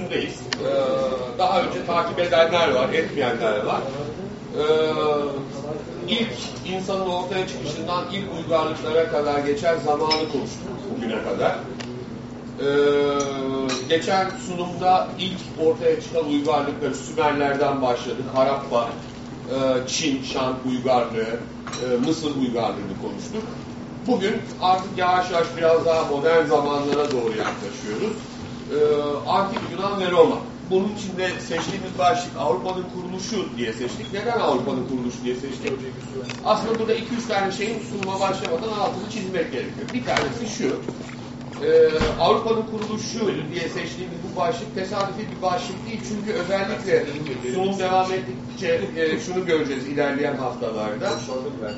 üstündeyiz. Ee, daha önce takip edenler var, etmeyenler var. Ee, ilk insanın ortaya çıkışından ilk uygarlıklara kadar geçen zamanı konuştuk bugüne kadar. Ee, geçen sunumda ilk ortaya çıkan uygarlıkları Sümerlerden başladık. Harappa, e, Çin, Şam uygarlığı, e, Mısır uygarlığını konuştuk. Bugün artık yavaş yavaş biraz daha modern zamanlara doğru yaklaşıyoruz. Ee, Antik Yunan ve Roma. Bunun içinde seçtiğimiz başlık Avrupa'nın kuruluşu diye seçtik. Neden Avrupa'nın kuruluşu diye seçtik? Aslında burada iki üç tane şeyin sunuma başlamadan altını çizmek gerekiyor. Bir tanesi şu. Ee, Avrupa'nın kuruluşu diye seçtiğimiz bu başlık tesadüfi bir başlık değil. Çünkü özellikle sunum devam ettikçe e, şunu göreceğiz ilerleyen haftalarda.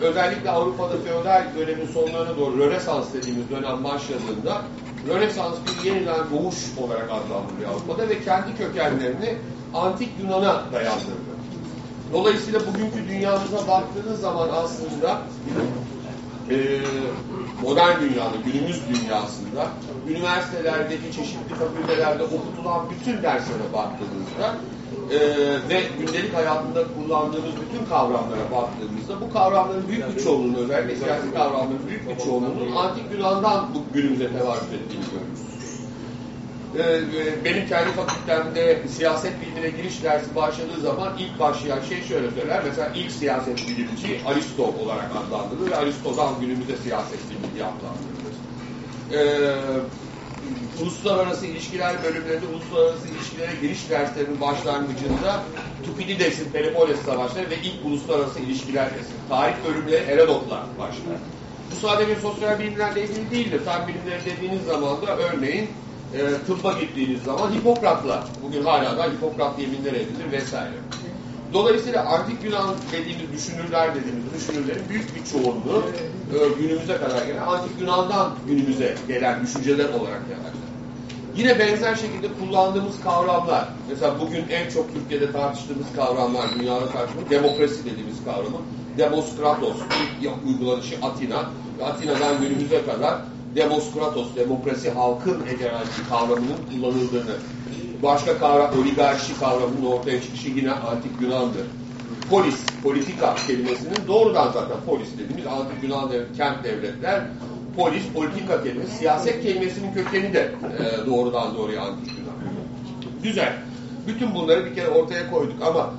Özellikle Avrupa'da feodal dönemin sonlarına doğru Rönesans dediğimiz dönem başladığında Rönesans bir yeniden doğuş olarak adlandırılıyor Avrupa'da ve kendi kökenlerini antik Yunan'a dayandırdı. Dolayısıyla bugünkü dünyamıza baktığınız zaman aslında e, modern dünyada, günümüz dünyasında üniversitelerdeki çeşitli fakültelerde okutulan bütün derslere baktığımızda e, ve gündelik hayatında kullandığımız bütün kavramlara baktığımızda bu kavramların büyük bir çoğunluğunu özellikle siyasi kavramların büyük bir çoğunluğunun antik Yunan'dan bu günümüze tevarüz ettiğini görürüz. Ee, benim kendi fakültemde siyaset bilimine giriş dersi başladığı zaman ilk başlayan şey şöyle söyler. Mesela ilk siyaset bilimci Aristo olarak adlandırılır ve Aristo'dan günümüzde siyaset bilimi diye adlandırılır. Ee, uluslararası ilişkiler bölümlerinde uluslararası ilişkilere giriş derslerinin başlangıcında Tupidides'in Peloponnes Savaşları ve ilk uluslararası ilişkiler tarih bölümleri Herodot'la başlar. Bu sadece sosyal bilimlerle ilgili değildir. Fen bilimleri dediğiniz zaman da örneğin e, tıbba gittiğiniz zaman Hipokrat'la, bugün hala da Hipokrat yeminler edilir vesaire. Dolayısıyla antik Yunan dediğimiz düşünürler dediğimiz düşünürlerin büyük bir çoğunluğu e, günümüze kadar gelen antik Yunan'dan günümüze gelen düşünceler olarak yanar. Yine benzer şekilde kullandığımız kavramlar, mesela bugün en çok Türkiye'de tartıştığımız kavramlar, dünyada tartıştığımız demokrasi dediğimiz kavramı, Demos Kratos, ilk uygulanışı Atina ve Atina'dan günümüze kadar Demos Kratos, demokrasi halkın egemenliği kavramının kullanıldığını, başka kavram, oligarşi kavramının ortaya çıkışı yine antik Yunan'dır. Polis, politika kelimesinin doğrudan zaten polis dediğimiz antik Yunan dev, kent devletler, polis, politika kelimesi, siyaset kelimesinin kökeni de e, doğrudan doğruya antik Yunan. Güzel. Bütün bunları bir kere ortaya koyduk ama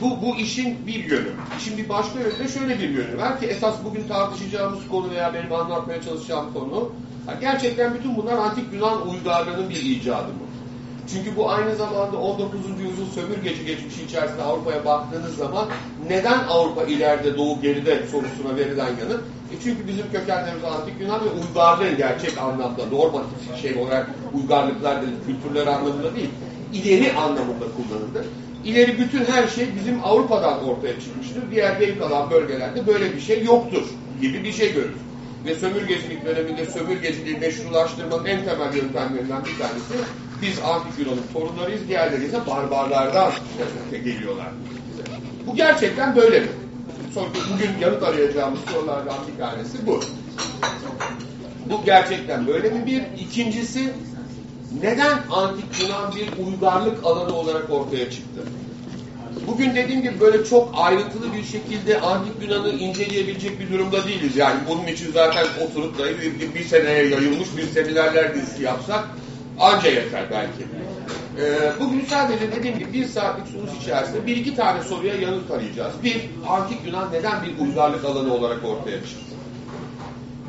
bu, bu işin bir yönü. İşin bir başka yönü de şöyle bir yönü var ki esas bugün tartışacağımız konu veya benim anlatmaya çalışacağım konu gerçekten bütün bunlar antik Yunan uygarlığının bir icadı mı? Çünkü bu aynı zamanda 19. yüzyıl sömürgeci geçmişi içerisinde Avrupa'ya baktığınız zaman neden Avrupa ileride doğu geride sorusuna verilen yanıt? E çünkü bizim kökenlerimiz antik Yunan ve uygarlığın gerçek anlamda normatif şey olarak uygarlıklar dedik, kültürler anlamında değil, ileri anlamında kullanıldı. İleri bütün her şey bizim Avrupa'dan ortaya çıkmıştır. Diğer geri kalan bölgelerde böyle bir şey yoktur gibi bir şey görürüz. Ve sömürgecilik döneminde sömürgeciliği meşrulaştırmanın en temel yöntemlerinden bir tanesi biz antik Yunan'ın torunlarıyız, diğerleri ise barbarlardan geliyorlar. Bu gerçekten böyle mi? Bugün yanıt arayacağımız sorulardan bir tanesi bu. Bu gerçekten böyle mi? Bir. ikincisi neden antik Yunan bir uygarlık alanı olarak ortaya çıktı? Bugün dediğim gibi böyle çok ayrıntılı bir şekilde antik Yunan'ı inceleyebilecek bir durumda değiliz. Yani bunun için zaten oturup da bir seneye yayılmış bir seminerler dizisi yapsak anca yeter belki. Ee, bugün sadece dediğim gibi bir saatlik sunuş içerisinde bir iki tane soruya yanıt arayacağız. Bir, antik Yunan neden bir uygarlık alanı olarak ortaya çıktı?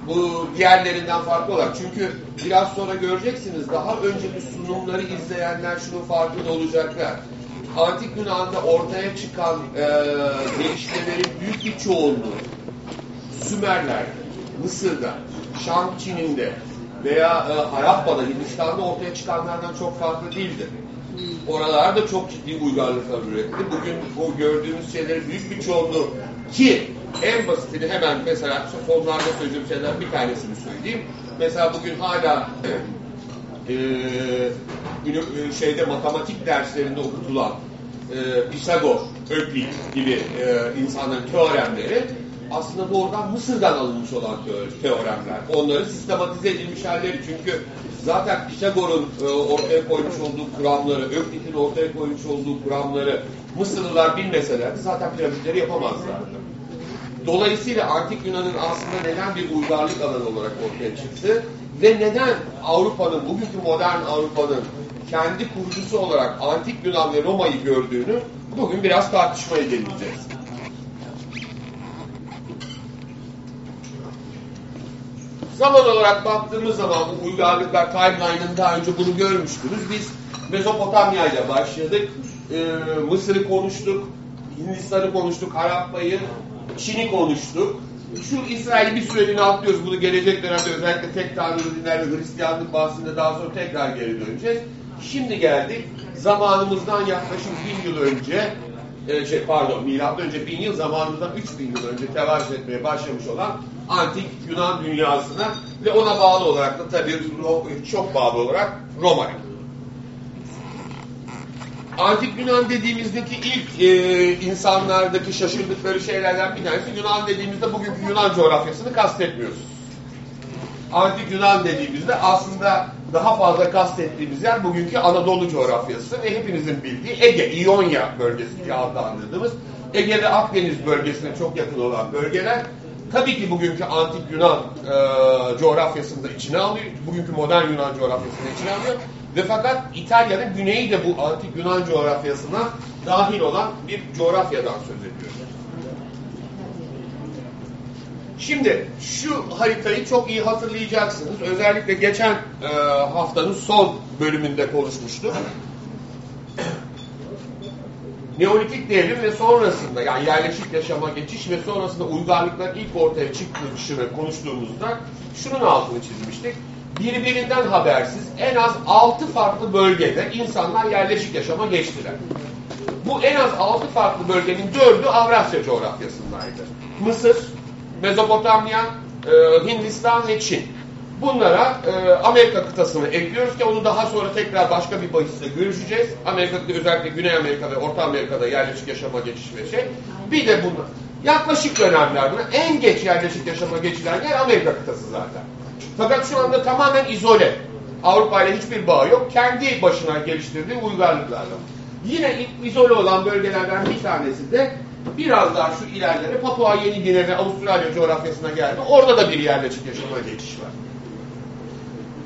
Bu diğerlerinden farklı olarak. Çünkü biraz sonra göreceksiniz daha önceki sunumları izleyenler şunun farkında olacaklar. Antik Yunan'da ortaya çıkan e, gelişmelerin büyük bir çoğunluğu Sümerler'de, Mısır'da, Şam Çin'inde veya e, Harappa'da, Hindistan'da ortaya çıkanlardan çok farklı değildir. Oralarda çok ciddi uygarlıklar üretti. Bugün bu gördüğümüz şeylerin büyük bir çoğunluğu ki en basitini hemen mesela sonlarda söyleyeceğim şeyler bir tanesini söyleyeyim. Mesela bugün hala e, şeyde matematik derslerinde okutulan e, Pisagor, Öklit gibi e, insanların teoremleri aslında doğrudan Mısır'dan alınmış olan teoremler. Onların sistematize edilmiş halleri. Çünkü zaten Pisagor'un e, ortaya koymuş olduğu kuramları, Öklit'in ortaya koymuş olduğu kuramları Mısırlılar bilmeselerdi zaten piramitleri yapamazlardı. Dolayısıyla antik Yunan'ın aslında neden bir uygarlık alanı olarak ortaya çıktı ve neden Avrupa'nın, bugünkü modern Avrupa'nın kendi kurucusu olarak antik Yunan ve Roma'yı gördüğünü bugün biraz tartışmaya geleceğiz. Zaman olarak baktığımız zaman bu uygarlıklar timeline'ın daha önce bunu görmüştünüz. Biz Mezopotamya ile başladık. Ee, Mısır'ı konuştuk, Hindistan'ı konuştuk, Harappa'yı, Çin'i konuştuk. Şu İsrail'i bir süreliğine atlıyoruz. Bunu gelecek dönemde özellikle tek tanrılı dinler ve Hristiyanlık bahsinde daha sonra tekrar geri döneceğiz. Şimdi geldik zamanımızdan yaklaşık bin yıl önce e, şey pardon milattan önce bin yıl zamanımızdan üç bin yıl önce tevarüz etmeye başlamış olan antik Yunan dünyasına ve ona bağlı olarak da tabii çok bağlı olarak Roma'ya. Antik Yunan dediğimizdeki ilk e, insanlardaki şaşırdıkları şeylerden bir tanesi Yunan dediğimizde bugünkü Yunan coğrafyasını kastetmiyoruz. Antik Yunan dediğimizde aslında daha fazla kastettiğimiz yer bugünkü Anadolu coğrafyası ve hepinizin bildiği Ege, İonya bölgesi diye adlandırdığımız Ege ve Akdeniz bölgesine çok yakın olan bölgeler tabii ki bugünkü antik Yunan e, coğrafyasında içine alıyor. Bugünkü modern Yunan coğrafyasında içine alıyor. Ve fakat İtalya'nın güneyi de bu antik Yunan coğrafyasına dahil olan bir coğrafyadan söz ediyoruz. Şimdi şu haritayı çok iyi hatırlayacaksınız. Özellikle geçen e, haftanın son bölümünde konuşmuştuk. Neolitik devrim ve sonrasında yani yerleşik yaşama geçiş ve sonrasında uygarlıklar ilk ortaya çıktığını konuştuğumuzda şunun altını çizmiştik. Birbirinden habersiz en az 6 farklı bölgede insanlar yerleşik yaşama geçtiler. Bu en az 6 farklı bölgenin 4'ü Avrasya coğrafyasındaydı. Mısır, Mezopotamya, e, Hindistan ve Çin. Bunlara e, Amerika kıtasını ekliyoruz ki onu daha sonra tekrar başka bir bahiste görüşeceğiz. Amerika'da özellikle Güney Amerika ve Orta Amerika'da yerleşik yaşama geçiş ve şey. Bir de bunlar. Yaklaşık dönemlerde en geç yerleşik yaşama geçilen yer Amerika kıtası zaten. Fakat şu anda tamamen izole. Avrupa ile hiçbir bağ yok. Kendi başına geliştirdiği uygarlıklarla. Yine izole olan bölgelerden bir tanesi de biraz daha şu ilerlere Papua Yeni Gine ve Avustralya coğrafyasına geldi. Orada da bir yerleşik yaşama geçiş var.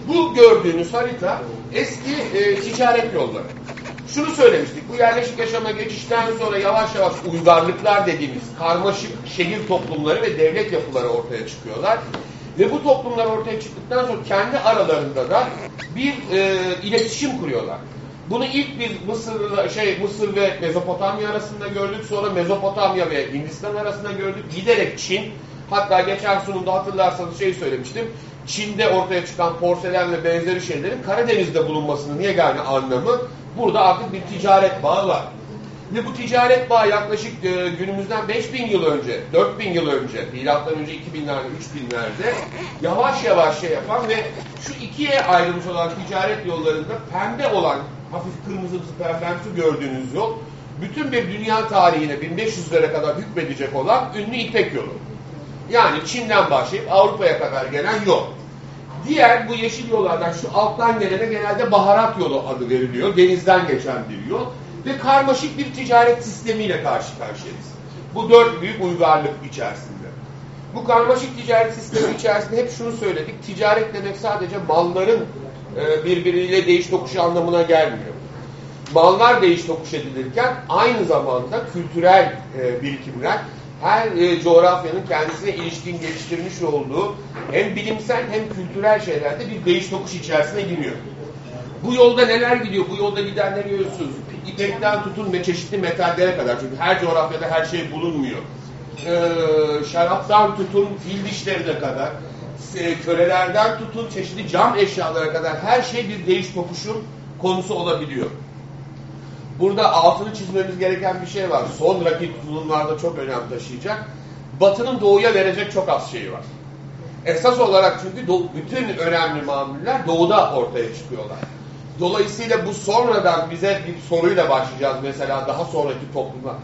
Bu gördüğünüz harita eski e, ticaret yolları. Şunu söylemiştik, bu yerleşik yaşama geçişten sonra yavaş yavaş uygarlıklar dediğimiz karmaşık şehir toplumları ve devlet yapıları ortaya çıkıyorlar. Ve bu toplumlar ortaya çıktıktan sonra kendi aralarında da bir e, iletişim kuruyorlar. Bunu ilk bir Mısır şey Mısır ve Mezopotamya arasında gördük. Sonra Mezopotamya ve Hindistan arasında gördük. Giderek Çin hatta geçen sunumda hatırlarsanız şey söylemiştim. Çin'de ortaya çıkan porselen ve benzeri şeylerin Karadeniz'de bulunmasının yegane anlamı burada artık bir ticaret bağı var. Ve bu ticaret bağı yaklaşık e, günümüzden 5000 yıl önce, 4000 yıl önce, milattan önce 2000'lerde, 3000'lerde yavaş yavaş şey yapan ve şu ikiye ayrılmış olan ticaret yollarında pembe olan, hafif kırmızımsı pembemsi gördüğünüz yol, bütün bir dünya tarihine 1500'lere kadar hükmedecek olan ünlü İpek yolu. Yani Çin'den başlayıp Avrupa'ya kadar gelen yol. Diğer bu yeşil yollardan şu alttan gelene genelde baharat yolu adı veriliyor. Denizden geçen bir yol. Ve karmaşık bir ticaret sistemiyle karşı karşıyayız. Bu dört büyük uygarlık içerisinde. Bu karmaşık ticaret sistemi içerisinde hep şunu söyledik. Ticaret demek sadece malların e, birbiriyle değiş tokuşu anlamına gelmiyor. Mallar değiş tokuş edilirken aynı zamanda kültürel e, birikimler, her e, coğrafyanın kendisine ilişkin geliştirmiş olduğu hem bilimsel hem kültürel şeylerde bir değiş tokuş içerisine giriyor. Bu yolda neler gidiyor? Bu yolda gidenleri görüyorsunuz. İpekten tutun ve çeşitli metallere kadar. Çünkü her coğrafyada her şey bulunmuyor. Ee, şaraptan tutun fil dişlerine kadar, e, körelerden tutun çeşitli cam eşyalara kadar her şey bir değiş tokuşun konusu olabiliyor. Burada altını çizmemiz gereken bir şey var. Sonraki sunumlarda çok önem taşıyacak. Batı'nın doğuya verecek çok az şeyi var. Esas olarak çünkü bütün önemli mamuller doğuda ortaya çıkıyorlar. Dolayısıyla bu sonradan bize bir soruyla başlayacağız mesela daha sonraki topluma.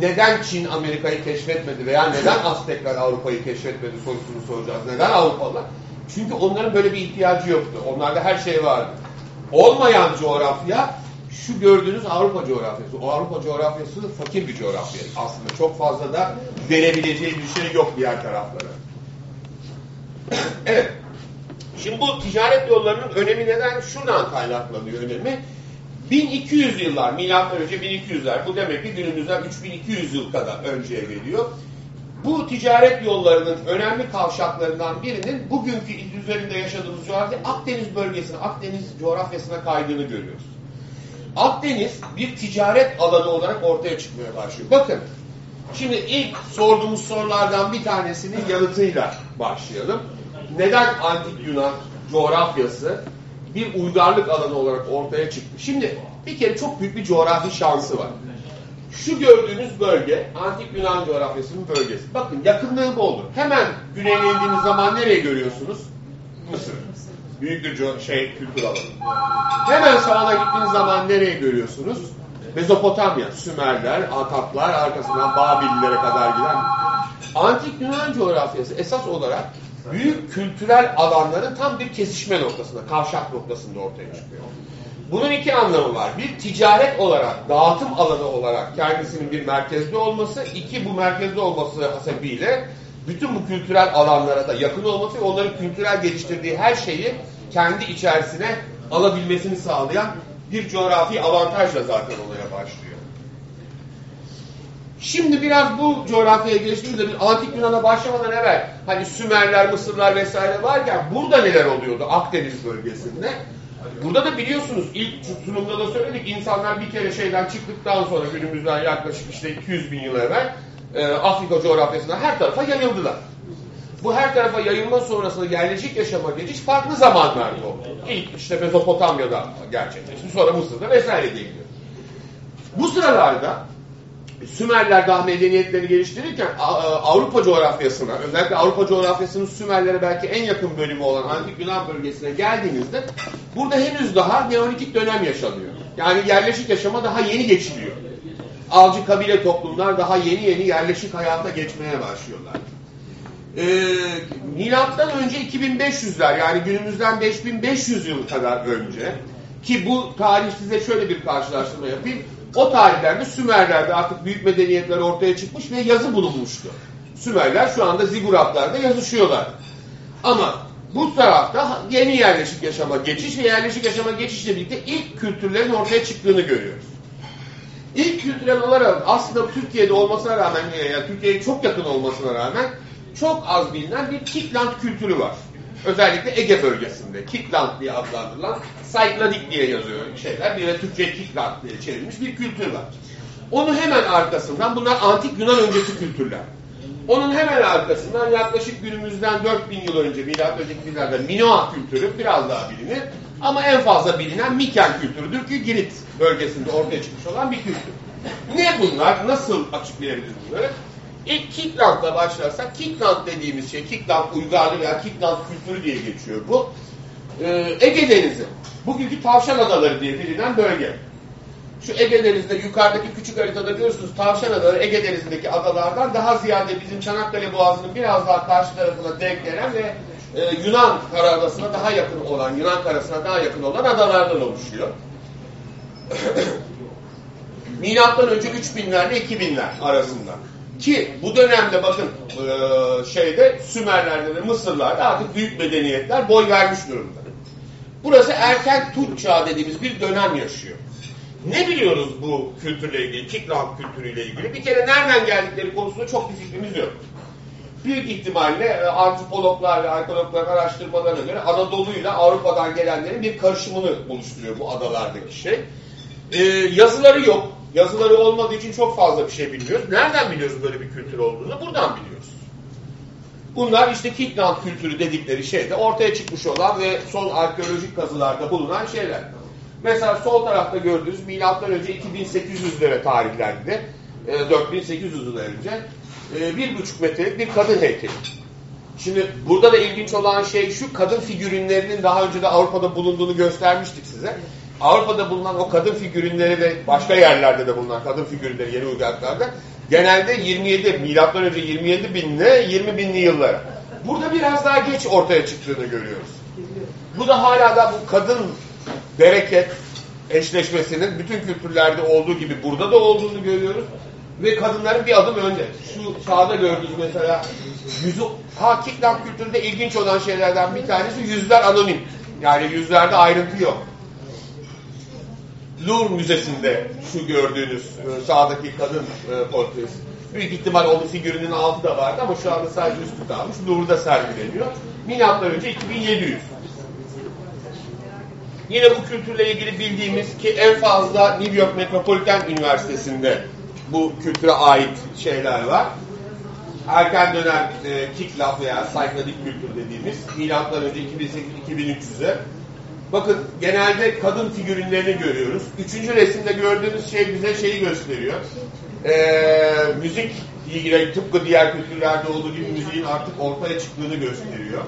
Neden Çin Amerika'yı keşfetmedi veya neden Aztekler Avrupa'yı keşfetmedi sorusunu soracağız. Neden Avrupalılar? Çünkü onların böyle bir ihtiyacı yoktu. Onlarda her şey vardı. Olmayan coğrafya şu gördüğünüz Avrupa coğrafyası. O Avrupa coğrafyası fakir bir coğrafya aslında. Çok fazla da verebileceği bir şey yok diğer taraflara. evet. Şimdi bu ticaret yollarının önemi neden? Şuradan kaynaklanıyor önemi. 1200 yıllar, milattan önce 1200'ler. Bu demek ki günümüzden 3200 yıl kadar önceye geliyor. Bu ticaret yollarının önemli kavşaklarından birinin bugünkü üzerinde yaşadığımız coğrafya Akdeniz bölgesine, Akdeniz coğrafyasına kaydığını görüyoruz. Akdeniz bir ticaret alanı olarak ortaya çıkmaya başlıyor. Bakın, şimdi ilk sorduğumuz sorulardan bir tanesinin yanıtıyla başlayalım. Neden antik Yunan coğrafyası bir uygarlık alanı olarak ortaya çıktı? Şimdi bir kere çok büyük bir coğrafi şansı var. Şu gördüğünüz bölge Antik Yunan coğrafyasının bölgesi. Bakın yakınlığı boldur. Hemen güneyine indiğiniz zaman nereye görüyorsunuz? Mısır. Büyük bir şey kültür alanı. Hemen sağına gittiğiniz zaman nereye görüyorsunuz? Mezopotamya, Sümerler, Akaplar, arkasından Babillilere kadar giden. Antik Yunan coğrafyası esas olarak büyük kültürel alanların tam bir kesişme noktasında, kavşak noktasında ortaya çıkıyor. Bunun iki anlamı var. Bir ticaret olarak, dağıtım alanı olarak kendisinin bir merkezde olması. iki bu merkezde olması hasebiyle bütün bu kültürel alanlara da yakın olması ve onların kültürel geliştirdiği her şeyi kendi içerisine alabilmesini sağlayan bir coğrafi avantajla zaten olaya başlıyor. Şimdi biraz bu coğrafyaya geçtiğimizde bir antik Yunan'a başlamadan evvel hani Sümerler, Mısırlar vesaire varken burada neler oluyordu Akdeniz bölgesinde? Burada da biliyorsunuz ilk sunumda da söyledik insanlar bir kere şeyden çıktıktan sonra günümüzden yaklaşık işte 200 bin yıl evvel e, Afrika coğrafyasına her tarafa yayıldılar. Bu her tarafa yayılma sonrasında yerleşik yaşama geçiş farklı zamanlarda oldu. İlk işte Mezopotamya'da gerçekleşti. Sonra Mısır'da vesaire diye gidiyor. Bu sıralarda Sümerler daha medeniyetleri geliştirirken Avrupa coğrafyasına, özellikle Avrupa coğrafyasının Sümerlere belki en yakın bölümü olan Antik Yunan bölgesine geldiğinizde burada henüz daha Neolitik dönem yaşanıyor. Yani yerleşik yaşama daha yeni geçiliyor. Avcı kabile toplumlar daha yeni yeni yerleşik hayata geçmeye başlıyorlar. Ee, milattan önce 2500'ler yani günümüzden 5500 yıl kadar önce ki bu tarih size şöyle bir karşılaştırma yapayım. O tarihlerde Sümerler'de artık büyük medeniyetler ortaya çıkmış ve yazı bulunmuştu. Sümerler şu anda ziguratlarda yazışıyorlar. Ama bu tarafta yeni yerleşik yaşama geçiş ve yerleşik yaşama geçişle birlikte ilk kültürlerin ortaya çıktığını görüyoruz. İlk kültürel olarak aslında Türkiye'de olmasına rağmen, yani Türkiye'ye çok yakın olmasına rağmen çok az bilinen bir Kikland kültürü var. Özellikle Ege bölgesinde Kikland diye adlandırılan Saykladik diye yazıyor şeyler. Bir de Türkçe Kikland diye çevrilmiş bir kültür var. Onun hemen arkasından bunlar antik Yunan öncesi kültürler. Onun hemen arkasından yaklaşık günümüzden 4000 yıl önce milat önceki yıllarda Minoa kültürü biraz daha bilinir. Ama en fazla bilinen Miken kültürüdür ki Girit bölgesinde ortaya çıkmış olan bir kültür. Ne bunlar? Nasıl açıklayabiliriz bunları? İlk Kikland'la başlarsak, Kikland dediğimiz şey, Kikland uygarlığı veya Kikland kültürü diye geçiyor bu. Ee, Ege Denizi, bugünkü Tavşan Adaları diye bilinen bölge. Şu Ege Denizi'nde yukarıdaki küçük haritada görüyorsunuz Tavşan Adaları Ege Denizi'ndeki adalardan daha ziyade bizim Çanakkale Boğazı'nın biraz daha karşı tarafına denk gelen ve e, Yunan Karaadası'na daha yakın olan, Yunan karasına daha yakın olan adalardan oluşuyor. Milattan önce 3000'lerle 2000'ler arasında. Ki bu dönemde bakın e, şeyde Sümerler'de ve Mısırlar'da artık büyük medeniyetler boy vermiş durumda. Burası erken Tunç çağı dediğimiz bir dönem yaşıyor. Ne biliyoruz bu kültürle ilgili, Kikland kültürüyle ilgili? Bir kere nereden geldikleri konusunda çok bir fikrimiz yok. Büyük ihtimalle e, antropologlar ve arkeologların araştırmalarına göre Anadolu ile Avrupa'dan gelenlerin bir karışımını oluşturuyor bu adalardaki şey. Ee, yazıları yok. Yazıları olmadığı için çok fazla bir şey bilmiyoruz. Nereden biliyoruz böyle bir kültür olduğunu? Buradan biliyoruz. Bunlar işte Kikland kültürü dedikleri şeyde ortaya çıkmış olan ve son arkeolojik kazılarda bulunan şeyler. Mesela sol tarafta gördüğünüz milattan önce 2800'lere tarihlerde, e, 4800 yıl önce e, bir buçuk metrelik bir kadın heykeli. Şimdi burada da ilginç olan şey şu kadın figürünlerinin daha önce de Avrupa'da bulunduğunu göstermiştik size. Avrupa'da bulunan o kadın figürünleri ve başka yerlerde de bulunan kadın figürleri yeni uygarlıklarda genelde 27 milattan önce 27 binli 20 binli yıllara. Burada biraz daha geç ortaya çıktığını görüyoruz. Bu da hala da bu kadın bereket eşleşmesinin bütün kültürlerde olduğu gibi burada da olduğunu görüyoruz. Ve kadınların bir adım önde. Şu sağda gördüğünüz mesela yüzü, ha kickdown kültüründe ilginç olan şeylerden bir tanesi yüzler anonim. Yani yüzlerde ayrıntı yok. Louvre Müzesi'nde şu gördüğünüz e, sağdaki kadın e, portresi. Büyük ihtimal onun figürünün altı da vardı ama şu anda sadece üstü kalmış. Louvre'da sergileniyor. Milattan önce 2700. Yine bu kültürle ilgili bildiğimiz ki en fazla New York Metropolitan Üniversitesi'nde bu kültüre ait şeyler var. Erken dönem e, kick veya sayfadik kültür dediğimiz milattan önce 2008-2300'e Bakın genelde kadın figürünlerini görüyoruz. Üçüncü resimde gördüğünüz şey bize şeyi gösteriyor. Ee, müzik ilgili tıpkı diğer kültürlerde olduğu gibi müziğin artık ortaya çıktığını gösteriyor.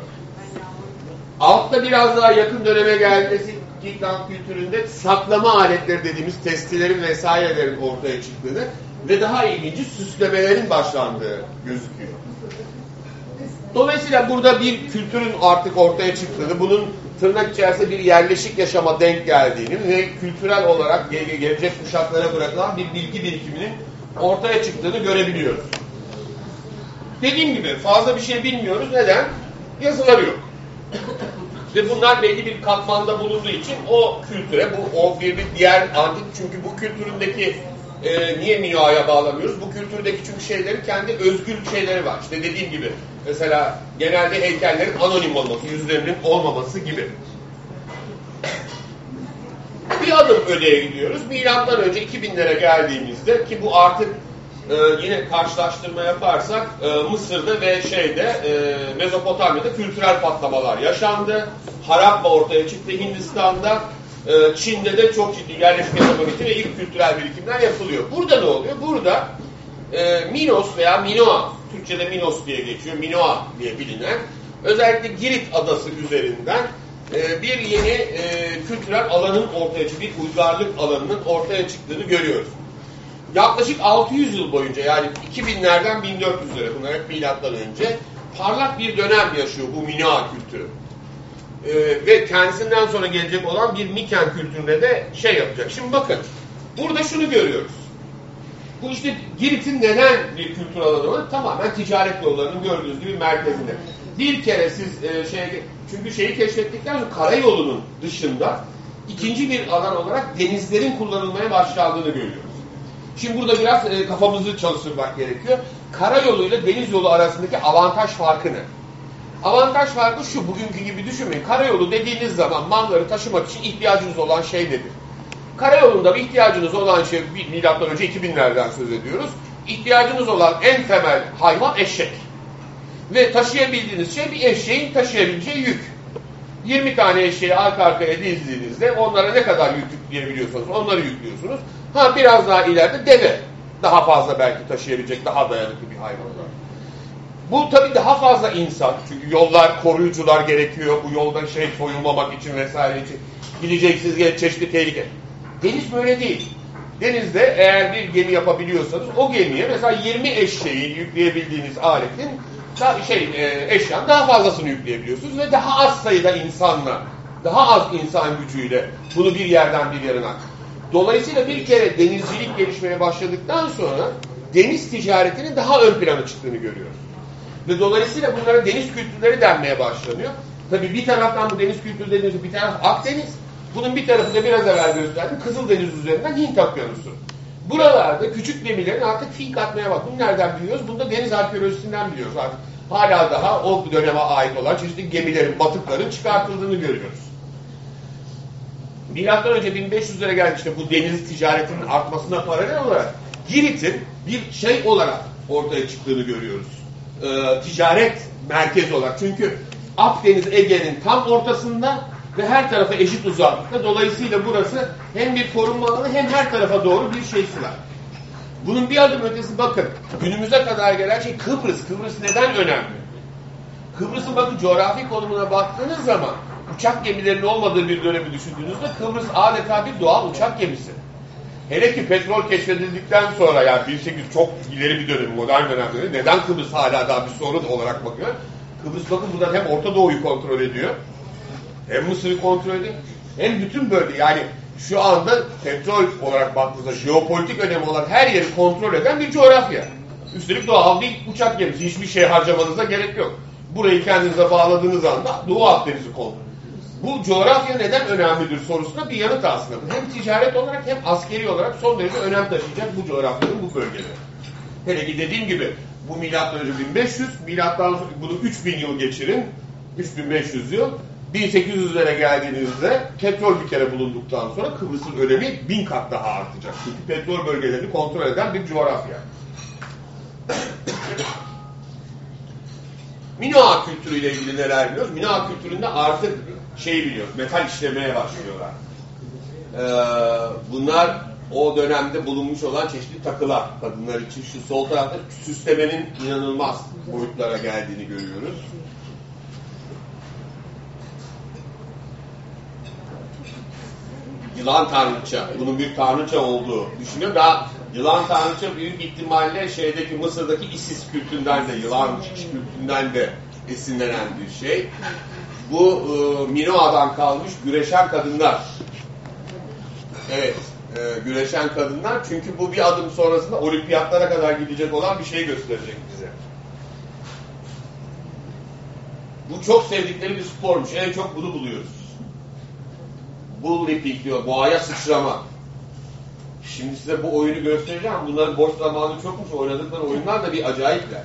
Altta biraz daha yakın döneme gelmesi Kiklan kültüründe saklama aletleri dediğimiz testilerin vesairelerin ortaya çıktığını ve daha ilginci süslemelerin başlandığı gözüküyor. Dolayısıyla burada bir kültürün artık ortaya çıktığını, bunun tırnak içerisinde bir yerleşik yaşama denk geldiğini ve kültürel olarak gelecek kuşaklara bırakılan bir bilgi birikiminin ortaya çıktığını görebiliyoruz. Dediğim gibi fazla bir şey bilmiyoruz. Neden? Yazıları yok. ve bunlar belli bir katmanda bulunduğu için o kültüre, bu o bir, bir diğer antik çünkü bu kültüründeki e, niye Mio'ya bağlamıyoruz? Bu kültürdeki çünkü şeylerin kendi özgür şeyleri var. İşte dediğim gibi mesela genelde heykellerin anonim olması, yüzlerinin olmaması gibi. Bir adım öteye gidiyoruz. Milattan önce 2000'lere geldiğimizde ki bu artık e, yine karşılaştırma yaparsak e, Mısır'da ve şeyde e, Mezopotamya'da kültürel patlamalar yaşandı. Harappa ortaya çıktı Hindistan'da. E, Çin'de de çok ciddi yerleşme için ve ilk kültürel birikimler yapılıyor. Burada ne oluyor? Burada e, Minos veya Minoa, Türkçe'de Minos diye geçiyor, Minoa diye bilinen, özellikle Girit adası üzerinden e, bir yeni e, kültürel alanın ortaya çıktığı, bir uygarlık alanının ortaya çıktığını görüyoruz. Yaklaşık 600 yıl boyunca yani 2000'lerden 1400'lere bunlar hep milattan önce parlak bir dönem yaşıyor bu Minoa kültürü e, ve kendisinden sonra gelecek olan bir Miken kültürüne de şey yapacak. Şimdi bakın burada şunu görüyoruz. Bu işte Girit'in neden bir kültür alanı var? Tamamen ticaret yollarının gördüğünüz gibi merkezinde. Bir kere siz e, şey çünkü şeyi keşfettikten sonra karayolunun dışında ikinci bir alan olarak denizlerin kullanılmaya başlandığını görüyoruz. Şimdi burada biraz e, kafamızı çalıştırmak gerekiyor. Karayoluyla deniz yolu arasındaki avantaj farkı ne? Avantaj farkı şu, bugünkü gibi düşünmeyin. Karayolu dediğiniz zaman malları taşımak için ihtiyacınız olan şey nedir? Karayolunda bir ihtiyacınız olan şey, milattan önce 2000'lerden söz ediyoruz. İhtiyacınız olan en temel hayvan eşek. Ve taşıyabildiğiniz şey bir eşeğin taşıyabileceği yük. 20 tane eşeği arka arkaya dizdiğinizde onlara ne kadar yük yükleyebiliyorsanız onları yüklüyorsunuz. Ha biraz daha ileride deve. Daha fazla belki taşıyabilecek daha dayanıklı bir hayvan var. Bu tabi daha fazla insan. Çünkü yollar, koruyucular gerekiyor. Bu yolda şey soyulmamak için vesaire için. Gideceksiniz çeşitli tehlike. Deniz böyle değil. Denizde eğer bir gemi yapabiliyorsanız o gemiye mesela 20 eşeği yükleyebildiğiniz aletin daha şey e, eşyan daha fazlasını yükleyebiliyorsunuz ve daha az sayıda insanla daha az insan gücüyle bunu bir yerden bir yerine Dolayısıyla bir kere denizcilik gelişmeye başladıktan sonra deniz ticaretinin daha ön plana çıktığını görüyoruz. Ve dolayısıyla bunlara deniz kültürleri denmeye başlanıyor. Tabii bir taraftan bu deniz kültürü dediğimiz bir taraf Akdeniz. Bunun bir tarafı da biraz evvel gösterdim. Kızıldeniz üzerinden Hint Okyanusu. Buralarda küçük gemilerin artık fink atmaya bak. Bunu nereden biliyoruz? Bunu da deniz arkeolojisinden biliyoruz artık. Hala daha o döneme ait olan çeşitli gemilerin, batıkların çıkartıldığını görüyoruz. Milattan önce 1500'lere gelmişti bu deniz ticaretinin artmasına paralel olarak Girit'in bir şey olarak ortaya çıktığını görüyoruz e, ticaret merkezi olarak. Çünkü Akdeniz Ege'nin tam ortasında ve her tarafa eşit uzaklıkta. Dolayısıyla burası hem bir korunma alanı hem her tarafa doğru bir şeysi var. Bunun bir adım ötesi bakın. Günümüze kadar gelen şey Kıbrıs. Kıbrıs neden önemli? Kıbrıs'ın bakın coğrafi konumuna baktığınız zaman uçak gemilerinin olmadığı bir dönemi düşündüğünüzde Kıbrıs adeta bir doğal uçak gemisi. Hele ki petrol keşfedildikten sonra yani 1800 çok ileri bir dönem, modern dönemde neden Kıbrıs hala daha bir sorun olarak bakıyor? Kıbrıs bakın buradan hem Orta Doğu'yu kontrol ediyor, hem Mısır'ı kontrol ediyor, hem bütün bölge yani şu anda petrol olarak baktığınızda jeopolitik önemi olan her yeri kontrol eden bir coğrafya. Üstelik doğal bir uçak gemisi. Hiçbir şey harcamanıza gerek yok. Burayı kendinize bağladığınız anda Doğu Akdeniz'i kontrol bu coğrafya neden önemlidir sorusuna bir yanıt aslında. Hem ticaret olarak hem askeri olarak son derece önem taşıyacak bu coğrafyanın bu bölgeleri. Hele ki dediğim gibi bu milattan önce 1500, milattan sonra bunu 3000 yıl geçirin. 3500 yıl. 1800'lere geldiğinizde petrol bir kere bulunduktan sonra Kıbrıs'ın önemi bin kat daha artacak. Çünkü petrol bölgelerini kontrol eden bir coğrafya. Minoa kültürüyle ilgili neler biliyoruz? Minoa kültüründe artık şey biliyoruz, metal işlemeye başlıyorlar. Ee, bunlar o dönemde bulunmuş olan çeşitli takılar kadınlar için. Şu sol tarafta süslemenin inanılmaz boyutlara geldiğini görüyoruz. Yılan tanrıça, bunun bir tanrıça olduğu düşünüyor. Daha yılan tanrıça büyük ihtimalle şeydeki Mısır'daki Isis kültünden de, yılan kültünden de esinlenen bir şey. Bu e, Minoa'dan kalmış güreşen kadınlar. Evet, e, güreşen kadınlar. Çünkü bu bir adım sonrasında olimpiyatlara kadar gidecek olan bir şey gösterecek bize. Bu çok sevdikleri bir spormuş. En çok bunu buluyoruz. Bull leaping diyor. Boğaya sıçrama. Şimdi size bu oyunu göstereceğim. Bunların boş zamanı çokmuş. Oynadıkları oyunlar da bir acayipler.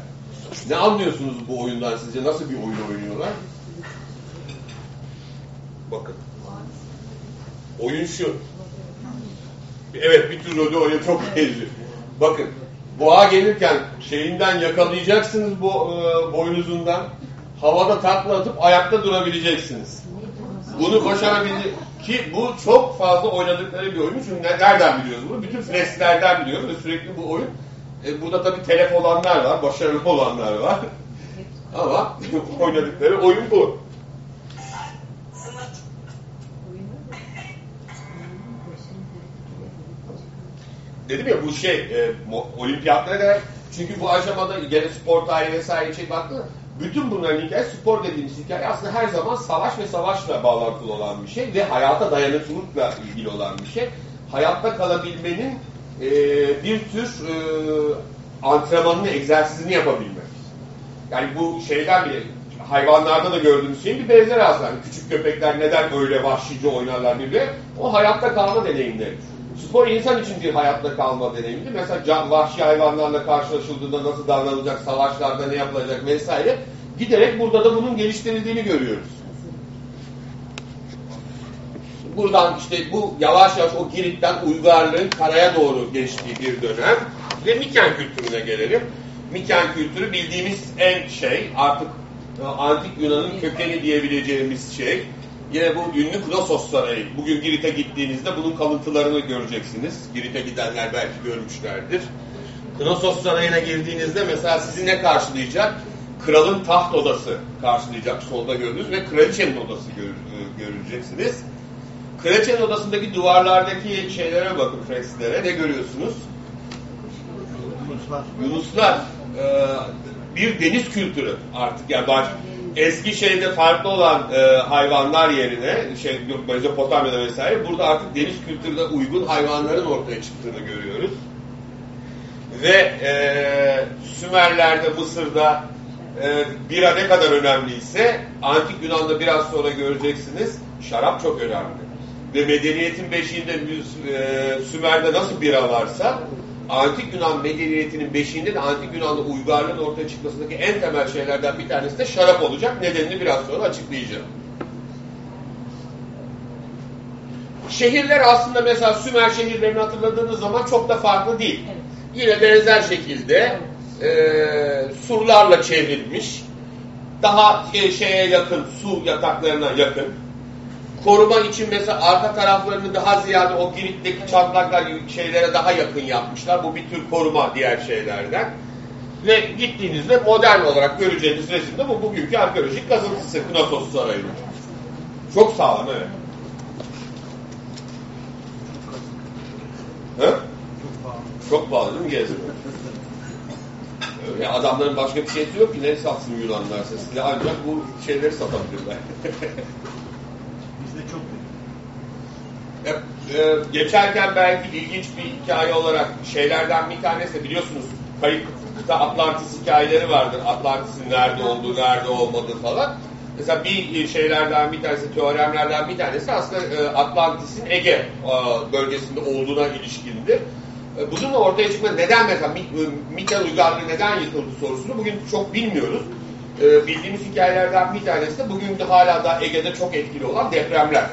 Ne anlıyorsunuz bu oyundan sizce? Nasıl bir oyun oynuyorlar? Bakın. Oyun şu. Evet bir tür rolü oyun çok benziyor. Bakın. Boğa gelirken şeyinden yakalayacaksınız bu e, boynuzundan. Havada takla atıp ayakta durabileceksiniz. Bunu başarabildi ki bu çok fazla oynadıkları bir oyun. Çünkü nereden biliyoruz bunu? Bütün flexlerden biliyoruz ve sürekli bu oyun. E, burada tabii telef olanlar var, başarılı olanlar var. Ama oynadıkları oyun bu. dedim ya bu şey e, olimpiyatlara da çünkü bu aşamada gene spor tarihi vesaire için baktığında bütün bunların hikayesi spor dediğimiz hikaye aslında her zaman savaş ve savaşla bağlantılı olan bir şey ve hayata dayanıklılıkla ilgili olan bir şey. Hayatta kalabilmenin e, bir tür e, antrenmanını, egzersizini yapabilmek. Yani bu şeyden bile hayvanlarda da gördüğümüz şeyin bir benzeri aslında. Yani küçük köpekler neden öyle vahşice oynarlar birbirine? O hayatta kalma deneyimleri. Spor insan için bir hayatta kalma deneyimdi. Mesela can, vahşi hayvanlarla karşılaşıldığında nasıl davranılacak, savaşlarda ne yapılacak vesaire. Giderek burada da bunun geliştirildiğini görüyoruz. Buradan işte bu yavaş yavaş o Girit'ten uygarlığın karaya doğru geçtiği bir dönem ve Miken kültürüne gelelim. Miken kültürü bildiğimiz en şey artık e, antik Yunan'ın kökeni diyebileceğimiz şey. Yine bu ünlü Knossos Sarayı. Bugün Girit'e gittiğinizde bunun kalıntılarını göreceksiniz. Girit'e gidenler belki görmüşlerdir. Knossos Sarayı'na girdiğinizde mesela sizi ne karşılayacak? Kralın taht odası karşılayacak solda gördüğünüz ve kraliçenin odası gör, e, göreceksiniz. Kraliçenin odasındaki duvarlardaki şeylere bakın, fresklere. Ne görüyorsunuz? Yunuslar. Yunuslar. Ee, bir deniz kültürü artık. Yani eski şeyde farklı olan e, hayvanlar yerine şey Mezopotamya'da vesaire burada artık deniz kültürüne uygun hayvanların ortaya çıktığını görüyoruz. Ve e, Sümerler'de, Mısır'da e, bira ne kadar önemliyse Antik Yunan'da biraz sonra göreceksiniz şarap çok önemli. Ve medeniyetin beşiğinde e, Sümer'de nasıl bira varsa Antik Yunan medeniyetinin beşiğinde de Antik Yunan'da uygarlığın ortaya çıkmasındaki en temel şeylerden bir tanesi de şarap olacak. Nedenini biraz sonra açıklayacağım. Şehirler aslında mesela Sümer şehirlerini hatırladığınız zaman çok da farklı değil. Evet. Yine benzer şekilde e, surlarla çevrilmiş, daha şeye yakın, su yataklarına yakın, koruma için mesela arka taraflarını daha ziyade o Girit'teki çatlaklar şeylere daha yakın yapmışlar. Bu bir tür koruma diğer şeylerden. Ve gittiğinizde modern olarak göreceğiniz resimde bu bugünkü arkeolojik kazıntısı Knossos Sarayı'nın. Çok sağlam evet. He? Çok pahalı değil mi gezmek? Ya adamların başka bir şeysi yok ki ne satsın Yunanlarsa. Size ancak bu şeyleri satabilirler. Bizde çok Hep, e, geçerken belki ilginç bir hikaye olarak şeylerden bir tanesi de biliyorsunuz kayıpta Atlantis hikayeleri vardır. Atlantis'in nerede olduğu, nerede olmadığı falan. Mesela bir şeylerden bir tanesi, teoremlerden bir tanesi aslında e, Atlantis'in Ege e, bölgesinde olduğuna ilişkindi. E, bunun ortaya çıkma neden mesela Mika uygarlığı neden yıkıldı sorusunu bugün çok bilmiyoruz. Bildiğimiz hikayelerden bir tanesi de bugün de hala da Ege'de çok etkili olan depremler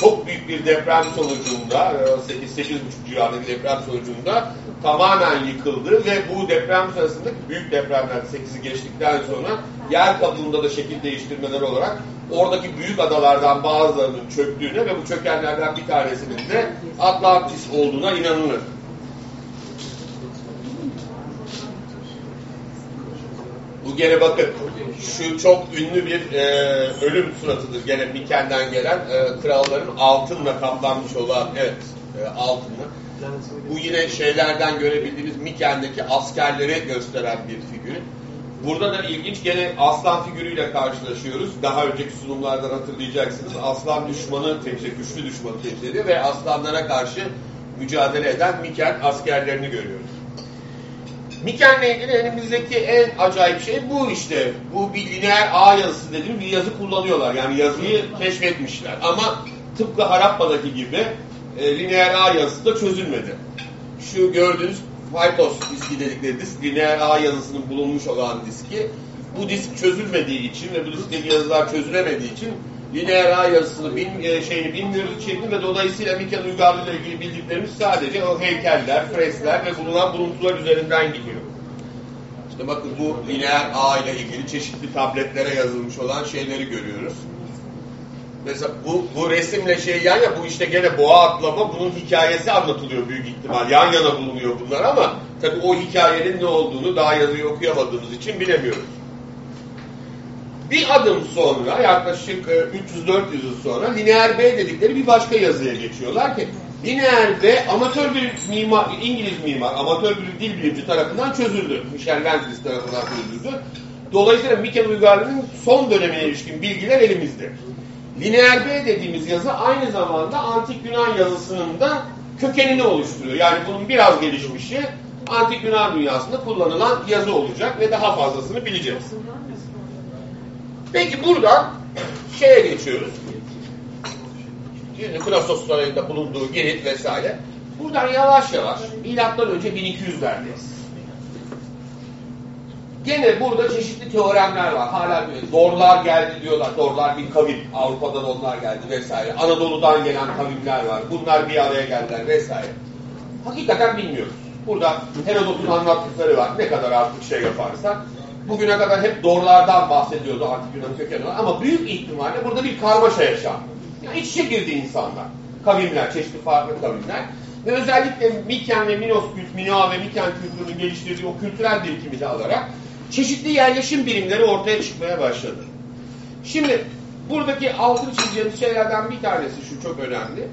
çok büyük bir deprem sonucunda 8-8,5 civarındaki deprem sonucunda tamamen yıkıldı ve bu deprem sırasında büyük depremler 8'i geçtikten sonra yer kabuğunda da şekil değiştirmeler olarak oradaki büyük adalardan bazılarının çöktüğüne ve bu çökenlerden bir tanesinin de Atlantis olduğuna inanılır. Bu gene bakın şu çok ünlü bir e, ölüm suratıdır gene Miken'den gelen e, kralların altınla kaplanmış olan evet e, altınla. Bu yine şeylerden görebildiğimiz Miken'deki askerleri gösteren bir figür. Burada da ilginç gene aslan figürüyle karşılaşıyoruz. Daha önceki sunumlardan hatırlayacaksınız. Aslan düşmanı temsil, güçlü düşmanı temsil ediyor ve aslanlara karşı mücadele eden Miken askerlerini görüyoruz. Miken'le ilgili elimizdeki en acayip şey bu işte. Bu bir lineer ağ yazısı dediğim bir yazı kullanıyorlar. Yani yazıyı keşfetmişler. Ama tıpkı Harappa'daki gibi e, lineer ağ yazısı da çözülmedi. Şu gördüğünüz Phytos diski dedikleri disk, lineer ağ yazısının bulunmuş olan diski. Bu disk çözülmediği için ve bu diskteki yazılar çözülemediği için lineer ağ yazısını bin, e, şeyini bilmiyoruz içeriğini ve dolayısıyla Miken uygarlığı ile ilgili bildiklerimiz sadece o heykeller, fresler ve bulunan buluntular üzerinden gidiyor. İşte bakın bu lineer ağ ile ilgili çeşitli tabletlere yazılmış olan şeyleri görüyoruz. Mesela bu, bu resimle şey yan ya bu işte gene boğa atlama bunun hikayesi anlatılıyor büyük ihtimal. Yan yana bulunuyor bunlar ama tabii o hikayenin ne olduğunu daha yazıyı okuyamadığımız için bilemiyoruz. Bir adım sonra yaklaşık 300-400 e, yıl sonra lineer B dedikleri bir başka yazıya geçiyorlar ki lineer B amatör bir mimar, İngiliz mimar, amatör bir dil bilimci tarafından çözüldü. Michel Vendris tarafından çözüldü. Dolayısıyla Miken uygarlığının son dönemine ilişkin bilgiler elimizde. Lineer B dediğimiz yazı aynı zamanda antik Yunan yazısının da kökenini oluşturuyor. Yani bunun biraz gelişmişi antik Yunan dünyasında kullanılan yazı olacak ve daha fazlasını bileceğiz. Peki buradan şeye geçiyoruz. Şimdi Knossos Sarayı'nda bulunduğu Girit vesaire. Buradan yavaş yavaş milattan önce 1200'lerdeyiz. Gene burada çeşitli teoremler var. Hala Dorlar geldi diyorlar. Dorlar bir kavim. Avrupa'dan onlar geldi vesaire. Anadolu'dan gelen kavimler var. Bunlar bir araya geldiler vesaire. Hakikaten bilmiyoruz. Burada Herodot'un anlattıkları var. Ne kadar artık şey yaparsak bugüne kadar hep doğrulardan bahsediyordu antik Yunan kökenli ama büyük ihtimalle burada bir karmaşa yaşandı. Yani iç içe girdi insanlar. Kavimler, çeşitli farklı kavimler. Ve özellikle Miken ve Minos kültürü, Minoa ve Miken kültürünün geliştirdiği o kültürel birikimi de alarak çeşitli yerleşim birimleri ortaya çıkmaya başladı. Şimdi buradaki altın çizeceğimiz şeylerden bir tanesi şu çok önemli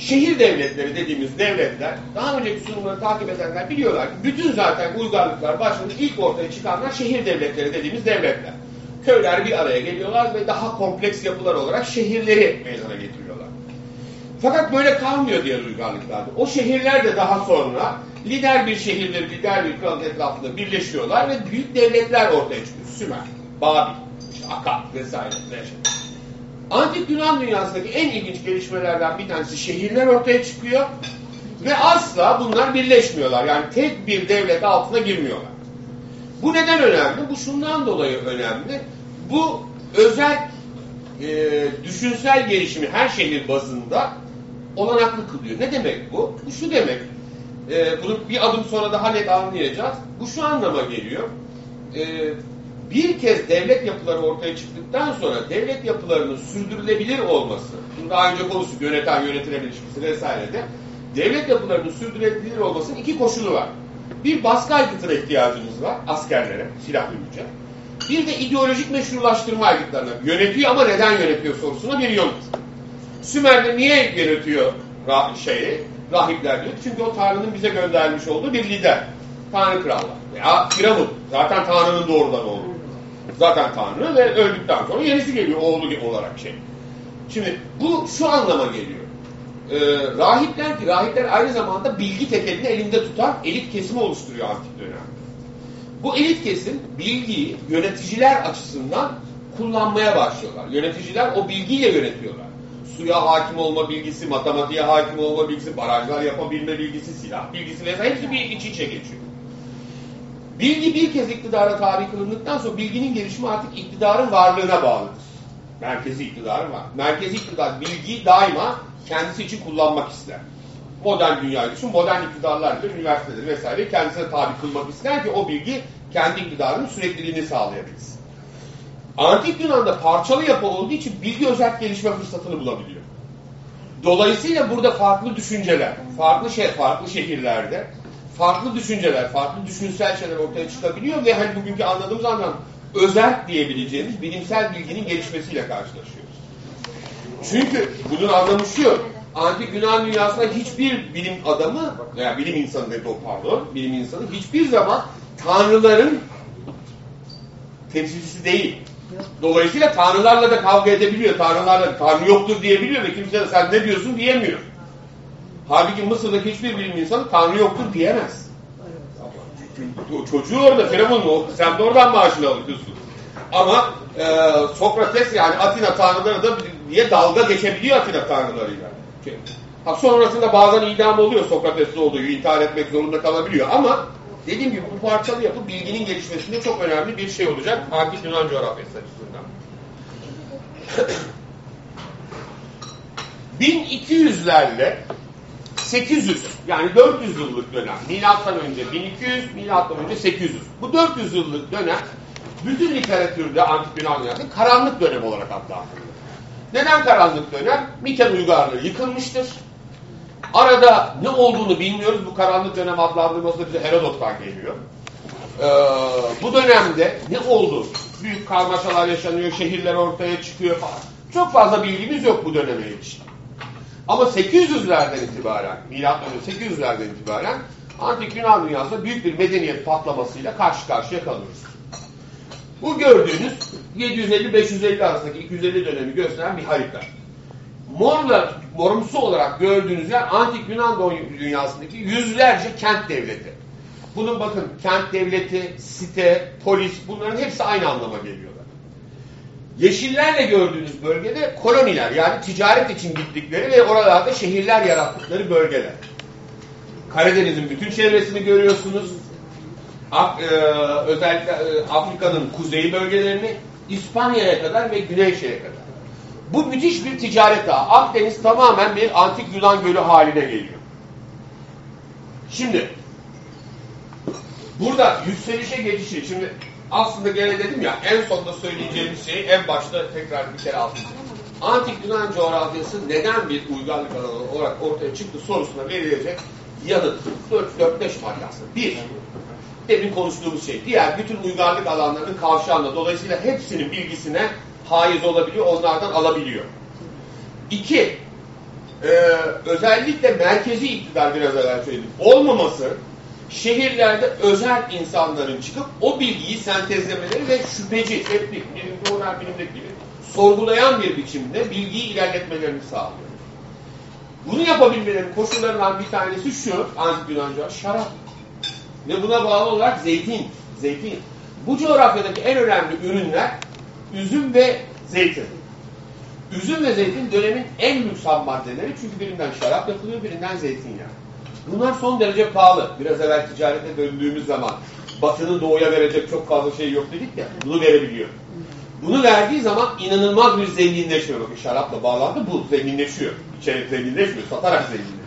şehir devletleri dediğimiz devletler, daha önceki sunumları takip edenler biliyorlar ki bütün zaten uygarlıklar başında ilk ortaya çıkanlar şehir devletleri dediğimiz devletler. Köyler bir araya geliyorlar ve daha kompleks yapılar olarak şehirleri meydana getiriyorlar. Fakat böyle kalmıyor diğer uygarlıklarda. O şehirler de daha sonra lider bir şehirleri, lider bir kralın etrafında birleşiyorlar ve büyük devletler ortaya çıkıyor. Sümer, Babil, Akkad vesaire. vesaire. Antik Yunan dünyasındaki en ilginç gelişmelerden bir tanesi şehirler ortaya çıkıyor ve asla bunlar birleşmiyorlar. Yani tek bir devlet altına girmiyorlar. Bu neden önemli? Bu şundan dolayı önemli. Bu özel e, düşünsel gelişimi her şehir bazında olanaklı kılıyor. Ne demek bu? Bu şu demek. E, bunu bir adım sonra daha net anlayacağız. Bu şu anlama geliyor. E, bir kez devlet yapıları ortaya çıktıktan sonra devlet yapılarının sürdürülebilir olması, bunu daha önce konuştuk yöneten yönetilebilir ilişkisi vesairede, devlet yapılarının sürdürülebilir olmasının iki koşulu var. Bir baskı aygıtına ihtiyacımız var askerlere, silahlı güce. Bir de ideolojik meşrulaştırma aygıtlarına. Yönetiyor ama neden yönetiyor sorusuna bir yanıt. Sümer'de niye yönetiyor rah şeyi, rahipler diyor. Çünkü o Tanrı'nın bize göndermiş olduğu bir lider. Tanrı krallar. Veya Firavun. Zaten Tanrı'nın doğrudan oğlu. Zaten Tanrı ve öldükten sonra yenisi geliyor oğlu olarak şey. Şimdi bu şu anlama geliyor. Ee, rahipler ki rahipler aynı zamanda bilgi tekelini elinde tutan elit kesimi oluşturuyor antik dönemde. Bu elit kesim bilgiyi yöneticiler açısından kullanmaya başlıyorlar. Yöneticiler o bilgiyle yönetiyorlar. Suya hakim olma bilgisi, matematiğe hakim olma bilgisi, barajlar yapabilme bilgisi, silah bilgisi vesaire hepsi bir iç içe geçiyor. Bilgi bir kez iktidara tabi kılındıktan sonra bilginin gelişimi artık iktidarın varlığına bağlıdır. Merkezi iktidarı var. Merkezi iktidar bilgiyi daima kendisi için kullanmak ister. Modern dünya için modern iktidarlar bile üniversiteleri vesaire kendisine tabi kılmak ister ki o bilgi kendi iktidarının sürekliliğini sağlayabilsin. Antik Yunan'da parçalı yapı olduğu için bilgi özel gelişme fırsatını bulabiliyor. Dolayısıyla burada farklı düşünceler, farklı şey, farklı şehirlerde farklı düşünceler, farklı düşünsel şeyler ortaya çıkabiliyor ve hani bugünkü anladığımız anlam özel diyebileceğimiz bilimsel bilginin gelişmesiyle karşılaşıyoruz. Çünkü bunun anlamı şu, antik Yunan dünyasında hiçbir bilim adamı veya bilim insanı dedi o pardon, bilim insanı hiçbir zaman tanrıların temsilcisi değil. Dolayısıyla tanrılarla da kavga edebiliyor. Tanrılarla tanrı yoktur diyebiliyor ve kimse de sen ne diyorsun diyemiyor. Halbuki Mısır'daki hiçbir bilim insanı tanrı yoktur diyemez. Çocuğu orada Firavun sen de oradan maaşını alıyorsun. Ama e, Sokrates yani Atina tanrıları da diye dalga geçebiliyor Atina tanrılarıyla. Ha, sonrasında bazen idam oluyor Sokrates'te olduğu intihar etmek zorunda kalabiliyor ama dediğim gibi bu parçalı yapı bilginin gelişmesinde çok önemli bir şey olacak antik Yunan coğrafyası açısından. 1200'lerle 800 yani 400 yıllık dönem. Milattan önce 1200, milattan önce 800. Bu 400 yıllık dönem bütün literatürde antik Yunan dünyasında karanlık dönem olarak adlandırılır. Neden karanlık dönem? Miken uygarlığı yıkılmıştır. Arada ne olduğunu bilmiyoruz. Bu karanlık dönem adlandırması da bize Herodot'tan geliyor. Ee, bu dönemde ne oldu? Büyük karmaşalar yaşanıyor, şehirler ortaya çıkıyor falan. Çok fazla bilgimiz yok bu döneme ilişkin. Ama 800'lerden itibaren, milattan önce 800'lerden itibaren antik Yunan dünyasında büyük bir medeniyet patlamasıyla karşı karşıya kalıyoruz. Bu gördüğünüz 750-550 arasındaki 250 dönemi gösteren bir harita. Morla, morumsu olarak gördüğünüz yer antik Yunan dünyasındaki yüzlerce kent devleti. Bunun bakın kent devleti, site, polis bunların hepsi aynı anlama geliyorlar. Yeşillerle gördüğünüz bölgede koloniler yani ticaret için gittikleri ve oralarda şehirler yarattıkları bölgeler. Karadeniz'in bütün çevresini görüyorsunuz. Af, e, özellikle e, Afrika'nın kuzey bölgelerini İspanya'ya kadar ve Güneyşehir'e kadar. Bu müthiş bir ticaret ağı. Akdeniz tamamen bir antik Yunan gölü haline geliyor. Şimdi burada yükselişe geçişi, şimdi aslında gene dedim ya en sonunda söyleyeceğim şey en başta tekrar bir kere altını Antik Yunan coğrafyası neden bir uygarlık alanı olarak ortaya çıktı sorusuna verilecek yanıt 4-5 maddesi. Bir, demin konuştuğumuz şey. Diğer bütün uygarlık alanlarının kavşağında. Dolayısıyla hepsinin bilgisine haiz olabiliyor, onlardan alabiliyor. İki, e, özellikle merkezi iktidar biraz evvel söyledim. Olmaması şehirlerde özel insanların çıkıp o bilgiyi sentezlemeleri ve şüpheci, teplik, bilimde bilimdeki gibi sorgulayan bir biçimde bilgiyi ilerletmelerini sağlıyor. Bunu yapabilmelerinin koşullarından bir tanesi şu, antik Yunanca, şarap. Ve buna bağlı olarak zeytin. Zeytin. Bu coğrafyadaki en önemli ürünler üzüm ve zeytin. Üzüm ve zeytin dönemin en lüks ham maddeleri çünkü birinden şarap yapılıyor, birinden zeytinyağı. Bunlar son derece pahalı. Biraz evvel ticarete döndüğümüz zaman batının doğuya verecek çok fazla şey yok dedik ya, bunu verebiliyor. Bunu verdiği zaman inanılmaz bir zenginleşme. Bakın şarapla bağlandı bu zenginleşiyor. İçerik zenginleşmiyor, satarak zenginleşiyor.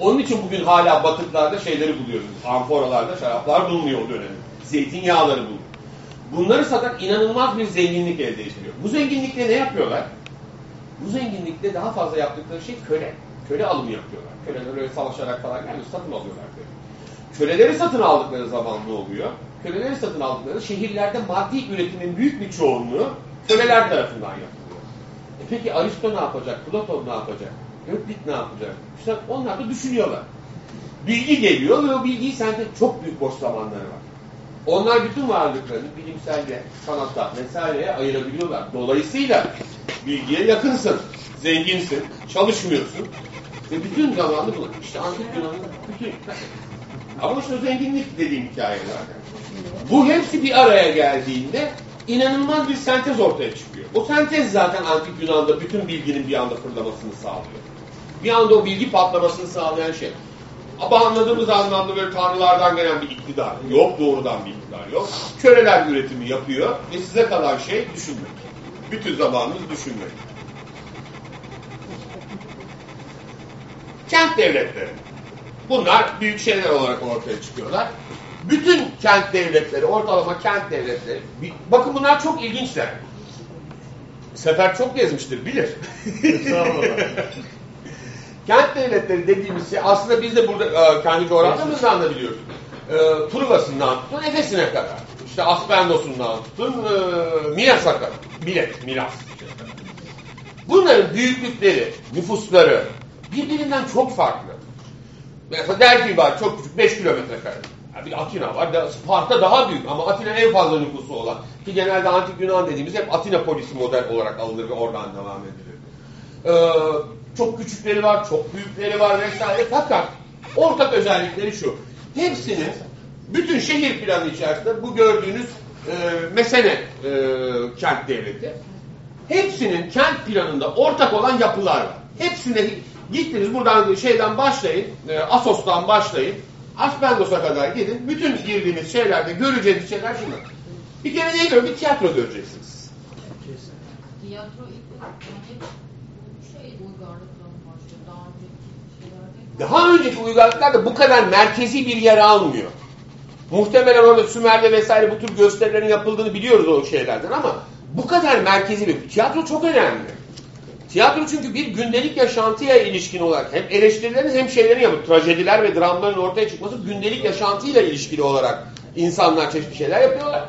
Onun için bugün hala batıklarda şeyleri buluyoruz. Amforalarda şaraplar bulunuyor o dönemde. Zeytinyağları bulunuyor. Bunları satan inanılmaz bir zenginlik elde ediliyor. Bu zenginlikle ne yapıyorlar? Bu zenginlikle daha fazla yaptıkları şey köle. Köle alımı yapıyorlar. Köleler öyle savaşarak falan gelmiyor. Satın alıyorlar köle. Köleleri satın aldıkları zaman ne oluyor? Köleleri satın aldıkları şehirlerde maddi üretimin büyük bir çoğunluğu köleler tarafından yapılıyor. E peki Aristo ne yapacak? Platon ne yapacak? Öklit ne yapacak? İşte onlar da düşünüyorlar. Bilgi geliyor ve o bilgiyi sende çok büyük boş zamanları var. Onlar bütün varlıklarını bilimselde, sanatta vesaireye ayırabiliyorlar. Dolayısıyla bilgiye yakınsın, zenginsin, çalışmıyorsun ve bütün zamanı bu. İşte antik Yunan'ın bütün... Ama işte zenginlik dediğim hikayeler. Bu hepsi bir araya geldiğinde inanılmaz bir sentez ortaya çıkıyor. O sentez zaten antik Yunan'da bütün bilginin bir anda fırlamasını sağlıyor. Bir anda o bilgi patlamasını sağlayan şey. Ama anladığımız anlamda böyle tanrılardan gelen bir iktidar yok, doğrudan bir iktidar yok. Köleler üretimi yapıyor ve size kalan şey düşünmek. Bütün zamanınız düşünmek. Kent devletleri. Bunlar büyük şeyler olarak ortaya çıkıyorlar. Bütün kent devletleri, ortalama kent devletleri, bakın bunlar çok ilginçler. Sefer çok gezmiştir, bilir. kent devletleri dediğimiz şey aslında biz de burada e, kendi coğrafyamızdan da biliyoruz. E, Truva'sından tutun Efes'ine kadar. İşte Aspendos'undan tutun e, Milas'a kadar. Bilet, Milas. Bunların büyüklükleri, nüfusları birbirinden çok farklı. Mesela Delphi var çok küçük 5 kilometre kare. Bir Atina var. Sparta daha büyük ama Atina en fazla nüfusu olan. Ki genelde antik Yunan dediğimiz hep Atina polisi model olarak alınır ve oradan devam edilir. Ee, çok küçükleri var, çok büyükleri var vesaire. Fakat ortak özellikleri şu. Hepsinin bütün şehir planı içerisinde bu gördüğünüz e, mesene e, kent devleti. Hepsinin kent planında ortak olan yapılar var. Hepsine gittiniz buradan şeyden başlayın, e, Asos'tan başlayın. Aspendos'a kadar gidin. Bütün girdiğiniz şeylerde göreceğiniz şeyler şunlar. Bir kere neyi görün? Bir tiyatro göreceksiniz. Tiyatro şey. Daha önceki önceki uygarlıklarda bu kadar merkezi bir yer almıyor. Muhtemelen orada Sümer'de vesaire bu tür gösterilerin yapıldığını biliyoruz o şeylerden ama bu kadar merkezi bir tiyatro çok önemli. Tiyatro çünkü bir gündelik yaşantıya ilişkin olarak hem eleştirilerin hem şeylerin yapıp trajediler ve dramların ortaya çıkması gündelik yaşantıyla ilişkili olarak insanlar çeşitli şeyler yapıyorlar.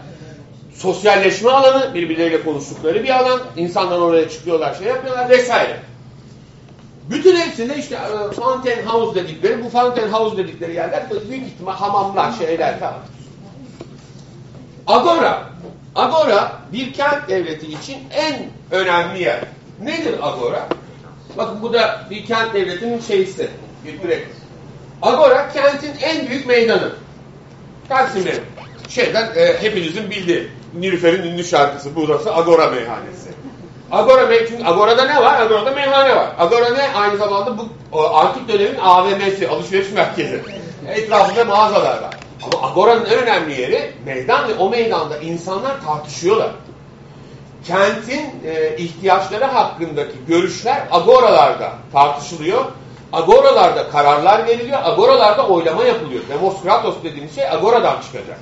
Sosyalleşme alanı birbirleriyle konuştukları bir alan. İnsanlar oraya çıkıyorlar şey yapıyorlar vesaire. Bütün hepsinde işte e, fountain house dedikleri, bu fountain house dedikleri yerler büyük ihtimal hamamlar, şeyler falan. Agora. Agora bir kent devleti için en önemli yer. Nedir Agora? Bakın bu da bir kent devletinin şeysi. Bir kürek. Agora kentin en büyük meydanı. Taksim'de. Şeyden e, hepinizin bildiği Nilüfer'in ünlü şarkısı burası Agora meyhanesi. Agora mey çünkü Agora'da ne var? Agora'da meyhane var. Agora ne? Aynı zamanda bu o, antik dönemin AVM'si, alışveriş merkezi. Etrafında mağazalar var. Ama Agora'nın en önemli yeri meydan ve o meydanda insanlar tartışıyorlar kentin e, ihtiyaçları hakkındaki görüşler agoralarda tartışılıyor. Agoralarda kararlar veriliyor. Agoralarda oylama yapılıyor. Demoskratos dediğimiz şey agoradan çıkacak.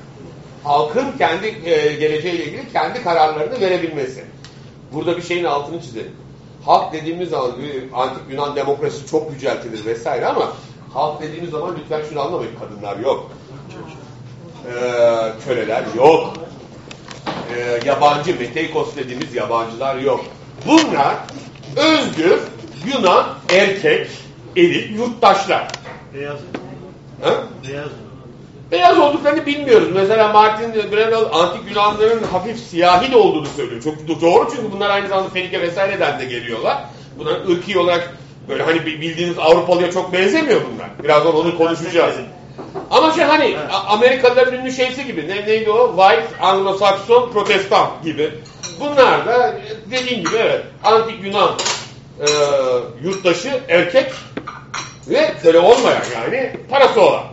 Halkın kendi e, geleceğiyle ilgili kendi kararlarını verebilmesi. Burada bir şeyin altını çizelim. Halk dediğimiz zaman antik Yunan demokrasi çok yüceltilir vesaire ama halk dediğimiz zaman lütfen şunu anlamayın. Kadınlar yok. Ee, köleler yok e, yabancı, meteikos dediğimiz yabancılar yok. Bunlar özgür Yunan erkek, elit yurttaşlar. Beyaz. Ha? Beyaz. Beyaz olduklarını bilmiyoruz. Mesela Martin Brennel antik Yunanların hafif siyahi de olduğunu söylüyor. Çok doğru çünkü bunlar aynı zamanda Fenike vesaireden de geliyorlar. Bunlar ırki olarak böyle hani bildiğiniz Avrupalıya çok benzemiyor bunlar. Birazdan onu konuşacağız. Ama şey hani evet. Amerikalıların ünlü şeysi gibi ne, neydi o? White, Anglo-Sakson, Protestan gibi. Bunlar da dediğim gibi evet antik Yunan e, yurttaşı erkek ve köle olmayan yani parası olan.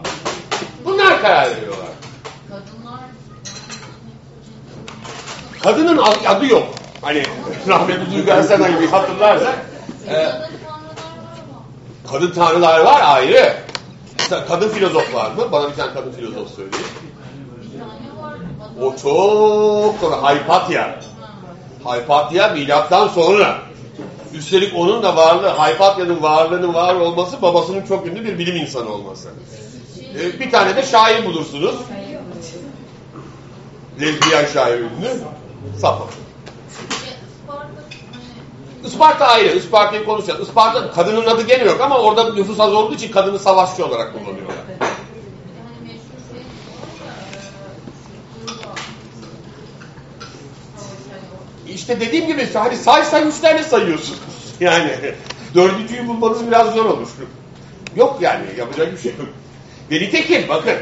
Bunlar karar veriyorlar. Kadınlar Kadının adı yok. Hani rahmetli Duygu Ersenay gibi hatırlarsak. E, kadın tanrılar var ayrı. Kadın filozof var mı? Bana bir tane kadın filozof söyleyin. O çok sonra Hypatia. Hypatia milattan sonra. Üstelik onun da varlığı, Hypatia'nın varlığının var olması babasının çok ünlü bir bilim insanı olması. Ee, bir tane de şair bulursunuz. Lezbiyen şair ünlü. Safa. Isparta ayrı. Isparta'yı konuşacağız. Isparta kadının adı gene yok ama orada nüfus az olduğu için kadını savaşçı olarak kullanıyorlar. İşte dediğim gibi hani saysan üç tane sayıyorsunuz. Yani dördüncüyü bulmanız biraz zor olur. Yok yani yapacak bir şey yok. Ve nitekim bakın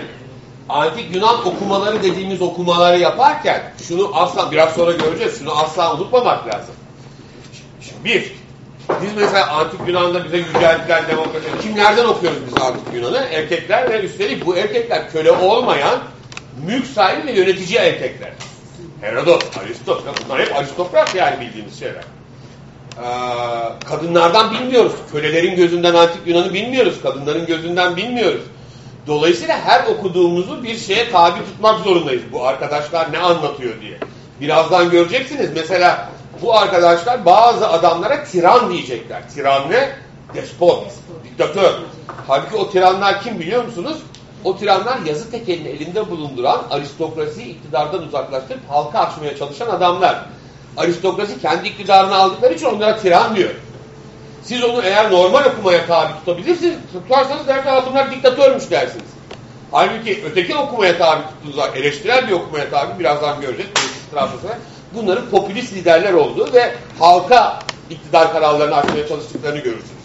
antik Yunan okumaları dediğimiz okumaları yaparken şunu asla biraz sonra göreceğiz. Şunu asla unutmamak lazım. Bir, biz mesela antik Yunan'da bize yüceltilen demokrasi, kimlerden okuyoruz biz antik Yunan'ı? Erkekler ve üstelik bu erkekler köle olmayan mülk sahibi ve yönetici erkekler. Herodot, Aristot, bunlar hep aristokrat yani bildiğimiz şeyler. Ee, kadınlardan bilmiyoruz. Kölelerin gözünden antik Yunan'ı bilmiyoruz. Kadınların gözünden bilmiyoruz. Dolayısıyla her okuduğumuzu bir şeye tabi tutmak zorundayız. Bu arkadaşlar ne anlatıyor diye. Birazdan göreceksiniz. Mesela bu arkadaşlar bazı adamlara tiran diyecekler. Tiran ne? Despot, diktatör. Halbuki o tiranlar kim biliyor musunuz? O tiranlar yazı tekelini elinde bulunduran aristokrasiyi iktidardan uzaklaştırıp halka açmaya çalışan adamlar. Aristokrasi kendi iktidarını aldıkları için onlara tiran diyor. Siz onu eğer normal okumaya tabi tutabilirsiniz, tutarsanız derler bunlar diktatörmüş dersiniz. Halbuki öteki okumaya tabi tuttuğunuzda eleştirel bir okumaya tabi birazdan göreceğiz. Bunların popülist liderler olduğu ve halka iktidar kararlarını açmaya çalıştıklarını görürsünüz.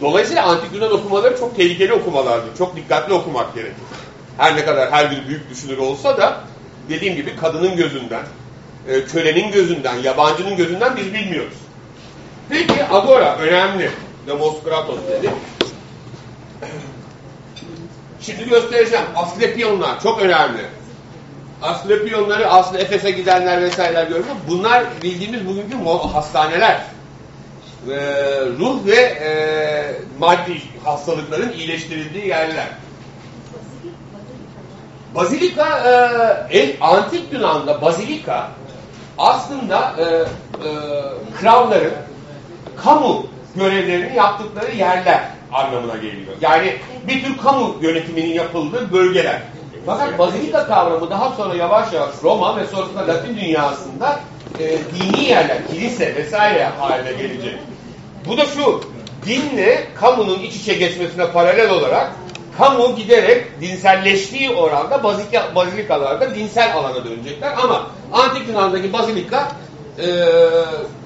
Dolayısıyla antik Yunan okumaları çok tehlikeli okumalardır. Çok dikkatli okumak gerekir. Her ne kadar her gün büyük düşünür olsa da dediğim gibi kadının gözünden, e, kölenin gözünden, yabancının gözünden biz bilmiyoruz. Peki Agora önemli. Demostratos dedi. Şimdi göstereceğim. Asklepiyonlar çok önemli. Asklepiyonları aslında Efes'e gidenler vesaireler görüyor. Bunlar bildiğimiz bugünkü hastaneler. Ee, ruh ve e, maddi hastalıkların iyileştirildiği yerler. Bazilika, e, el, antik Yunan'da bazilika aslında e, e, kralların kamu görevlerini yaptıkları yerler anlamına geliyor. Yani bir tür kamu yönetiminin yapıldığı bölgeler. Fakat bazilika kavramı daha sonra yavaş yavaş Roma ve sonrasında Latin dünyasında e, dini yerler, kilise vesaire haline gelecek. Bu da şu, dinle kamunun iç içe geçmesine paralel olarak kamu giderek dinselleştiği oranda bazilika, bazilikalarda dinsel alana dönecekler. Ama antik Yunan'daki bazilika e,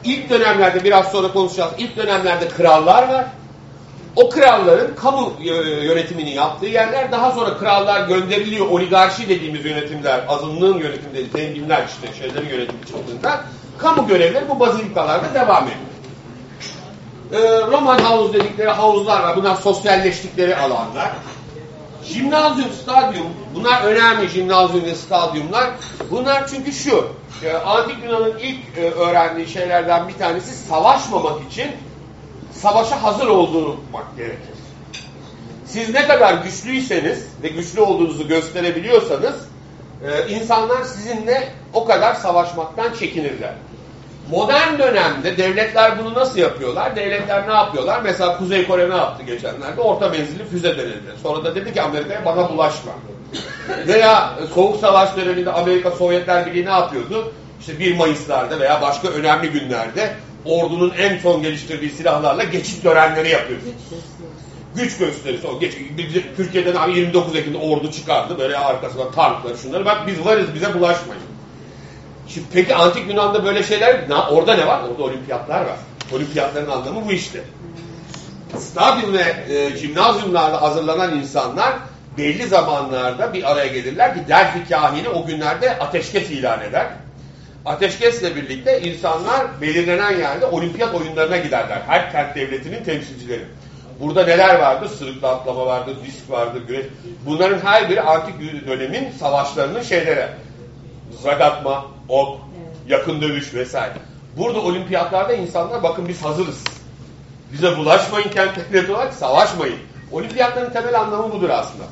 ilk dönemlerde biraz sonra konuşacağız. İlk dönemlerde krallar var. O kralların kamu yönetimini yaptığı yerler daha sonra krallar gönderiliyor. Oligarşi dediğimiz yönetimler, azınlığın yönetimleri, zenginler işte şeylerin yönetimi çıktığında kamu görevleri bu bazilikalarda devam ediyor. Ee, Roman havuz dedikleri havuzlar var. Bunlar sosyalleştikleri alanlar. Jimnazyum, stadyum, bunlar önemli jimnazyum ve stadyumlar. Bunlar çünkü şu, e, Antik Yunan'ın ilk e, öğrendiği şeylerden bir tanesi savaşmamak için savaşa hazır olmak gerekir. Siz ne kadar güçlüyseniz ve güçlü olduğunuzu gösterebiliyorsanız e, insanlar sizinle o kadar savaşmaktan çekinirler. Modern dönemde devletler bunu nasıl yapıyorlar? Devletler ne yapıyorlar? Mesela Kuzey Kore ne yaptı geçenlerde? Orta menzilli füze denildi. Sonra da dedi ki Amerika'ya bana bulaşma. veya Soğuk Savaş döneminde Amerika Sovyetler Birliği ne yapıyordu? İşte 1 Mayıs'larda veya başka önemli günlerde ordunun en son geliştirdiği silahlarla geçit törenleri yapıyordu. Güç gösterisi o. Geç, Türkiye'den abi 29 Ekim'de ordu çıkardı. Böyle arkasında tanklar şunları. Bak biz varız bize bulaşmayın. Şimdi peki antik Yunan'da böyle şeyler, orada ne var? Orada olimpiyatlar var. Olimpiyatların anlamı bu işte. Stadyum ve e, jimnazyumlarda hazırlanan insanlar belli zamanlarda bir araya gelirler ki Delphi kahini o günlerde ateşkes ilan eder. Ateşkesle birlikte insanlar belirlenen yerde olimpiyat oyunlarına giderler. Her kent devletinin temsilcileri. Burada neler vardı? Sırıkla atlama vardı, disk vardı, güreş. Bunların her biri antik dönemin savaşlarının şeyleri. Mızrak atma, ok, yakın dövüş vesaire. Burada olimpiyatlarda insanlar bakın biz hazırız. Bize bulaşmayın kent devleti olarak savaşmayın. Olimpiyatların temel anlamı budur aslında.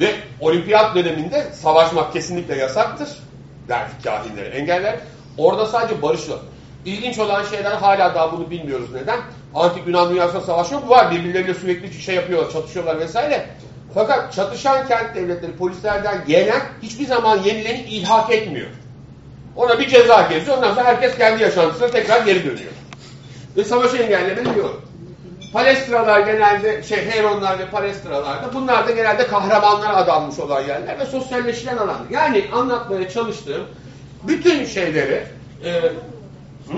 Ve olimpiyat döneminde savaşmak kesinlikle yasaktır. Der kahinleri engeller. Orada sadece barış var. İlginç olan şeyler hala daha bunu bilmiyoruz neden. Antik Yunan dünyasında savaş yok var. Birbirleriyle sürekli şey yapıyorlar, çatışıyorlar vesaire. Fakat çatışan kent devletleri polislerden gelen hiçbir zaman yenileni ilhak etmiyor. Ona bir ceza kesiyor. Ondan sonra herkes kendi yaşantısına tekrar geri dönüyor. Ve savaşı engellemenin yolu. Palestralar genelde, şey Heronlar ve Palestralarda bunlar da genelde kahramanlara adanmış olan yerler ve sosyalleşilen alan. Yani anlatmaya çalıştığım bütün şeyleri e, hı?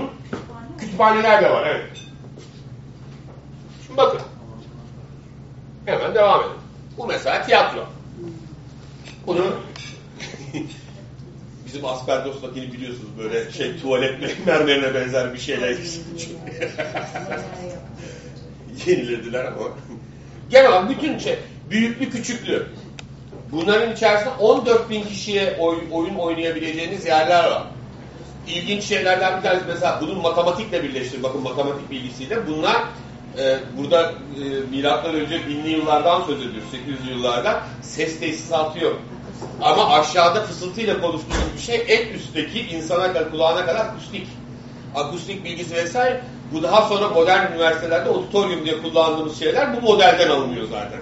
kütüphaneler de var evet. Şimdi bakın. Hemen devam edelim. Bu mesela tiyatro. Bunu bizim Asperdos'takini biliyorsunuz böyle şey tuvalet mermerine benzer bir şeyler yenilediler ama genel olarak bütün şey büyüklü küçüklü bunların içerisinde 14 bin kişiye oy, oyun oynayabileceğiniz yerler var. İlginç şeylerden bir tanesi mesela bunun matematikle birleştir bakın matematik bilgisiyle bunlar e, burada e, milattan önce binli yıllardan söz ediyoruz 800 yıllardan ses tesisatı yok. Ama aşağıda fısıltıyla konuştuğumuz bir şey en üstteki insana kadar kulağına kadar akustik. Akustik bilgisi vesaire. Bu daha sonra modern üniversitelerde auditorium diye kullandığımız şeyler bu modelden alınıyor zaten.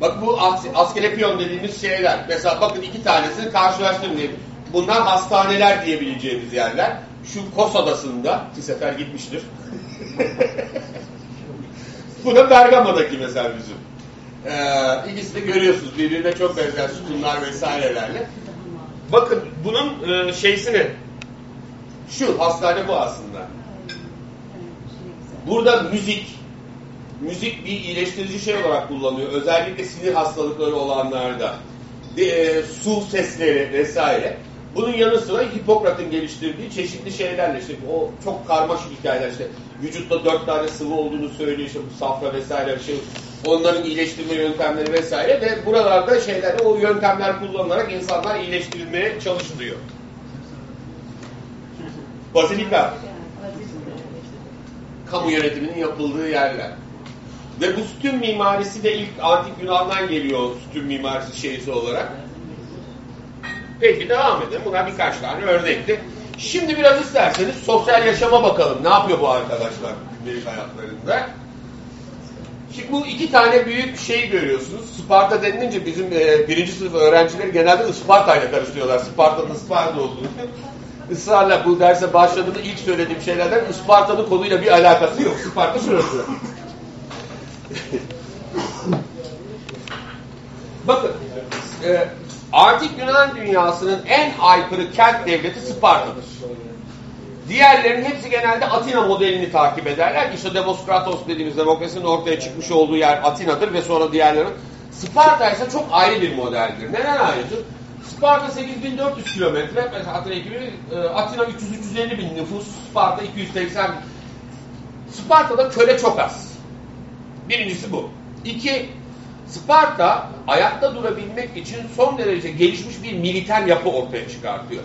Bak bu as askelepion dediğimiz şeyler. Mesela bakın iki tanesini karşılaştırmayayım. Bunlar hastaneler diyebileceğimiz yerler. Şu Kos Adası'nda, bir sefer gitmiştir. bu da Bergama'daki mesela bizim. Ee, ikisi de görüyorsunuz birbirine çok benzer sütunlar vesairelerle. Bakın bunun e, şeysini şu hastane bu aslında. Burada müzik müzik bir iyileştirici şey olarak kullanılıyor. Özellikle sinir hastalıkları olanlarda. De, e, su sesleri vesaire. Bunun yanı sıra Hipokrat'ın geliştirdiği çeşitli şeylerle işte o çok karmaşık hikayeler işte vücutta dört tane sıvı olduğunu söylüyor işte bu safra vesaire şey onların iyileştirme yöntemleri vesaire ve buralarda şeyler o yöntemler kullanılarak insanlar iyileştirilmeye çalışılıyor. Bazilika kamu yönetiminin yapıldığı yerler. Ve bu sütun mimarisi de ilk antik Yunan'dan geliyor sütun mimarisi şeysi olarak. Peki devam edelim. Buna birkaç tane örnekti. Şimdi biraz isterseniz sosyal yaşama bakalım. Ne yapıyor bu arkadaşlar gündelik hayatlarında? Şimdi bu iki tane büyük şey görüyorsunuz. Sparta denilince bizim e, birinci sınıf öğrencileri genelde Isparta ile karıştırıyorlar. Sparta'nın Sparta olduğunu. Israrla bu derse başladığında ilk söylediğim şeylerden Isparta'nın konuyla bir alakası yok. Sparta şurası. Bakın, e, antik Yunan dünyasının en aykırı kent devleti Sparta'dır. Diğerlerinin hepsi genelde Atina modelini takip ederler. İşte Demoskratos dediğimiz demokrasinin ortaya çıkmış olduğu yer Atina'dır ve sonra diğerleri. Sparta ise çok ayrı bir modeldir. Neden ayrıdır? Sparta 8400 kilometre, Atina gibi, e, Atina 300-350 bin nüfus, Sparta 280 bin. Sparta'da köle çok az. Birincisi bu. İki, Sparta ayakta durabilmek için son derece gelişmiş bir militer yapı ortaya çıkartıyor.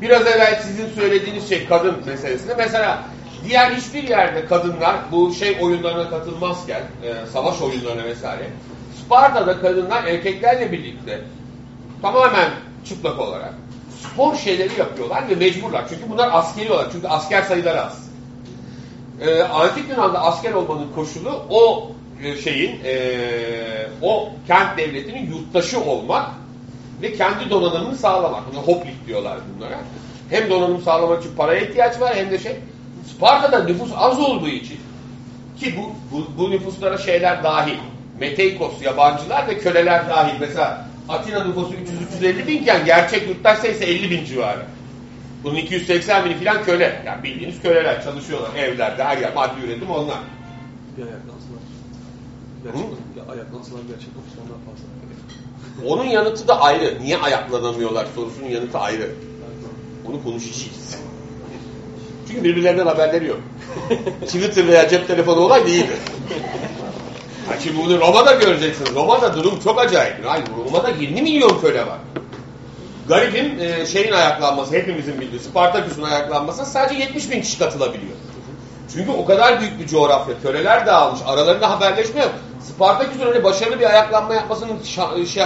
Biraz evvel sizin söylediğiniz şey kadın meselesinde. Mesela diğer hiçbir yerde kadınlar bu şey oyunlarına katılmazken, e, savaş oyunlarına vesaire, Sparta'da kadınlar erkeklerle birlikte tamamen çıplak olarak spor şeyleri yapıyorlar ve mecburlar. Çünkü bunlar askeri olarak. Çünkü asker sayıları az. E, Antik Yunan'da asker olmanın koşulu o şeyin e, o kent devletinin yurttaşı olmak ve kendi donanımını sağlamak. Buna hoplik diyorlar bunlara. Hem donanım sağlamak için paraya ihtiyaç var hem de şey. Sparta'da nüfus az olduğu için ki bu, bu, bu nüfuslara şeyler dahil. Meteikos yabancılar ve köleler dahil. Mesela Atina nüfusu 300-350 binken gerçek yurttaş sayısı 50 bin civarı. Bunun 280 bini falan köle. Yani bildiğiniz köleler çalışıyorlar evlerde her yer maddi üretim onlar. Gerçekten, ayaklansalar gerçekten ondan fazla. Onun yanıtı da ayrı. Niye ayaklanamıyorlar sorusunun yanıtı ayrı. Onu konuşacağız. Çünkü birbirlerinden haberleri yok. Twitter veya cep telefonu olay değildir. Ha şimdi bunu Roma'da göreceksiniz. Roma'da durum çok acayip. Hayır, Roma'da 20 milyon köle var. Garip'in e, şeyin ayaklanması, hepimizin bildiği Spartaküs'ün ayaklanmasına sadece 70 bin kişi katılabiliyor. Çünkü o kadar büyük bir coğrafya, köleler dağılmış, aralarında haberleşme yok. Spartaküs'ün öyle başarılı bir ayaklanma yapmasının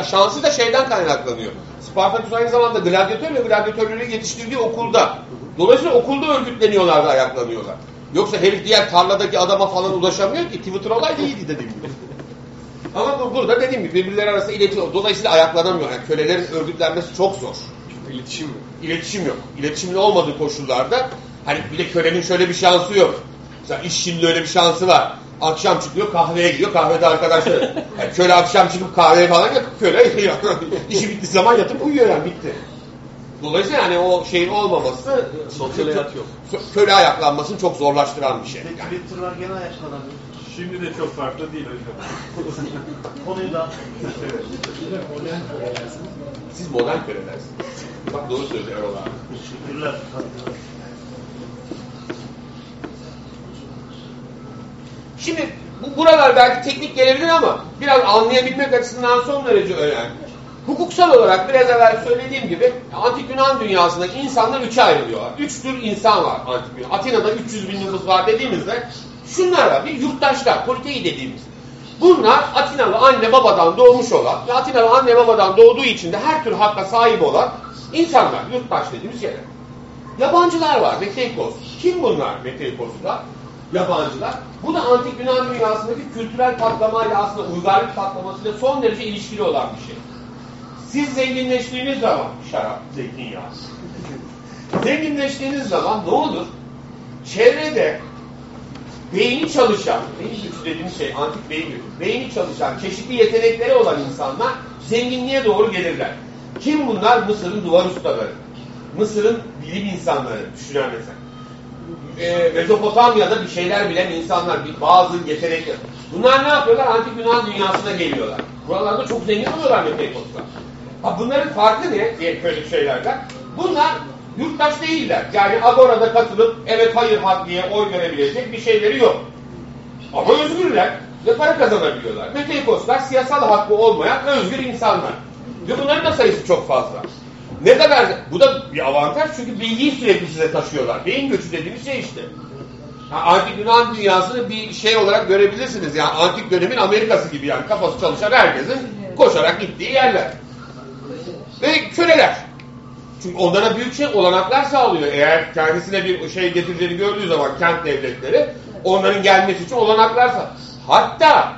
şansı da şeyden kaynaklanıyor. Spartaküs aynı zamanda gladyatör ve gladyatörleri yetiştirdiği okulda. Dolayısıyla okulda örgütleniyorlar ve ayaklanıyorlar. Yoksa herif diğer tarladaki adama falan ulaşamıyor ki. Twitter olay değildi dediğim gibi. Ama bu, burada dediğim gibi birbirleri arasında iletişim. Dolayısıyla ayaklanamıyor. Yani kölelerin örgütlenmesi çok zor. Çünkü iletişim mi? İletişim yok. İletişimin olmadığı koşullarda hani bir de kölenin şöyle bir şansı yok. Mesela işçinin öyle bir şansı var. Akşam çıkıyor kahveye gidiyor kahvede arkadaşları. Yani köle akşam çıkıp kahveye falan yapıp köle işi bitti zaman yatıp uyuyor yani bitti. Dolayısıyla yani o şeyin olmaması Sosyal hayat yok. Köle ayaklanmasını çok zorlaştıran bir şey. Yani. Twitter'lar gene yaşlanabilir. Şimdi de çok farklı değil hocam. Konuyu da Siz modern kölelersiniz. Bak doğru söylüyor Erol abi. teşekkürler. Şimdi bu buralar belki teknik gelebilir ama biraz anlayabilmek açısından son derece önemli. Hukuksal olarak biraz evvel söylediğim gibi antik Yunan dünyasındaki insanlar üçe ayrılıyorlar. Üç tür insan var antik Yunan. Atina'da 300 bin nüfus var dediğimizde şunlar var. Bir yurttaşlar, politei dediğimiz. Bunlar Atinalı anne babadan doğmuş olan ve Atinalı anne babadan doğduğu için de her tür hakka sahip olan insanlar, yurttaş dediğimiz şeyler. Yabancılar var, Meteikos. Kim bunlar Meteikos'lar? Yabancılar. Bu da antik Yunan dünyasındaki kültürel patlamayla aslında uygarlık patlamasıyla son derece ilişkili olan bir şey. Siz zenginleştiğiniz zaman, şarap, zeytinyağı. zenginleştiğiniz zaman ne olur? Çevrede beyni çalışan, beyin gücü dediğimiz şey antik beyin gücü, beyni çalışan, çeşitli yetenekleri olan insanlar zenginliğe doğru gelirler. Kim bunlar? Mısır'ın duvar ustaları. Mısır'ın bilim insanları, düşünen mesela. Ee, Mezopotamya'da bir şeyler bilen insanlar, bir, bazı yetenekler. Bunlar ne yapıyorlar? Antik Yunan dünyasına geliyorlar. Buralarda çok zengin oluyorlar Meteikoslar. Ha bunların farkı ne diye böyle şeylerden? Bunlar yurttaş değiller. Yani Agora'da katılıp evet hayır hak diye oy verebilecek bir şeyleri yok. Ama özgürler ve para kazanabiliyorlar. Meteikoslar siyasal hakkı olmayan özgür insanlar. Ve bunların da sayısı çok fazla. Ne kadar, bu da bir avantaj çünkü bilgiyi sürekli size taşıyorlar. Beyin göçü dediğimiz şey işte. Ha, antik Yunan dünyasını bir şey olarak görebilirsiniz. Yani antik dönemin Amerikası gibi yani kafası çalışan herkesin koşarak gittiği yerler. Ve köleler. Çünkü onlara büyük şey olanaklar sağlıyor. Eğer kendisine bir şey getireceğini gördüğü zaman kent devletleri onların gelmesi için olanaklar sağlıyor. Hatta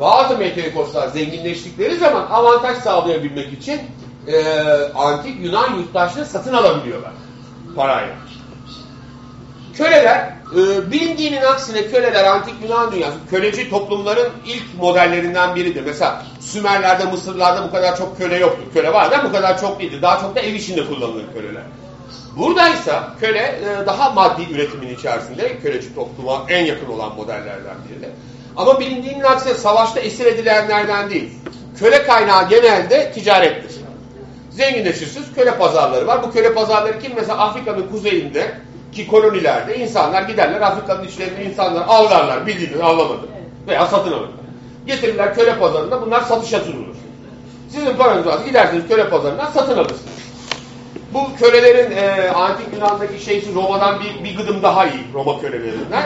bazı meteorikoslar zenginleştikleri zaman avantaj sağlayabilmek için e, antik Yunan yurttaşlığı satın alabiliyorlar parayla. Köleler, e, bilindiğinin aksine köleler antik Yunan dünyası, köleci toplumların ilk modellerinden biridir. Mesela Sümerler'de, Mısırlar'da bu kadar çok köle yoktu. Köle var da bu kadar çok değildi. Daha çok da ev içinde kullanılır köleler. Buradaysa köle e, daha maddi üretimin içerisinde köleci topluma en yakın olan modellerden biridir. Ama bilindiğinin aksine savaşta esir edilenlerden değil. Köle kaynağı genelde ticarettir. Zenginleşirsiniz köle pazarları var. Bu köle pazarları kim? Mesela Afrika'nın kuzeyinde ki kolonilerde insanlar giderler Afrika'nın içlerinde insanlar avlarlar bildiğiniz avlamadı veya satın alırlar. Getirirler köle pazarında bunlar satışa sunulur. Sizin paranız varsa gidersiniz köle pazarından satın alırsınız. Bu kölelerin e, antik Yunan'daki şeysi Roma'dan bir, bir gıdım daha iyi Roma kölelerinden.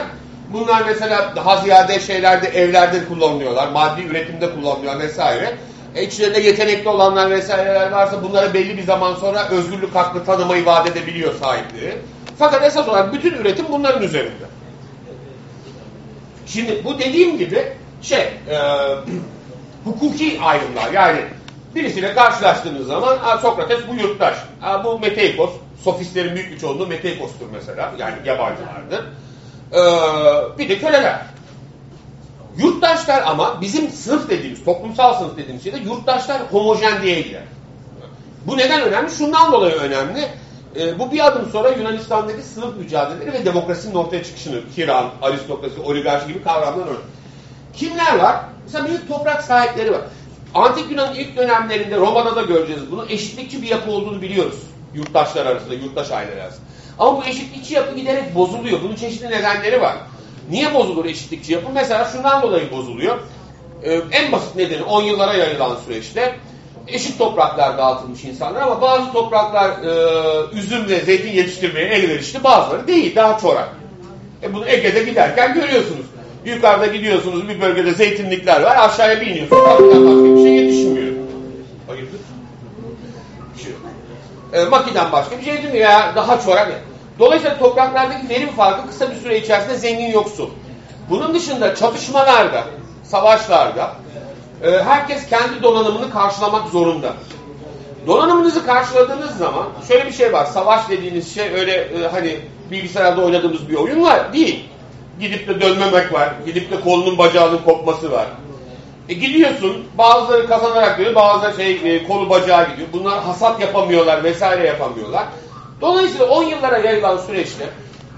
Bunlar mesela daha ziyade şeylerde evlerde kullanılıyorlar. Maddi üretimde kullanılıyor vesaire. E, içlerinde yetenekli olanlar vesaireler varsa bunlara belli bir zaman sonra özgürlük hakkı tanımayı vaat edebiliyor sahipleri. Fakat esas olarak bütün üretim bunların üzerinde. Şimdi bu dediğim gibi şey e, hukuki ayrımlar yani birisiyle karşılaştığınız zaman Sokrates bu yurttaş, bu Meteikos, sofistlerin büyük bir çoğunluğu Meteikos'tur mesela yani yabancılardır. E, bir de köleler. Yurttaşlar ama bizim sınıf dediğimiz, toplumsal sınıf dediğimiz şeyde yurttaşlar homojen değiller. Bu neden önemli? Şundan dolayı önemli. E, bu bir adım sonra Yunanistan'daki sınıf mücadeleleri ve demokrasinin ortaya çıkışını, kiran, aristokrasi, oligarşi gibi kavramlar önemli. Kimler var? Mesela büyük toprak sahipleri var. Antik Yunan'ın ilk dönemlerinde Roma'da da göreceğiz bunu. Eşitlikçi bir yapı olduğunu biliyoruz. Yurttaşlar arasında, yurttaş aileler arasında. Ama bu eşitlikçi yapı giderek bozuluyor. Bunun çeşitli nedenleri var. Niye bozulur eşitlikçi yapı? Mesela şundan dolayı bozuluyor. Ee, en basit nedeni 10 yıllara yayılan süreçte eşit topraklar dağıtılmış insanlar ama bazı topraklar e, üzüm ve zeytin yetiştirmeye elverişli bazıları değil daha çorak. E bunu Ege'de giderken görüyorsunuz. Yukarıda gidiyorsunuz bir bölgede zeytinlikler var aşağıya bir iniyorsunuz makiden başka bir şey yetişmiyor. Hayırdır? Şey. E, makiden başka bir şey yetişmiyor ya daha çorak. Dolayısıyla topraklardaki verim farkı kısa bir süre içerisinde zengin yoksul. Bunun dışında Donanımınızı karşıladığınız zaman şöyle bir şey var. Savaş dediğiniz şey öyle e, hani bilgisayarda oynadığımız bir oyun var. Değil. Gidip de dönmemek var. Gidip de kolunun bacağının kopması var. E gidiyorsun bazıları kazanarak gidiyor bazıları şey e, kolu bacağı gidiyor. Bunlar hasat yapamıyorlar vesaire yapamıyorlar. Dolayısıyla 10 yıllara yayılan süreçte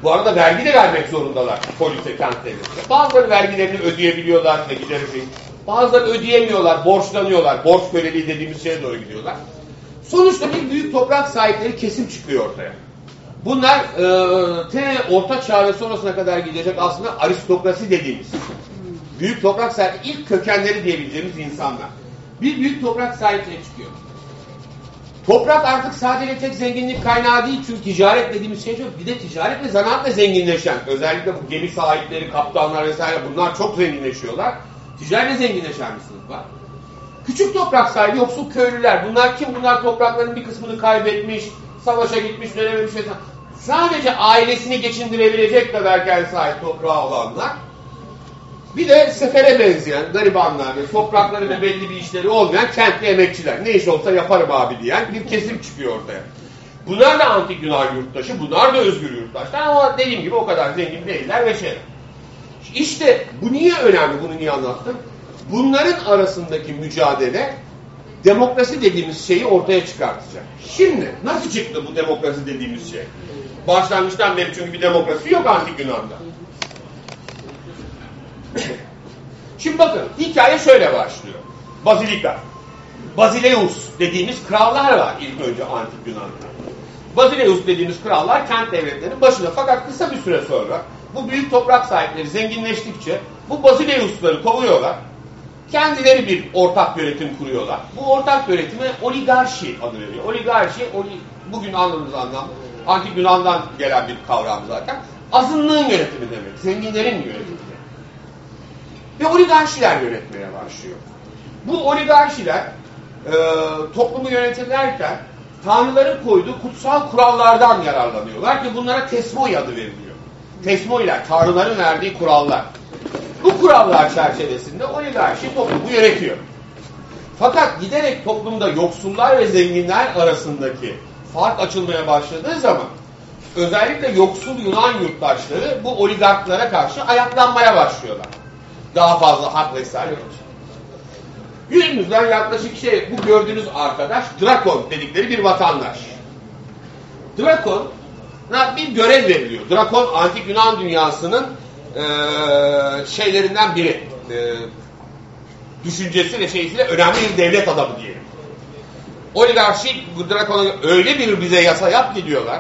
bu arada vergi de vermek zorundalar polise, kent devletine. Bazıları vergilerini ödeyebiliyorlar ve giderek Bazıları ödeyemiyorlar, borçlanıyorlar. Borç köleliği dediğimiz şeye doğru gidiyorlar. Sonuçta bir büyük toprak sahipleri kesim çıkıyor ortaya. Bunlar e, te orta çağ ve sonrasına kadar gidecek aslında aristokrasi dediğimiz. Büyük toprak sahibi ilk kökenleri diyebileceğimiz insanlar. Bir büyük toprak sahipleri çıkıyor. Toprak artık sadece tek zenginlik kaynağı değil çünkü ticaret dediğimiz şey çok. Bir de ticaret ve zanaatla zenginleşen, özellikle bu gemi sahipleri, kaptanlar vesaire bunlar çok zenginleşiyorlar. Ticaretle zenginleşen bir sınıf var. Küçük toprak sahibi yoksul köylüler. Bunlar kim? Bunlar toprakların bir kısmını kaybetmiş, savaşa gitmiş, dönememiş vesaire. Sadece ailesini geçindirebilecek kadar sahip toprağı olanlar. Bir de sefere benzeyen garibanlar ve toprakları ve belli bir işleri olmayan kentli emekçiler. Ne iş olsa yaparım abi diyen bir kesim çıkıyor ortaya. Bunlar da antik Yunan yurttaşı, bunlar da özgür yurttaşlar ama dediğim gibi o kadar zengin değiller ve şey. İşte bu niye önemli, bunu niye anlattım? Bunların arasındaki mücadele demokrasi dediğimiz şeyi ortaya çıkartacak. Şimdi nasıl çıktı bu demokrasi dediğimiz şey? Başlangıçtan beri çünkü bir demokrasi yok antik Yunan'da. Şimdi bakın hikaye şöyle başlıyor. Bazilika. Basileus dediğimiz krallar var ilk önce antik Yunan'da. Basileus dediğimiz krallar kent devletlerinin başında. Fakat kısa bir süre sonra bu büyük toprak sahipleri zenginleştikçe bu Basileus'ları kovuyorlar. Kendileri bir ortak yönetim kuruyorlar. Bu ortak yönetime oligarşi adı veriyor. Oligarşi oli, bugün anladığımız anlam antik Yunan'dan gelen bir kavram zaten. Azınlığın yönetimi demek. Zenginlerin yönetimi. Ve oligarşiler yönetmeye başlıyor. Bu oligarşiler e, toplumu yönetirlerken tanrıların koyduğu kutsal kurallardan yararlanıyorlar ki bunlara tesmoi adı veriliyor. Tesmoiler, tanrıların verdiği kurallar. Bu kurallar çerçevesinde oligarşi toplumu yönetiyor. Fakat giderek toplumda yoksullar ve zenginler arasındaki fark açılmaya başladığı zaman özellikle yoksul Yunan yurttaşları bu oligarklara karşı ayaklanmaya başlıyorlar. Daha fazla hak vesaire için. Günümüzden yaklaşık şey bu gördüğünüz arkadaş Drakon dedikleri bir vatandaş. Drakon'a bir görev veriliyor. Drakon antik Yunan dünyasının e, şeylerinden biri. E, düşüncesi ve şeysiyle önemli bir devlet adamı diyelim. Oligarşi Drakon'a öyle bir bize yasa yap ki diyorlar.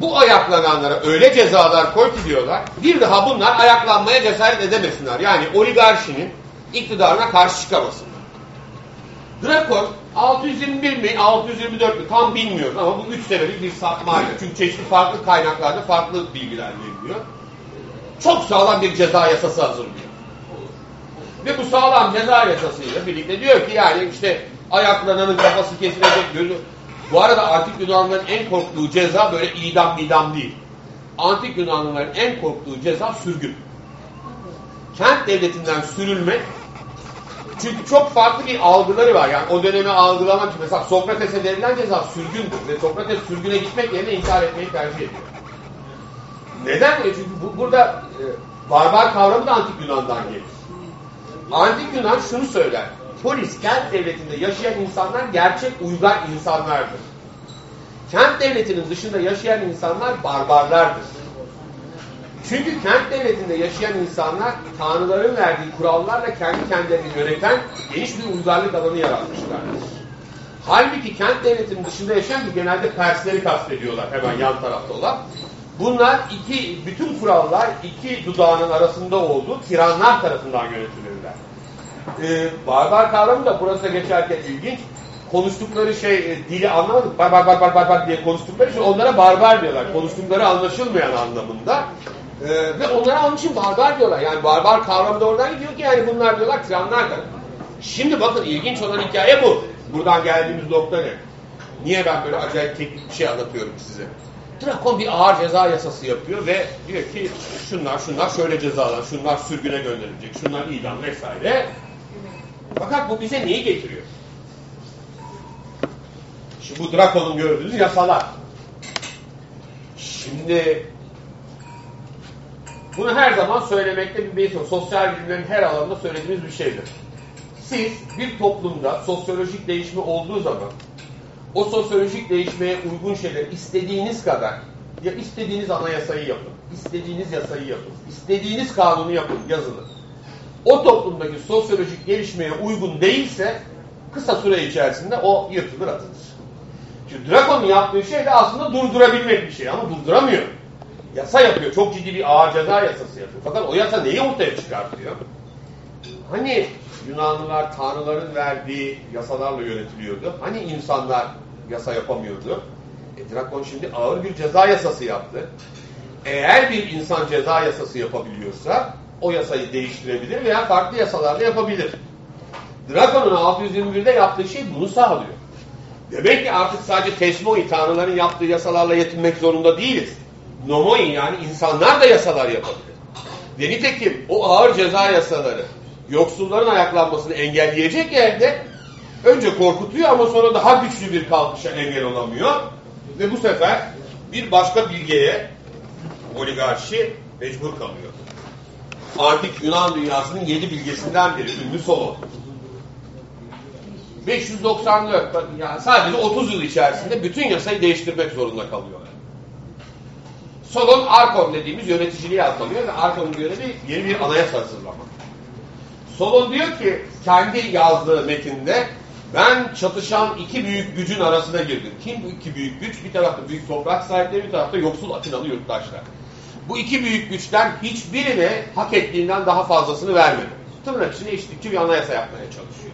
Bu ayaklananlara öyle cezalar koy ki diyorlar. Bir daha bunlar ayaklanmaya cesaret edemesinler. Yani oligarşinin iktidarına karşı çıkamasınlar. Drakon 621 mi 624 mi tam bilmiyoruz ama bu üç senelik bir sapmayla. Çünkü çeşitli farklı kaynaklarda farklı bilgiler veriliyor. Çok sağlam bir ceza yasası hazırlıyor. Ve bu sağlam ceza yasasıyla birlikte diyor ki yani işte ayaklananın kafası kesilecek gözü. Bu arada antik Yunanlıların en korktuğu ceza böyle idam idam değil. Antik Yunanlıların en korktuğu ceza sürgün. Kent devletinden sürülmek çünkü çok farklı bir algıları var. Yani o dönemi algılamak için mesela Sokrates'e verilen ceza sürgündür. Ve Sokrates sürgüne gitmek yerine intihar etmeyi tercih ediyor. Neden? E çünkü bu, burada e, barbar kavramı da antik Yunan'dan gelir. Antik Yunan şunu söyler. Polis kent devletinde yaşayan insanlar gerçek uygar insanlardır. Kent devletinin dışında yaşayan insanlar barbarlardır. Çünkü kent devletinde yaşayan insanlar tanrıların verdiği kurallarla kendi kendilerini yöneten geniş bir uygarlık alanı yaratmışlardır. Halbuki kent devletinin dışında yaşayan ki genelde Persleri kastediyorlar hemen yan tarafta olan. Bunlar iki, bütün kurallar iki dudağının arasında olduğu tiranlar tarafından yönetilirler. Ee, barbar kavramı da burası geçerken ilginç. Konuştukları şey e, dili anlamadık. Barbar barbar barbar diye konuştukları için onlara barbar diyorlar. Konuştukları anlaşılmayan anlamında. Ee, ve onlara onun için barbar diyorlar. Yani barbar kavramı da oradan gidiyor ki yani bunlar diyorlar tiranlar. Şimdi bakın ilginç olan hikaye bu. Buradan geldiğimiz nokta ne? Niye ben böyle acayip teknik bir şey anlatıyorum size? Drakon bir ağır ceza yasası yapıyor ve diyor ki şunlar şunlar şöyle cezalar, şunlar sürgüne gönderilecek, şunlar idam vesaire. Fakat bu bize neyi getiriyor? Şimdi bu Drakon'un gördüğünüz yasalar. Şimdi bunu her zaman söylemekte bir beis. Sosyal bilimlerin her alanında söylediğimiz bir şeydir. Siz bir toplumda sosyolojik değişme olduğu zaman o sosyolojik değişmeye uygun şeyler istediğiniz kadar ya istediğiniz anayasayı yapın, istediğiniz yasayı yapın, istediğiniz kanunu yapın, yazılı. O toplumdaki sosyolojik gelişmeye uygun değilse kısa süre içerisinde o yırtılır atılır. Çünkü Drakon'un yaptığı şey de aslında durdurabilmek bir şey ama durduramıyor. Yasa yapıyor. Çok ciddi bir ağır ceza yasası yapıyor. Fakat o yasa neyi ortaya çıkartıyor? Hani Yunanlılar tanrıların verdiği yasalarla yönetiliyordu? Hani insanlar yasa yapamıyordu? E, Drakon şimdi ağır bir ceza yasası yaptı. Eğer bir insan ceza yasası yapabiliyorsa o yasayı değiştirebilir veya farklı yasalarla yapabilir. Drakon'un 621'de yaptığı şey bunu sağlıyor. Demek ki artık sadece Tesmoi tanrıların yaptığı yasalarla yetinmek zorunda değiliz. Nomoi yani insanlar da yasalar yapabilir. Ve nitekim o ağır ceza yasaları yoksulların ayaklanmasını engelleyecek yerde önce korkutuyor ama sonra daha güçlü bir kalkışa engel olamıyor. Ve bu sefer bir başka bilgeye oligarşi mecbur kalıyor. Antik Yunan dünyasının yedi bilgesinden biri ünlü Solon. 594 yani sadece 30 yıl içerisinde bütün yasayı değiştirmek zorunda kalıyorlar. Solon Arkon dediğimiz yöneticiliği atlanıyor ve Arkon'un görevi yeni bir anayasa hazırlamak. Solon diyor ki kendi yazdığı metinde ben çatışan iki büyük gücün arasına girdim. Kim bu iki büyük güç? Bir tarafta büyük toprak sahipleri, bir tarafta yoksul Atinalı yurttaşlar. Bu iki büyük güçten hiçbirine hak ettiğinden daha fazlasını vermedi. Tırnak içinde eşitlikçi bir anayasa yapmaya çalışıyor.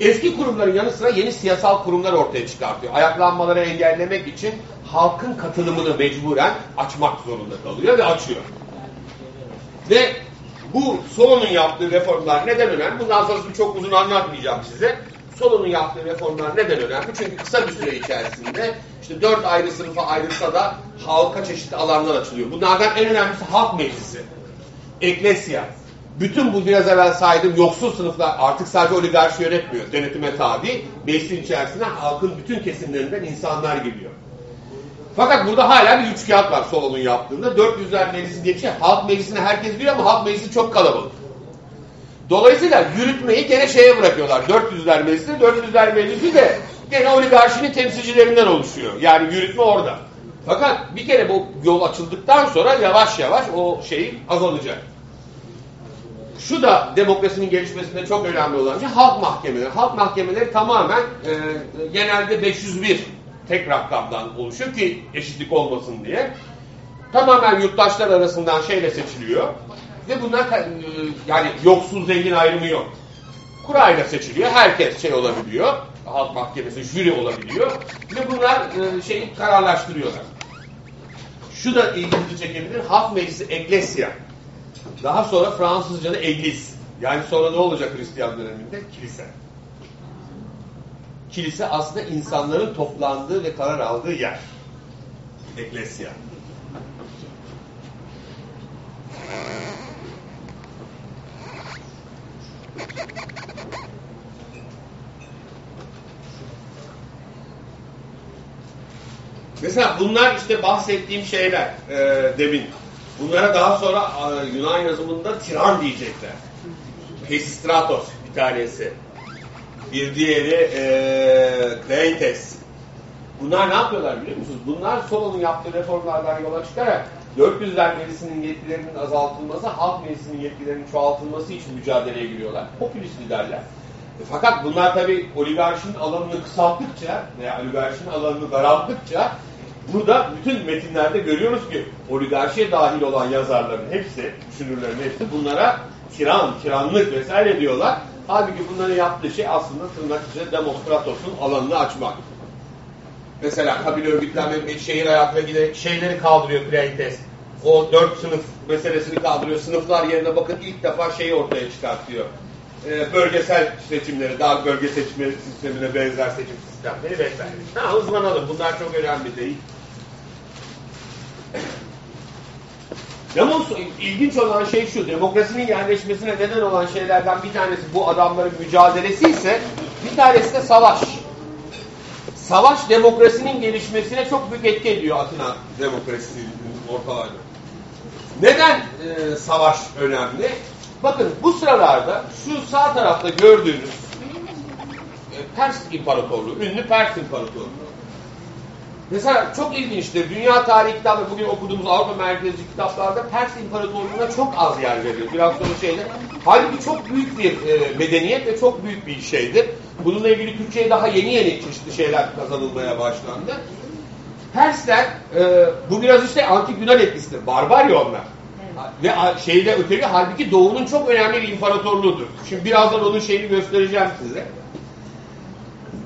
Eski kurumların yanı sıra yeni siyasal kurumlar ortaya çıkartıyor. Ayaklanmaları engellemek için halkın katılımını mecburen açmak zorunda kalıyor ve açıyor. Ve bu Solon'un yaptığı reformlar neden önemli? Bundan sonrasını çok uzun anlatmayacağım size. Solon'un yaptığı reformlar neden önemli? Çünkü kısa bir süre içerisinde işte dört ayrı sınıfa ayrılsa da halka çeşitli alanlar açılıyor. Bunlardan en önemlisi halk meclisi. Eklesya. Bütün bu biraz evvel saydığım yoksul sınıflar artık sadece oligarşi yönetmiyor. Denetime tabi. Meclisin içerisine halkın bütün kesimlerinden insanlar geliyor. Fakat burada hala bir üç var Solon'un yaptığında. 400'ler meclisi diye bir. Halk meclisine herkes biliyor ama halk meclisi çok kalabalık. Dolayısıyla yürütmeyi gene şeye bırakıyorlar. 400'ler meclisi, 400'ler meclisi de gene oligarşinin temsilcilerinden oluşuyor. Yani yürütme orada. Fakat bir kere bu yol açıldıktan sonra yavaş yavaş o şey azalacak. Şu da demokrasinin gelişmesinde çok önemli olan şey halk mahkemeleri. Halk mahkemeleri tamamen e, genelde 501 tek rakamdan oluşuyor ki eşitlik olmasın diye. Tamamen yurttaşlar arasından şeyle seçiliyor. Ve bunlar yani yoksul zengin ayrımı yok. Kurayla seçiliyor. Herkes şey olabiliyor. Halk mahkemesi jüri olabiliyor. Ve bunlar e, şeyi kararlaştırıyorlar. Şu da ilginizi çekebilir. Halk meclisi Eklesya. Daha sonra Fransızca'da Eglis. Yani sonra ne olacak Hristiyan döneminde? Kilise. Kilise aslında insanların toplandığı ve karar aldığı yer. Eklesya. Mesela bunlar işte bahsettiğim şeyler e, demin. Bunlara daha sonra e, Yunan yazımında tiran diyecekler. Pesistratos bir tanesi. Bir diğeri e, Kleintes. Bunlar ne yapıyorlar biliyor musunuz? Bunlar Solon'un yaptığı reformlardan yola çıkarak 400'ler meclisinin yetkilerinin azaltılması, halk meclisinin yetkilerinin çoğaltılması için mücadeleye giriyorlar. Popülist liderler. E, fakat bunlar tabi oligarşinin alanını kısalttıkça veya oligarşinin alanını daralttıkça burada bütün metinlerde görüyoruz ki oligarşiye dahil olan yazarların hepsi, düşünürlerin hepsi bunlara tiran, tiranlık vesaire diyorlar. Halbuki bunların yaptığı şey aslında tırnak içinde Demokratos'un alanını açmak. Mesela kabile örgütlenme şehir hayatına giden şeyleri kaldırıyor Kleinites. O dört sınıf meselesini kaldırıyor. Sınıflar yerine bakın ilk defa şeyi ortaya çıkartıyor. Ee, bölgesel seçimleri, daha bölge seçimleri sistemine benzer seçim sistemleri vesaire. Ha, hızlanalım. Bunlar çok önemli değil. Demos, ilginç olan şey şu, demokrasinin yerleşmesine neden olan şeylerden bir tanesi bu adamların mücadelesi ise bir tanesi de savaş. Savaş demokrasinin gelişmesine çok büyük etki ediyor Atina demokrasisinin ortalarda. Neden e, savaş önemli? Bakın bu sıralarda şu sağ tarafta gördüğünüz e, Pers İmparatorluğu, ünlü Pers İmparatorluğu. Mesela çok ilginçtir. Dünya tarihi kitabı, bugün okuduğumuz Avrupa merkezli kitaplarda Pers İmparatorluğu'na çok az yer verilir. Biraz sonra şeyde. Halbuki çok büyük bir e, medeniyet ve çok büyük bir şeydir. Bununla ilgili Türkçe'ye daha yeni yeni çeşitli şeyler kazanılmaya başlandı. Persler, e, bu biraz işte antik Yunan etkisidir. Barbar ya onlar. Ve şeyde öteki halbuki Doğu'nun çok önemli bir imparatorluğudur. Şimdi birazdan onun şeyini göstereceğim size.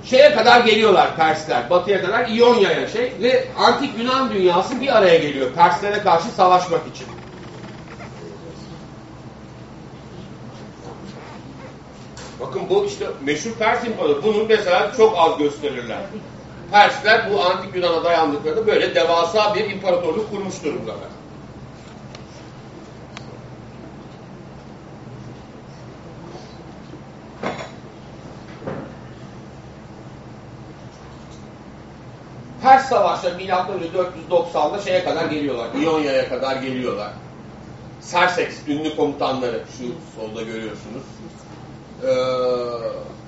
Şeye kadar geliyorlar Persler, batıya kadar İonya'ya şey ve antik Yunan dünyası bir araya geliyor Perslere karşı savaşmak için. Bakın bu işte meşhur Pers İmparatorluğu. Bunu mesela çok az gösterirler. Persler bu antik Yunan'a dayandıklarında böyle devasa bir imparatorluk kurmuş durumdalar. Pers savaşları milattan önce 490'da şeye kadar geliyorlar. İonya'ya kadar geliyorlar. Serseks ünlü komutanları şu solda görüyorsunuz. Ee,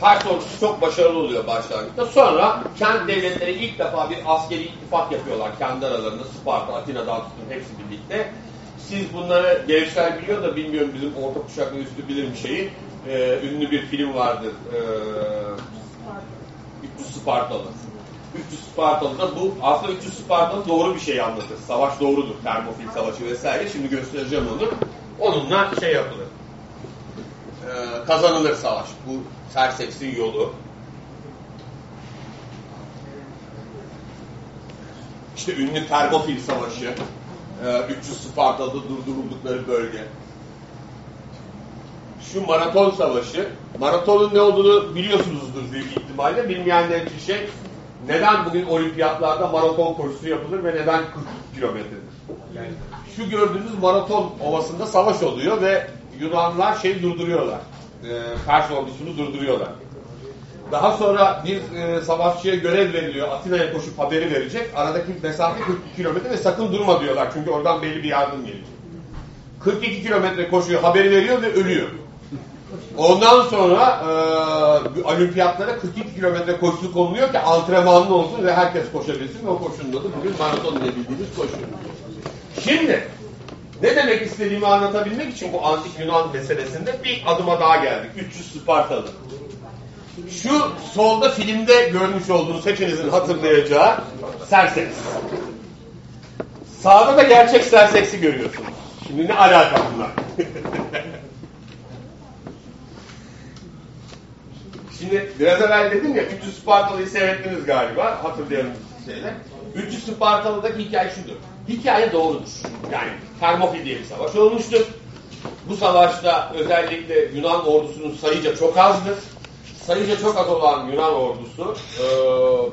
Pers ordusu çok başarılı oluyor başlangıçta. Sonra kent devletleri ilk defa bir askeri ittifak yapıyorlar kendi aralarında. Sparta, Atina'dan tutun hepsi birlikte. Siz bunları gençler biliyor da bilmiyorum bizim orta kuşaklı üstü bilir bir şeyi. Ee, ünlü bir film vardır. Ee, 300 Spartalı. 300 Spartalı'da bu aslında 300 Spartalı doğru bir şey anlatır. Savaş doğrudur. Termofil savaşı vesaire. Şimdi göstereceğim onu. Onunla şey yapılır. Ee, kazanılır savaş. Bu Serseks'in yolu. İşte ünlü Termofil Savaşı. Ee, 300 Spartalı'da durduruldukları bölge. Şu maraton savaşı. Maratonun ne olduğunu biliyorsunuzdur büyük ihtimalle. Bilmeyenler için şey neden bugün olimpiyatlarda maraton koşusu yapılır ve neden 40 kilometredir? Yani şu gördüğünüz maraton ovasında savaş oluyor ve Yunanlar şey durduruyorlar. E, Pers ordusunu durduruyorlar. Daha sonra bir e, savaşçıya görev veriliyor. Atina'ya koşup haberi verecek. Aradaki mesafe 42 kilometre ve sakın durma diyorlar. Çünkü oradan belli bir yardım gelecek. 42 kilometre koşuyor, haberi veriyor ve ölüyor. Ondan sonra e, olimpiyatlara 42 kilometre koşu konuluyor ki antrenmanlı olsun ve herkes koşabilsin. O koşunun adı bugün maraton diye bildiğimiz koşu. Şimdi ne demek istediğimi anlatabilmek için bu antik Yunan meselesinde bir adıma daha geldik. 300 Spartalı. Şu solda filmde görmüş olduğunuz hepinizin hatırlayacağı Serseks. Sağda da gerçek Serseks'i görüyorsunuz. Şimdi ne alaka bunlar? Şimdi biraz evvel dedim ya 300 Spartalı'yı seyrettiniz galiba hatırlayalım şeyler. 300 Spartalı'daki hikaye şudur. Hikaye doğrudur. Yani Termopil diye bir savaş olmuştur. Bu savaşta özellikle Yunan ordusunun sayıca çok azdır. Sayıca çok az olan Yunan ordusu e,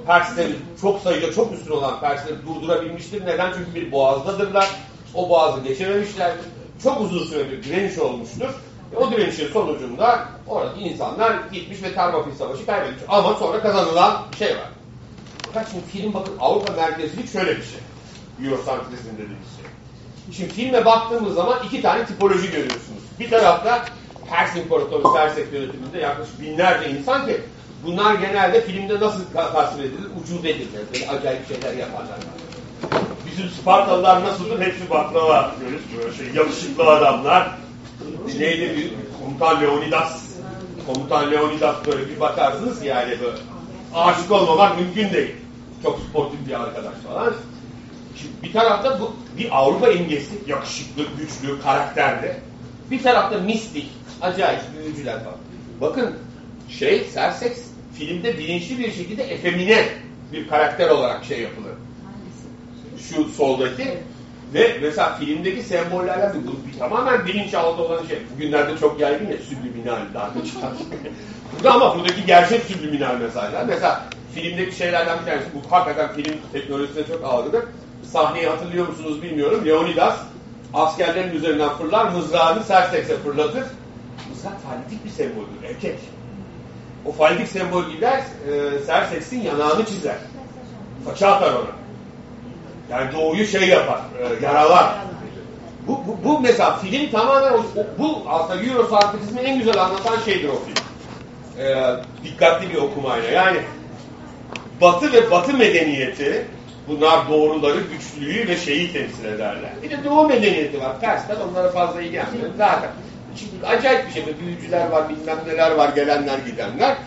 Persleri çok sayıca çok üstün olan Persleri durdurabilmiştir. Neden? Çünkü bir boğazdadırlar. O boğazı geçememişlerdir. Çok uzun süre bir direniş olmuştur. E, O direnişin sonucunda oradaki insanlar gitmiş ve Termopil Savaşı kaybetmiş. Ama sonra kazanılan şey var. Fakat şimdi film bakın Avrupa merkezlilik şöyle bir şey. Eurosantrizm dediğimiz şey. Şimdi filme baktığımız zaman iki tane tipoloji görüyorsunuz. Bir tarafta Pers İmparatoru Persek yönetiminde yaklaşık binlerce insan ki bunlar genelde filmde nasıl tasvir edilir? Ucubedir. Böyle acayip şeyler yaparlar. Bizim Spartalılar nasıldır? Hepsi baklava. Böyle, böyle şey, yakışıklı adamlar. Neydi bir komutan Leonidas. Komutan Leonidas böyle bir bakarsınız yani böyle aşık olmamak mümkün değil. Çok sportif bir arkadaş falan. Şimdi bir tarafta bu bir Avrupa imgesi, yakışıklı, güçlü, karakterli. Bir tarafta mistik, acayip büyücüler var. Bakın şey Serseks filmde bilinçli bir şekilde efemine bir karakter olarak şey yapılır. Şu soldaki ve mesela filmdeki sembollerle bu bir tamamen bilinçaltı olan şey. Bugünlerde çok yaygın ya subliminal daha Burada ama buradaki gerçek subliminal mesajlar. Mesela filmdeki şeylerden bir tanesi bu hakikaten film teknolojisine çok algıdır. Sahneyi hatırlıyor musunuz bilmiyorum. Leonidas askerlerin üzerinden fırlar, mızrağını Sersek'e fırlatır. Mızrak falitik bir semboldür, erkek. O falitik sembol gider, e, Serseks'in yanağını çizer. Faça atar ona. Yani doğuyu şey yapar, e, yaralar. Bu, bu, bu mesela film tamamen o, bu aslında Eurosantrizmi en güzel anlatan şeydir o film. Ee, dikkatli bir okumayla. Yani Batı ve Batı medeniyeti bunlar doğruları, güçlüğü ve şeyi temsil ederler. Bir de Doğu medeniyeti var. Persler onlara fazla ilgilenmiyor. Zaten Şimdi acayip bir şey. Büyücüler var, bilmem neler var, gelenler gidenler.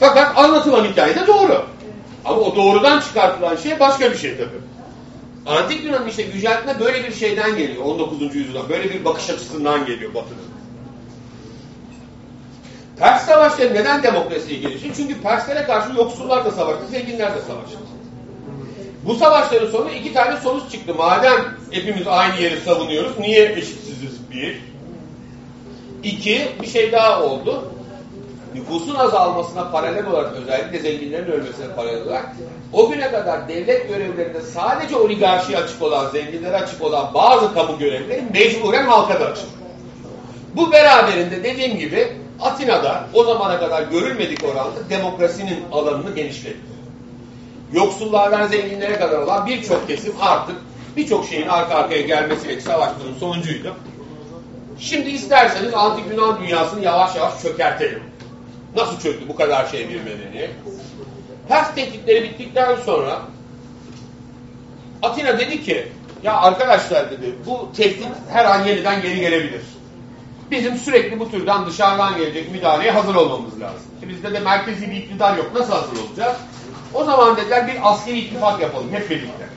Fakat anlatılan hikaye de doğru. Ama o doğrudan çıkartılan şey başka bir şey tabii. Antik Yunan'ın işte yüceltme böyle bir şeyden geliyor. 19. yüzyıldan. Böyle bir bakış açısından geliyor Batı'nın. Pers savaşları neden demokrasiye gelişiyor? Çünkü Perslere karşı yoksullar da savaştı, zenginler de savaştı. Bu savaşların sonunda iki tane sonuç çıktı. Madem hepimiz aynı yeri savunuyoruz, niye eşitsiziz bir? İki, bir şey daha oldu. Nüfusun azalmasına paralel olarak özellikle zenginlerin ölmesine paralel olarak o güne kadar devlet görevlerinde sadece oligarşiye açık olan, zenginlere açık olan bazı kamu görevleri mecburen halka da açık. Bu beraberinde dediğim gibi Atina'da o zamana kadar görülmedik oranda demokrasinin alanını genişletti. Yoksullardan zenginlere kadar olan birçok kesim artık birçok şeyin arka arkaya gelmesiyle savaşların sonucuydu. Şimdi isterseniz antik Yunan dünyasını yavaş yavaş çökertelim. Nasıl çöktü bu kadar şey bir medeniyet? Pers tehditleri bittikten sonra Atina dedi ki ya arkadaşlar dedi bu tehdit her an yeniden geri gelebilir. Bizim sürekli bu türden dışarıdan gelecek müdahaleye hazır olmamız lazım. E bizde de merkezi bir iktidar yok. Nasıl hazır olacağız? O zaman dediler bir askeri ittifak yapalım hep birlikte.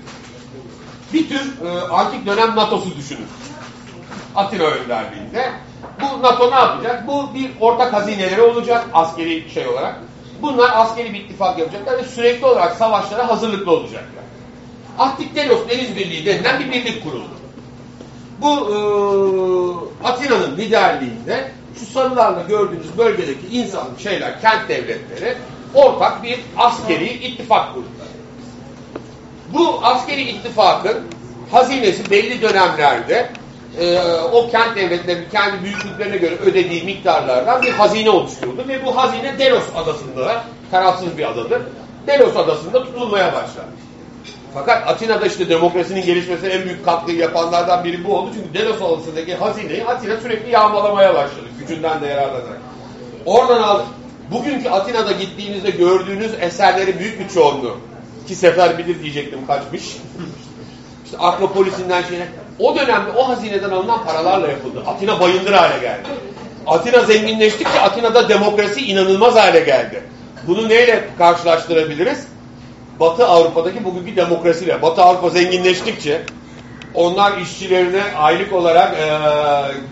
Bir tür e, antik dönem NATO'su düşünün. Atina önderliğinde. Bu NATO ne yapacak? Bu bir ortak hazineleri olacak askeri şey olarak. Bunlar askeri bir ittifak yapacaklar ve sürekli olarak savaşlara hazırlıklı olacaklar. Ahtiktelos Deniz Birliği denilen bir birlik kuruldu. Bu e, Atina'nın liderliğinde şu sarılarla gördüğünüz bölgedeki insan şeyler, kent devletleri ortak bir askeri ittifak kurdular. Bu askeri ittifakın hazinesi belli dönemlerde e, o kent devletlerinin kendi büyüklüklerine göre ödediği miktarlardan bir hazine oluşturuldu ve bu hazine Delos adasında, tarafsız bir adadır, Delos adasında tutulmaya başladı. Fakat Atina'da işte demokrasinin gelişmesine en büyük katkıyı yapanlardan biri bu oldu. Çünkü Delos adasındaki hazineyi Atina sürekli yağmalamaya başladı. Gücünden de yararlanarak. Oradan aldı. Bugünkü Atina'da gittiğinizde gördüğünüz eserleri büyük bir çoğunluğu. Ki sefer bilir diyecektim kaçmış. işte Akropolis'inden şeyine. O dönemde o hazineden alınan paralarla yapıldı. Atina bayındır hale geldi. Atina zenginleştikçe Atina'da demokrasi inanılmaz hale geldi. Bunu neyle karşılaştırabiliriz? Batı Avrupa'daki bugünkü demokrasiyle. Batı Avrupa zenginleştikçe onlar işçilerine aylık olarak e,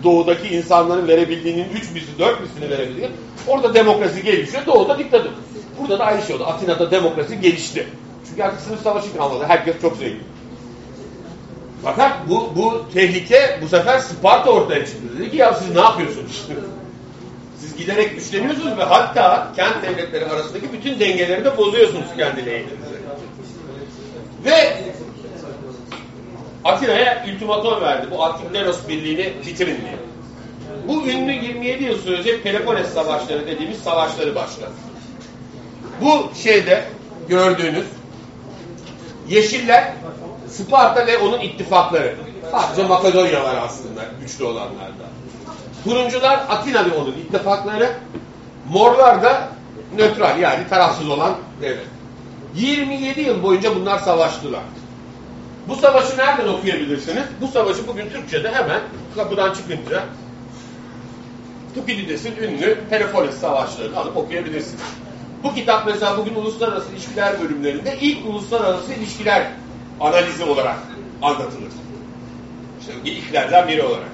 doğudaki insanların verebildiğinin üç misli, dört mislini verebiliyor. Orada demokrasi gelişiyor, doğuda diktatör. Burada da aynı şey oldu. Atina'da demokrasi gelişti. Çünkü artık sınıf savaşı kalmadı. Herkes çok zengin. Fakat bu, bu tehlike bu sefer Sparta ortaya çıktı. Dedi ki ya siz ne yapıyorsunuz? Siz giderek güçleniyorsunuz ve hatta kent devletleri arasındaki bütün dengeleri de bozuyorsunuz kendi. Ve Atina'ya ultimatom verdi. Bu Atikleros birliğini bitirin diye. Bu ünlü 27 yıl sürecek Peloponnes savaşları dediğimiz savaşları başladı. Bu şeyde gördüğünüz Yeşiller Sparta ve onun ittifakları. Sadece Makedonya var aslında güçlü olanlarda. Turuncular Atina ve onun ittifakları. Morlar da nötral yani tarafsız olan devlet. 27 yıl boyunca bunlar savaştılar. Bu savaşı nereden okuyabilirsiniz? Bu savaşı bugün Türkçe'de hemen kapıdan çıkınca Tukidides'in ünlü Peloponnes savaşlarını alıp okuyabilirsiniz. Bu kitap mesela bugün uluslararası ilişkiler bölümlerinde ilk uluslararası ilişkiler analizi olarak anlatılır. İşte ilklerden biri olarak.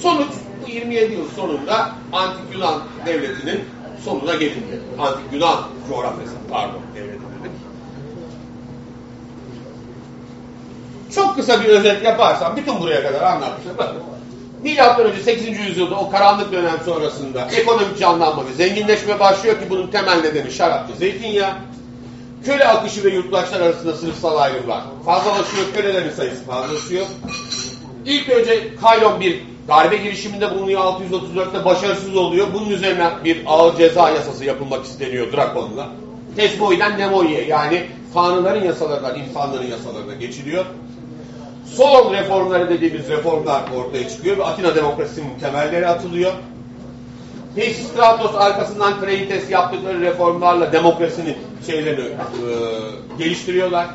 Sonuç bu 27 yıl sonunda Antik Yunan devletinin sonuna gelindi. Antik Yunan coğrafyası pardon devleti dedik. Çok kısa bir özet yaparsam bütün buraya kadar anlattım. Milattan önce 8. yüzyılda o karanlık dönem sonrasında ekonomik canlanma ve zenginleşme başlıyor ki bunun temel nedeni şarap ve zeytinyağı. Köle akışı ve yurttaşlar arasında sınıfsal ayrımlar fazlalaşıyor, kölelerin sayısı fazlalaşıyor. İlk önce Kaylon bir darbe girişiminde bulunuyor 634'te başarısız oluyor. Bunun üzerine bir ağır ceza yasası yapılmak isteniyor Drakon'la. Tesmoiden nemoiye yani tanrıların yasalarından insanların yasalarına geçiliyor. Sol reformları dediğimiz reformlar ortaya çıkıyor ve Atina demokrasisinin temelleri atılıyor. Pesistratos arkasından Kreites yaptıkları reformlarla demokrasinin şeylerini e, geliştiriyorlar.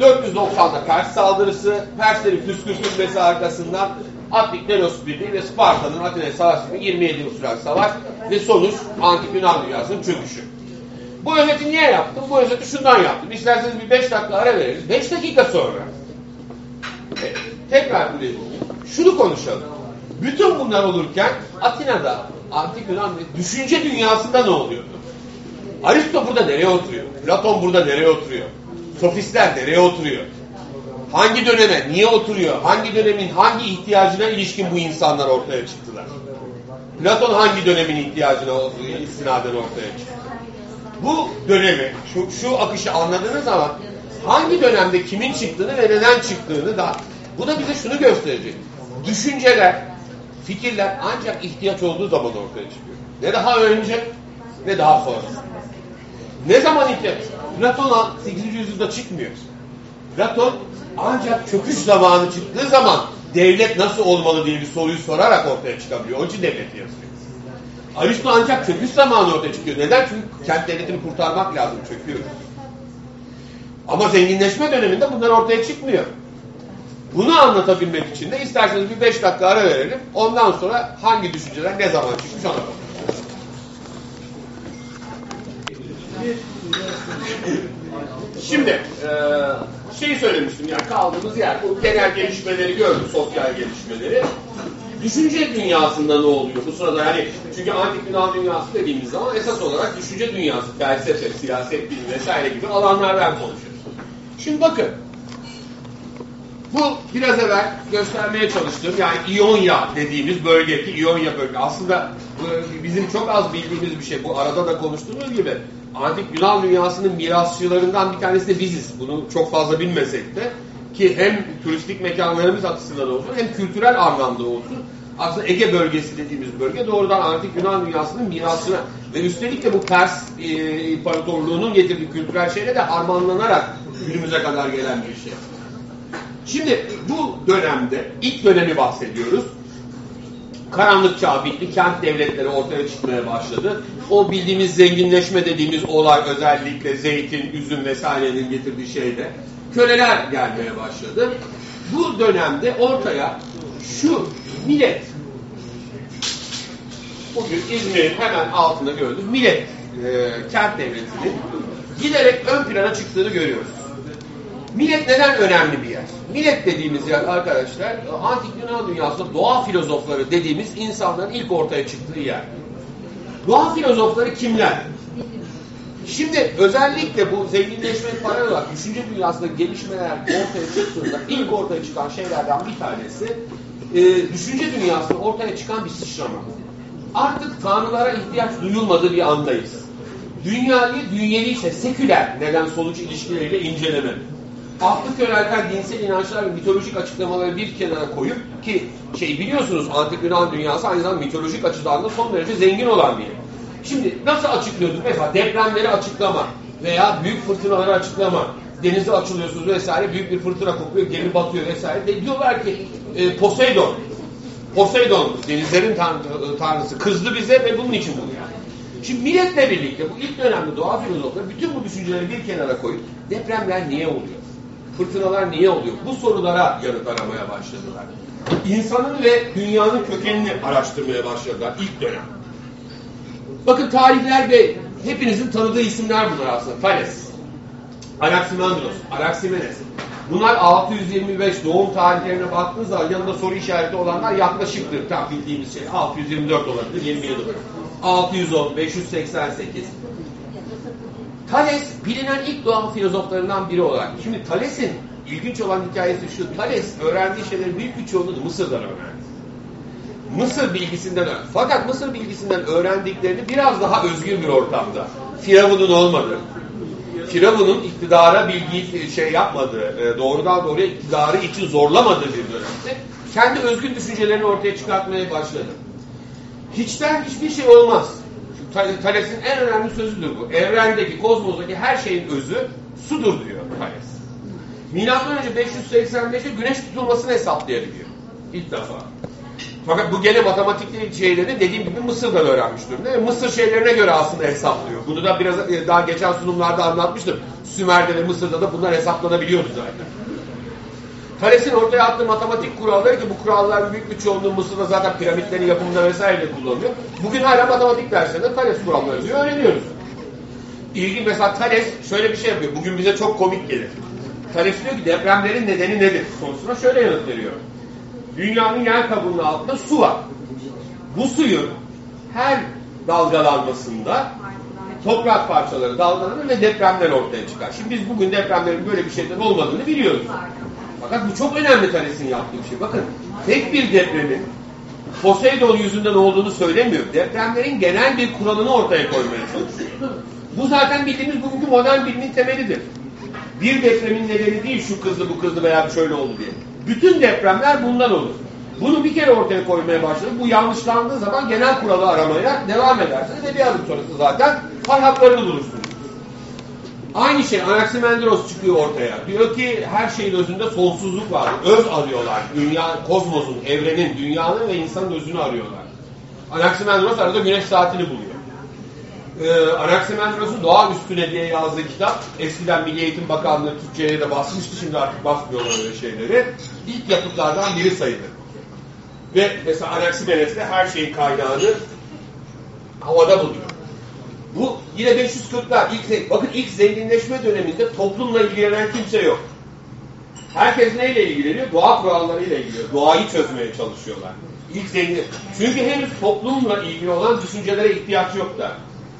490'da Pers saldırısı, Perslerin püskürtülmesi arkasından Attik Delos Birliği ve Sparta'nın Atina'ya savaşı 27 yıl süren savaş ve sonuç Antik Yunan dünyasının çöküşü. Bu özeti niye yaptım? Bu özeti şundan yaptım. İsterseniz bir 5 dakika ara veririz. 5 dakika sonra e, tekrar döneyim. Şunu konuşalım. Bütün bunlar olurken Atina'da Antik Yunan düşünce dünyasında ne oluyordu? Aristo burada nereye oturuyor? Platon burada nereye oturuyor? Sofistler nereye oturuyor? Hangi döneme, niye oturuyor? Hangi dönemin hangi ihtiyacına ilişkin bu insanlar ortaya çıktılar? Platon hangi dönemin ihtiyacına istinaden ortaya çıktı? Bu dönemi, şu, şu akışı anladığınız zaman hangi dönemde kimin çıktığını ve neden çıktığını da bu da bize şunu gösterecek. Düşünceler, fikirler ancak ihtiyaç olduğu zaman ortaya çıkıyor. Ne daha önce ne daha sonra. Ne zaman ihtiyaç? Platon 8. yüzyılda çıkmıyor. Platon ancak çöküş zamanı çıktığı zaman devlet nasıl olmalı diye bir soruyu sorarak ortaya çıkabiliyor. Onun için devleti yazıyor. Aristo ancak çöküş zamanı ortaya çıkıyor. Neden? Çünkü kent devletini kurtarmak lazım. Çöküyor. Ama zenginleşme döneminde bunlar ortaya çıkmıyor. Bunu anlatabilmek için de isterseniz bir beş dakika ara verelim. Ondan sonra hangi düşünceler ne zaman çıkmış ona bakalım. Şimdi şey söylemiştim yani kaldığımız yer bu genel gelişmeleri gördük sosyal gelişmeleri. Düşünce dünyasında ne oluyor bu sırada yani çünkü antik Yunan dünyası dediğimiz zaman esas olarak düşünce dünyası, felsefe, siyaset bilimi vesaire gibi alanlardan konuşuyoruz. Şimdi bakın bu biraz evvel göstermeye çalıştığım yani İonya dediğimiz bölge ki İonya bölge aslında bizim çok az bildiğimiz bir şey. Bu arada da konuştuğumuz gibi antik Yunan dünyasının mirasçılarından bir tanesi de biziz. Bunu çok fazla bilmesek de ki hem turistik mekanlarımız açısından olsun hem kültürel anlamda olsun aslında Ege bölgesi dediğimiz bölge doğrudan antik Yunan dünyasının mirasına ve üstelik de bu Pers e, İmparatorluğu'nun getirdiği kültürel şeyle de harmanlanarak günümüze kadar gelen bir şey. Şimdi bu dönemde ilk dönemi bahsediyoruz. Karanlık çağ bitti, kent devletleri ortaya çıkmaya başladı. O bildiğimiz zenginleşme dediğimiz olay özellikle zeytin, üzüm vesairenin getirdiği şeyde köleler gelmeye başladı. Bu dönemde ortaya şu millet bugün İzmir'in hemen altında gördüğümüz millet e, kent devletinin giderek ön plana çıktığını görüyoruz. Millet neden önemli bir yer? Millet dediğimiz yer arkadaşlar antik Yunan dünyasında doğa filozofları dediğimiz insanların ilk ortaya çıktığı yer. Doğa filozofları kimler? Şimdi özellikle bu zenginleşmenin paralel olarak düşünce dünyasında gelişmeler ortaya çıktığında ilk ortaya çıkan şeylerden bir tanesi e, düşünce dünyasında ortaya çıkan bir sıçrama. Artık tanrılara ihtiyaç duyulmadığı bir andayız. Dünyayı dünyevi ise seküler neden sonuç ilişkileriyle inceleme. Aklı körelten dinsel inançlar ve mitolojik açıklamaları bir kenara koyup ki şey biliyorsunuz antik Yunan dünyası aynı zamanda mitolojik açıdan da son derece zengin olan bir yer. Şimdi nasıl açıklıyorduk? Mesela depremleri açıklama veya büyük fırtınaları açıklama. Denize açılıyorsunuz vesaire büyük bir fırtına kopuyor, gemi batıyor vesaire. De diyorlar ki e, Poseidon, Poseidon denizlerin tanrı, tanrısı kızdı bize ve bunun için bunu yani. Şimdi milletle birlikte bu ilk dönemde doğa filozofları bütün bu düşünceleri bir kenara koyup depremler niye oluyor? Fırtınalar niye oluyor? Bu sorulara yanıt aramaya başladılar. İnsanın ve dünyanın kökenini araştırmaya başladılar ilk dönem. Bakın tarihler hepinizin tanıdığı isimler bunlar aslında. Thales, Anaximandros, Anaximenes. Bunlar 625 doğum tarihlerine baktığınız zaman yanında soru işareti olanlar yaklaşıktır. Tam bildiğimiz şey 624 olabilir, 27 olabilir. 610, 588. Thales bilinen ilk doğa filozoflarından biri olarak. Şimdi Thales'in ilginç olan hikayesi şu. Thales öğrendiği şeylerin büyük bir çoğunluğunu Mısır'dan öğrendi. Mısır bilgisinden öğrendi. Fakat Mısır bilgisinden öğrendiklerini biraz daha özgür bir ortamda. Firavun'un olmadığı, Firavun'un iktidara bilgiyi şey yapmadığı, doğrudan doğruya iktidarı için zorlamadığı bir dönemde kendi özgün düşüncelerini ortaya çıkartmaya başladı. Hiçten hiçbir şey olmaz. Thales'in en önemli sözüdür bu. Evrendeki, kozmostaki her şeyin özü sudur diyor Thales. Milattan önce 585'te güneş tutulmasını hesaplayabiliyor. İlk defa. Fakat bu gene matematik şeyleri dediğim gibi Mısır'dan öğrenmiş durumda. Mısır şeylerine göre aslında hesaplıyor. Bunu da biraz e, daha geçen sunumlarda anlatmıştım. Sümer'de ve Mısır'da da bunlar hesaplanabiliyordu zaten. Thales'in ortaya attığı matematik kuralları ki bu kurallar büyük bir çoğunluğu Mısır'da zaten piramitlerin yapımında vesaire kullanılıyor. Bugün hala matematik derslerinde Thales kuralları öğreniyoruz. İlgi mesela Thales şöyle bir şey yapıyor. Bugün bize çok komik gelir. Thales diyor ki depremlerin nedeni nedir? Sorusuna şöyle yanıt veriyor. Dünyanın yer kabuğunun altında su var. Bu suyun her dalgalanmasında toprak parçaları dalgalanır ve depremler ortaya çıkar. Şimdi biz bugün depremlerin böyle bir şeyden olmadığını biliyoruz. Fakat bu çok önemli Thales'in yaptığı bir şey. Bakın tek bir depremin Poseidon yüzünden olduğunu söylemiyor. Depremlerin genel bir kuralını ortaya koymaya çalışıyor. Bu zaten bildiğimiz bugünkü modern bilimin temelidir. Bir depremin nedeni değil şu kızdı bu kızdı veya şöyle oldu diye. Bütün depremler bundan olur. Bunu bir kere ortaya koymaya başladı. Bu yanlışlandığı zaman genel kuralı aramaya devam edersiniz ve bir adım sonrası zaten fay hatlarını bulursunuz. Aynı şey Anaximandros çıkıyor ortaya. Diyor ki her şeyin özünde sonsuzluk var. Öz arıyorlar. Dünya, kozmosun, evrenin, dünyanın ve insanın özünü arıyorlar. Anaximandros arada güneş saatini buluyor. Ee, Anaximandros'un Doğa Üstüne diye yazdığı kitap eskiden Milli Eğitim Bakanlığı Türkçe'ye de basmıştı. Şimdi artık basmıyorlar öyle şeyleri. İlk yapıtlardan biri sayılır. Ve mesela Anaximenes de her şeyin kaynağını havada buluyor. Bu yine 540'lar. İlk, bakın ilk zenginleşme döneminde toplumla ilgilenen kimse yok. Herkes neyle ilgileniyor? Doğa kurallarıyla ilgileniyor. Doğayı çözmeye çalışıyorlar. İlk zengin. Çünkü henüz toplumla ilgili olan düşüncelere ihtiyaç yok da.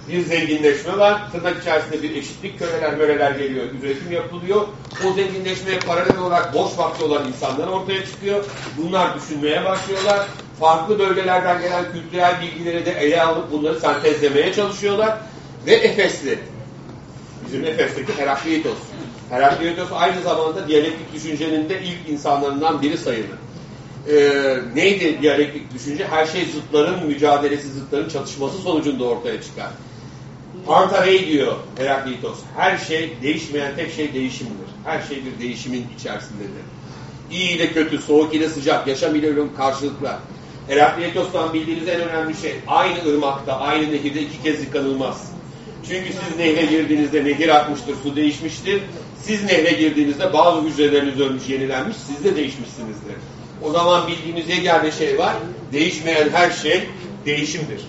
Bir zenginleşme var. Tırnak içerisinde bir eşitlik. Köleler möleler geliyor. Üretim yapılıyor. O zenginleşmeye paralel olarak boş vakti olan insanlar ortaya çıkıyor. Bunlar düşünmeye başlıyorlar. Farklı bölgelerden gelen kültürel bilgileri de ele alıp bunları sentezlemeye çalışıyorlar. Ve Efesli. Bizim Efes'teki Herakleitos. Herakleitos aynı zamanda diyalektik düşüncenin de ilk insanlarından biri sayılır. Ee, neydi diyalektik düşünce? Her şey zıtların mücadelesi, zıtların çatışması sonucunda ortaya çıkar. Pantarei diyor Herakleitos. Her şey, değişmeyen tek şey değişimdir. Her şey bir değişimin içerisindedir. İyi ile kötü, soğuk ile sıcak, yaşam ile ölüm karşılıklı. Herakleitos'tan bildiğiniz en önemli şey, aynı ırmakta, aynı nehirde iki kez yıkanılmaz. Çünkü siz nehre girdiğinizde nehir akmıştır, su değişmiştir. Siz nehre girdiğinizde bazı hücreleriniz ölmüş, yenilenmiş, siz de değişmişsinizdir. O zaman bildiğimiz yegane şey var, değişmeyen her şey değişimdir.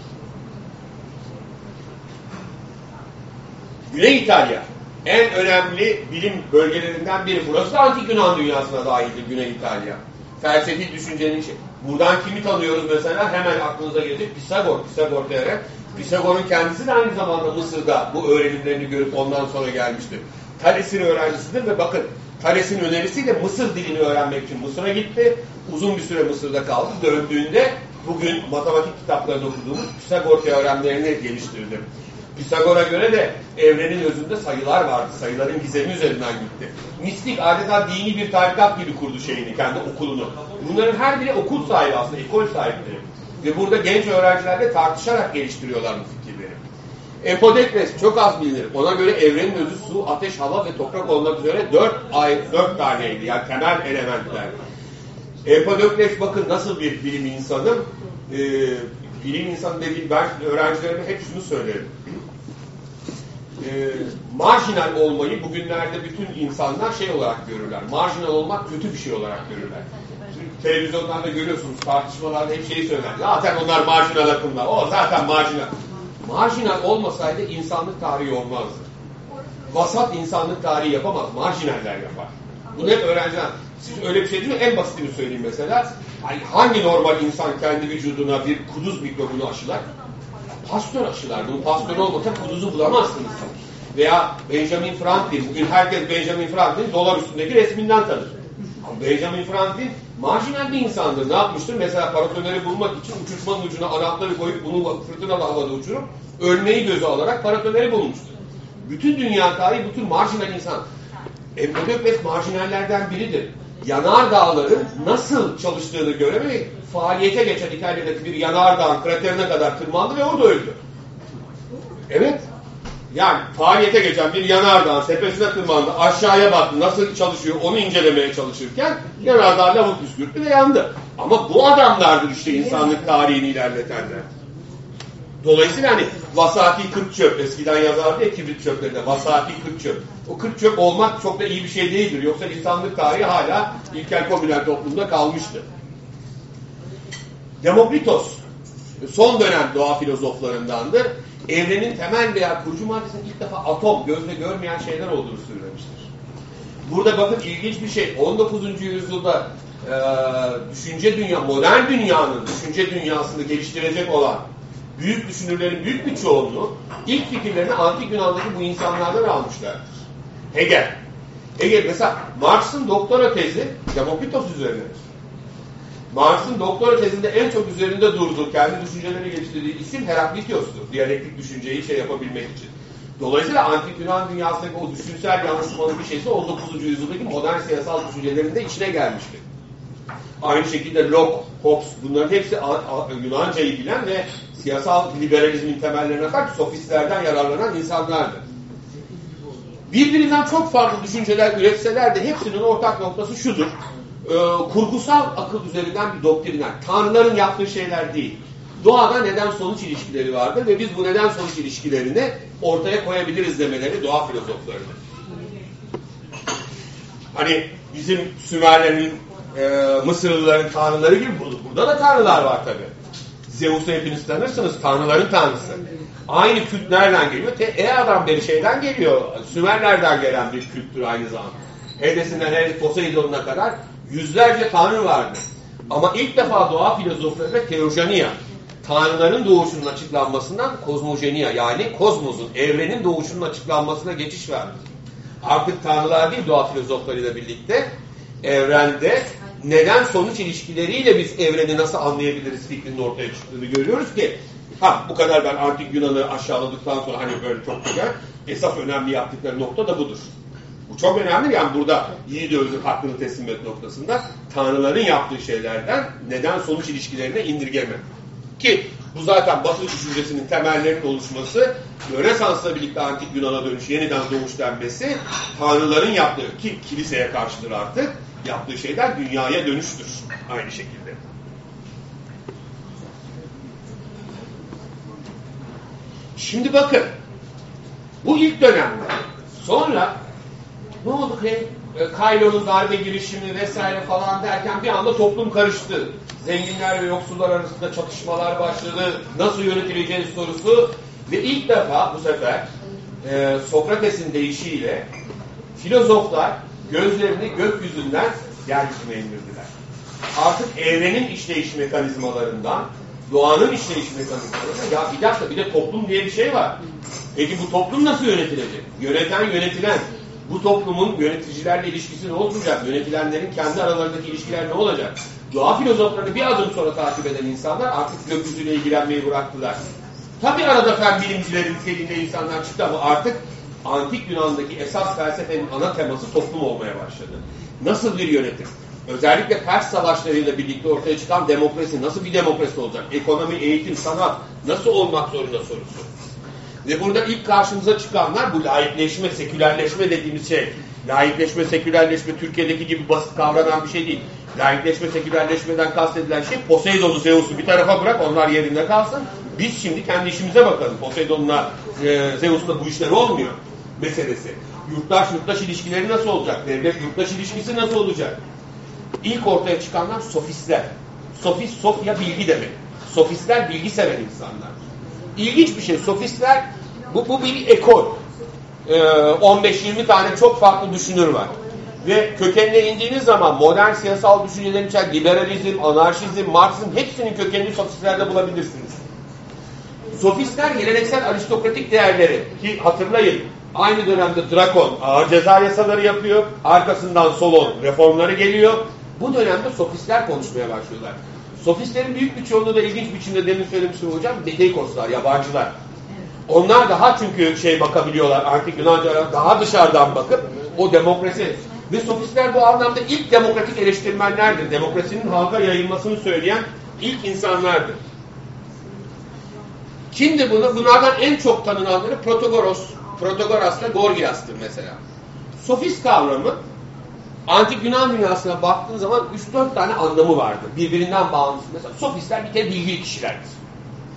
Güney İtalya en önemli bilim bölgelerinden biri. Burası da antik Yunan dünyasına dahildir Güney İtalya. Felsefi düşüncenin şey. Buradan kimi tanıyoruz mesela? Hemen aklınıza gelecek Pisagor, Pisagor diyerek. Pisagor'un kendisi de aynı zamanda Mısır'da bu öğrenimlerini görüp ondan sonra gelmiştir. Thales'in öğrencisidir ve bakın Thales'in önerisiyle Mısır dilini öğrenmek için Mısır'a gitti. Uzun bir süre Mısır'da kaldı. Döndüğünde bugün matematik kitaplarında okuduğumuz Pisagor teoremlerini geliştirdi. Pisagor'a göre de evrenin özünde sayılar vardı. Sayıların gizemi üzerinden gitti. Mistik adeta dini bir tarikat gibi kurdu şeyini, kendi okulunu. Bunların her biri okul sahibi aslında, ekol sahipleri. Ve burada genç öğrencilerle tartışarak geliştiriyorlar bu fikirleri. Empodokles çok az bilinir. Ona göre evrenin özü su, ateş, hava ve toprak olmak üzere dört, ay, dört taneydi. Yani temel elementler. Empodokles bakın nasıl bir bilim insanı. Ee, bilim insanı dediğim ben öğrencilerime hep şunu söylerim. Ee, marjinal olmayı bugünlerde bütün insanlar şey olarak görürler. Marjinal olmak kötü bir şey olarak görürler. Televizyonlarda görüyorsunuz tartışmalarda hep şeyi söyler. Zaten onlar marjinal akımlar. O zaten marjinal. Marjinal olmasaydı insanlık tarihi olmazdı. Vasat insanlık tarihi yapamaz. Marjinaller yapar. Bunu hep öğrenciler. Siz öyle bir şey değil mi? En basitini söyleyeyim mesela. Hani hangi normal insan kendi vücuduna bir kuduz mikrobunu aşılar? Pastör aşılar. Bu pastör olmasa kuduzu bulamazsınız. Veya Benjamin Franklin. Bugün herkes Benjamin Franklin dolar üstündeki resminden tanır. Ama Benjamin Franklin marjinal bir insandır. Ne yapmıştır? Mesela paratoneri bulmak için uçurtmanın ucuna anahtarı koyup bunu fırtınalı havada uçurup ölmeyi göze alarak paratoneri bulmuştur. Bütün dünya tarihi bu tür marjinal insan. Empedokles marjinallerden biridir. Yanar dağların nasıl çalıştığını göremeyip faaliyete geçen İtalya'daki bir yanardağın kraterine kadar tırmandı ve orada öldü. Evet. Yani faaliyete geçen bir yanardağın tepesine tırmandı, aşağıya baktı, nasıl çalışıyor onu incelemeye çalışırken yanardağ lavuk püskürttü ve yandı. Ama bu adamlardır işte insanlık tarihini ilerletenler. Dolayısıyla hani vasati 40 çöp, eskiden yazardı ya kibrit çöplerinde, vasati 40 çöp. O 40 çöp olmak çok da iyi bir şey değildir. Yoksa insanlık tarihi hala ilkel komünel toplumda kalmıştı. Demokritos, son dönem doğa filozoflarındandır. Evrenin temel veya kurucu maddesinin ilk defa atom, gözle görmeyen şeyler olduğunu söylemiştir. Burada bakın ilginç bir şey. 19. yüzyılda e, düşünce dünya, modern dünyanın düşünce dünyasını geliştirecek olan büyük düşünürlerin büyük bir çoğunluğu ilk fikirlerini antik Yunan'daki bu insanlardan almışlardır. Hegel. Hegel mesela Marx'ın doktora tezi Demokritos üzerinedir. Marx'ın doktora tezinde en çok üzerinde durduğu, kendi düşünceleri geliştirdiği isim Heraklitios'tur. Diyalektik düşünceyi şey yapabilmek için. Dolayısıyla antik Yunan dünyasındaki o düşünsel yansımanın bir şeysi 19. yüzyıldaki modern siyasal düşüncelerin de içine gelmiştir. Aynı şekilde Locke, Hobbes bunların hepsi Yunanca'yı bilen ve siyasal liberalizmin temellerine atan sofistlerden yararlanan insanlardır. Birbirinden çok farklı düşünceler üretseler de hepsinin ortak noktası şudur. Ee, kurgusal akıl üzerinden bir doktrinler. Tanrıların yaptığı şeyler değil. Doğada neden sonuç ilişkileri vardır ve biz bu neden sonuç ilişkilerini ortaya koyabiliriz demeleri doğa filozoflarının. Hani bizim Sümerlerin, e, Mısırlıların tanrıları gibi burada da tanrılar var tabi. Zeus'u hepiniz tanırsınız, tanrıların tanrısı. Aynı kült nereden geliyor? Te Ea'dan beri şeyden geliyor. Sümerlerden gelen bir kültür aynı zamanda. Hedesinden Hades Poseidon'una kadar yüzlerce tanrı vardı. Ama ilk defa doğa filozoflarında teojenia, tanrıların doğuşunun açıklanmasından kozmojenia yani kozmosun, evrenin doğuşunun açıklanmasına geçiş verdi. Artık tanrılar değil doğa filozoflarıyla birlikte evrende neden sonuç ilişkileriyle biz evreni nasıl anlayabiliriz fikrinin ortaya çıktığını görüyoruz ki ha bu kadar ben antik Yunan'ı aşağıladıktan sonra hani böyle çok güzel esas önemli yaptıkları nokta da budur. Bu çok önemli yani burada yiğit özür hakkını teslim et noktasında tanrıların yaptığı şeylerden neden sonuç ilişkilerine indirgeme. Ki bu zaten Batı düşüncesinin temellerinin oluşması, Rönesans'la birlikte antik Yunan'a dönüş, yeniden doğuş denmesi, tanrıların yaptığı, ki kiliseye karşıdır artık, yaptığı şeyler dünyaya dönüştür aynı şekilde. Şimdi bakın, bu ilk dönemde, sonra ne oldu ki? Kaylo'nun darbe girişimi vesaire falan derken bir anda toplum karıştı. Zenginler ve yoksullar arasında çatışmalar başladı. Nasıl yönetileceğiz sorusu ve ilk defa bu sefer e, Sokrates'in deyişiyle filozoflar gözlerini gökyüzünden yeryüzüne indirdiler. Artık evrenin işleyiş mekanizmalarından, doğanın işleyiş mekanizmalarından, ya bir dakika bir de toplum diye bir şey var. Peki bu toplum nasıl yönetilecek? Yöneten, yönetilen, bu toplumun yöneticilerle ilişkisi ne olacak? Yönetilenlerin kendi aralarındaki ilişkiler ne olacak? Doğa filozoflarını bir adım sonra takip eden insanlar artık gökyüzüyle ilgilenmeyi bıraktılar. Tabi arada fen bilimcilerin niteliğinde insanlar çıktı ama artık antik Yunan'daki esas felsefenin ana teması toplum olmaya başladı. Nasıl bir yönetim? Özellikle Pers savaşlarıyla birlikte ortaya çıkan demokrasi nasıl bir demokrasi olacak? Ekonomi, eğitim, sanat nasıl olmak zorunda sorusu. Ve burada ilk karşımıza çıkanlar bu laikleşme, sekülerleşme dediğimiz şey. Laikleşme, sekülerleşme Türkiye'deki gibi basit kavranan bir şey değil. Laikleşme, sekülerleşmeden kastedilen şey Poseidon'u, Zeus'u bir tarafa bırak onlar yerinde kalsın. Biz şimdi kendi işimize bakalım. Poseidon'la, e, Zeus'la bu işler olmuyor meselesi. Yurttaş yurttaş ilişkileri nasıl olacak? Devlet yurttaş ilişkisi nasıl olacak? İlk ortaya çıkanlar sofistler. Sofist, sofya bilgi demek. Sofistler bilgi seven insanlar. İlginç bir şey. Sofistler bu, bu bir ekol. Ee, 15-20 tane çok farklı düşünür var. Ve kökenine indiğiniz zaman modern siyasal düşüncelerin içeren liberalizm, anarşizm, marksizm hepsinin kökenini sofistlerde bulabilirsiniz. Sofistler geleneksel aristokratik değerleri ki hatırlayın aynı dönemde Drakon ağır ceza yasaları yapıyor. Arkasından Solon reformları geliyor. Bu dönemde sofistler konuşmaya başlıyorlar. Sofistlerin büyük bir çoğunluğu da ilginç biçimde demin söylemiştim hocam. Dedeikoslar, yabancılar. Onlar daha çünkü şey bakabiliyorlar antik Yunanca daha dışarıdan bakıp o demokrasi ve sofistler bu anlamda ilk demokratik eleştirmenlerdir. Demokrasinin halka yayılmasını söyleyen ilk insanlardır. Kimdir bunu? Bunlardan en çok tanınanları Protagoras, Protagoras'la Gorgias'tır mesela. Sofist kavramı Antik Yunan dünyasına baktığın zaman 3-4 tane anlamı vardı. Birbirinden bağımsız. Mesela sofistler bir kere bilgi kişilerdir.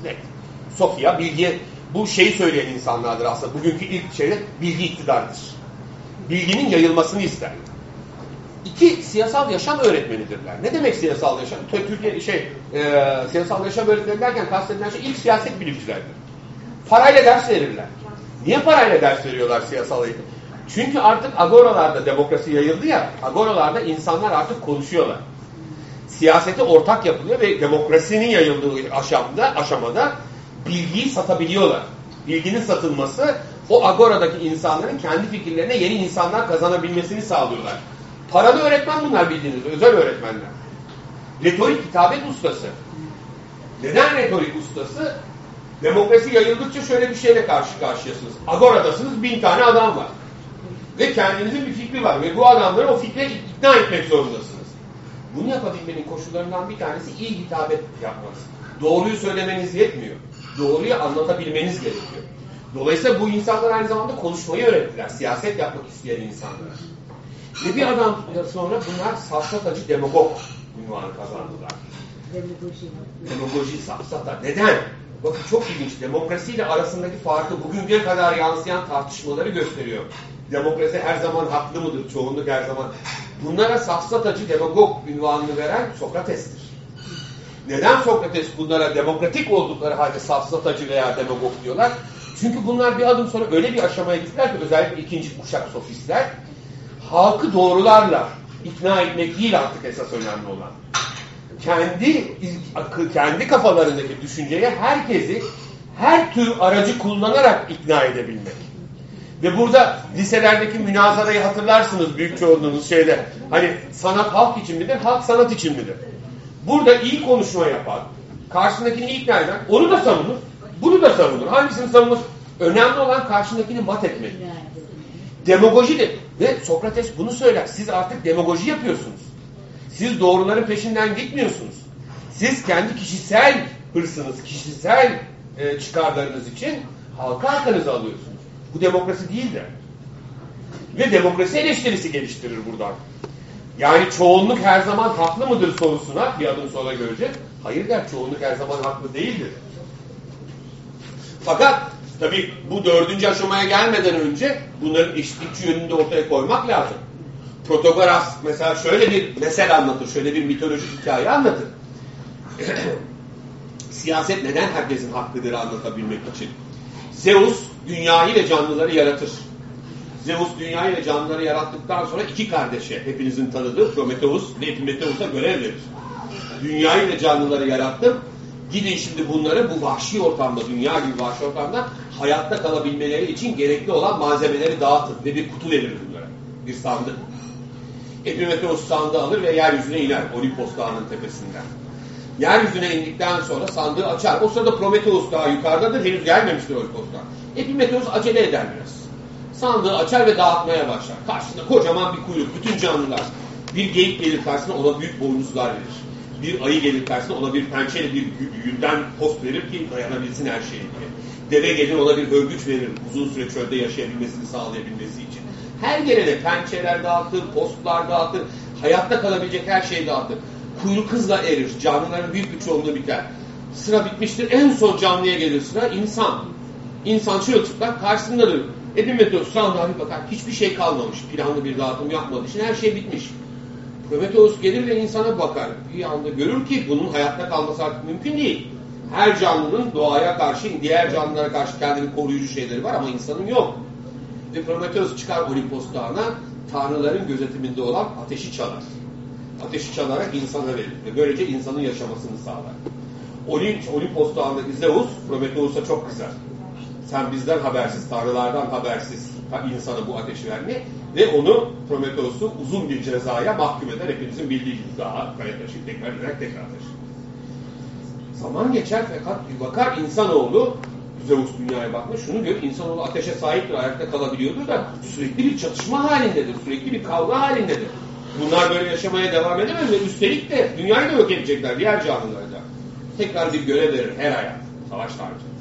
Net. Sofya bilgi bu şeyi söyleyen insanlardır aslında. Bugünkü ilk şeyde bilgi iktidardır. Bilginin yayılmasını ister. İki, siyasal yaşam öğretmenidirler. Ne demek siyasal yaşam? Türkiye şey, e, siyasal yaşam öğretmeni derken kastedilen şey ilk siyaset bilimcilerdir. Parayla ders verirler. Niye parayla ders veriyorlar siyasal eğitim? Çünkü artık agoralarda demokrasi yayıldı ya, agoralarda insanlar artık konuşuyorlar. Siyasete ortak yapılıyor ve demokrasinin yayıldığı aşamada, aşamada bilgiyi satabiliyorlar. Bilginin satılması o agoradaki insanların kendi fikirlerine yeni insanlar kazanabilmesini sağlıyorlar. Paralı öğretmen bunlar bildiğiniz özel öğretmenler. Retorik hitabet ustası. Neden retorik ustası? Demokrasi yayıldıkça şöyle bir şeyle karşı karşıyasınız. Agoradasınız bin tane adam var. Ve kendinizin bir fikri var. Ve bu adamları o fikre ikna etmek zorundasınız. Bunu yapabilmenin koşullarından bir tanesi iyi hitabet yapmanız. Doğruyu söylemeniz yetmiyor. Doğruyu anlatabilmeniz gerekiyor. Dolayısıyla bu insanlar aynı zamanda konuşmayı öğrettiler. Siyaset yapmak isteyen insanlar. Ve bir adam sonra bunlar safsatacı demagog ünvanı kazandılar. Demagoji, safsata. Neden? Bakın çok ilginç. Demokrasiyle arasındaki farkı bugünküye kadar yansıyan tartışmaları gösteriyor. Demokrasi her zaman haklı mıdır? Çoğunluk her zaman. Bunlara safsatacı demagog ünvanını veren Sokrates'tir. Neden Sokrates bunlara demokratik oldukları halde safsatacı veya demagog diyorlar? Çünkü bunlar bir adım sonra öyle bir aşamaya gittiler ki özellikle ikinci kuşak sofistler halkı doğrularla ikna etmek değil artık esas önemli olan. Kendi kendi kafalarındaki düşünceye herkesi her tür aracı kullanarak ikna edebilmek. Ve burada liselerdeki münazarayı hatırlarsınız büyük çoğunluğunuz şeyde. Hani sanat halk için midir, halk sanat için midir? Burada iyi konuşma yapan, karşısındakini ikna eden, onu da savunur, bunu da savunur. Hangisini savunur? Önemli olan karşındakini mat etmek. Demagoji de ve Sokrates bunu söyler. Siz artık demagoji yapıyorsunuz. Siz doğruların peşinden gitmiyorsunuz. Siz kendi kişisel hırsınız, kişisel e, çıkarlarınız için halka arkanıza alıyorsunuz. Bu demokrasi değildir. Ve demokrasi eleştirisi geliştirir buradan. Yani çoğunluk her zaman haklı mıdır sorusuna bir adım sonra göreceğiz. Hayır der, çoğunluk her zaman haklı değildir. Fakat tabii bu dördüncü aşamaya gelmeden önce bunların eşitlikçi yönünü de ortaya koymak lazım. Protagoras mesela şöyle bir mesele anlatır, şöyle bir mitolojik hikaye anlatır. Siyaset neden herkesin hakkıdır anlatabilmek için. Zeus dünyayı ve canlıları yaratır. Zeus dünyayı ve canlıları yarattıktan sonra iki kardeşe hepinizin tanıdığı Prometheus ve Epimetheus'a görev verir. Dünyayı ve canlıları yarattım. Gidin şimdi bunları bu vahşi ortamda, dünya gibi vahşi ortamda hayatta kalabilmeleri için gerekli olan malzemeleri dağıtın ve bir kutu verir bunlara. Bir sandık. Epimetheus sandığı alır ve yeryüzüne iner Olimpos Dağı'nın tepesinden. Yeryüzüne indikten sonra sandığı açar. O sırada Prometheus daha yukarıdadır. Henüz gelmemiştir Olimpos'tan. Epimetheus acele eder biraz. Sandığı açar ve dağıtmaya başlar. Karşısında kocaman bir kuyruk. Bütün canlılar. Bir geyik gelir karşısına ona büyük boynuzlar verir. Bir ayı gelir karşısına ona bir pençeyle bir yünden post verir ki dayanabilsin her şeye diye. Deve gelir ona bir hörgüç verir. Uzun süre çölde yaşayabilmesini sağlayabilmesi için. Her gelene pençeler dağıtır, postlar dağıtır. Hayatta kalabilecek her şeyi dağıtır. Kuyruk hızla erir. Canlıların büyük bir çoğunluğu biter. Sıra bitmiştir. En son canlıya gelir sıra insan. İnsan çırılçıplak karşısındadır. Epimetheus sandığa bir bakar. Hiçbir şey kalmamış. Planlı bir dağıtım yapmadığı için her şey bitmiş. Prometheus gelir ve insana bakar. Bir anda görür ki bunun hayatta kalması artık mümkün değil. Her canlının doğaya karşı, diğer canlılara karşı kendini koruyucu şeyleri var ama insanın yok. Prometheus çıkar Olimpos dağına, tanrıların gözetiminde olan ateşi çalar. Ateşi çalarak insana verir ve böylece insanın yaşamasını sağlar. Olimp, Olimpos dağındaki Zeus, Prometheus'a çok kızar. Sen bizden habersiz, tanrılardan habersiz insana bu ateşi verme ve onu Prometheus'u uzun bir cezaya mahkum eder. Hepimizin bildiği gibi daha kaya taşıyıp tekrar tekrar taşır. Zaman geçer fakat bir bakar insanoğlu Zeus dünyaya bakmış. Şunu gör, insanoğlu ateşe sahiptir, ayakta kalabiliyordur da sürekli bir çatışma halindedir, sürekli bir kavga halindedir. Bunlar böyle yaşamaya devam edemez ve üstelik de dünyayı da yok edecekler, diğer canlıları da. Tekrar bir görev verir her hayat, savaş tarzı.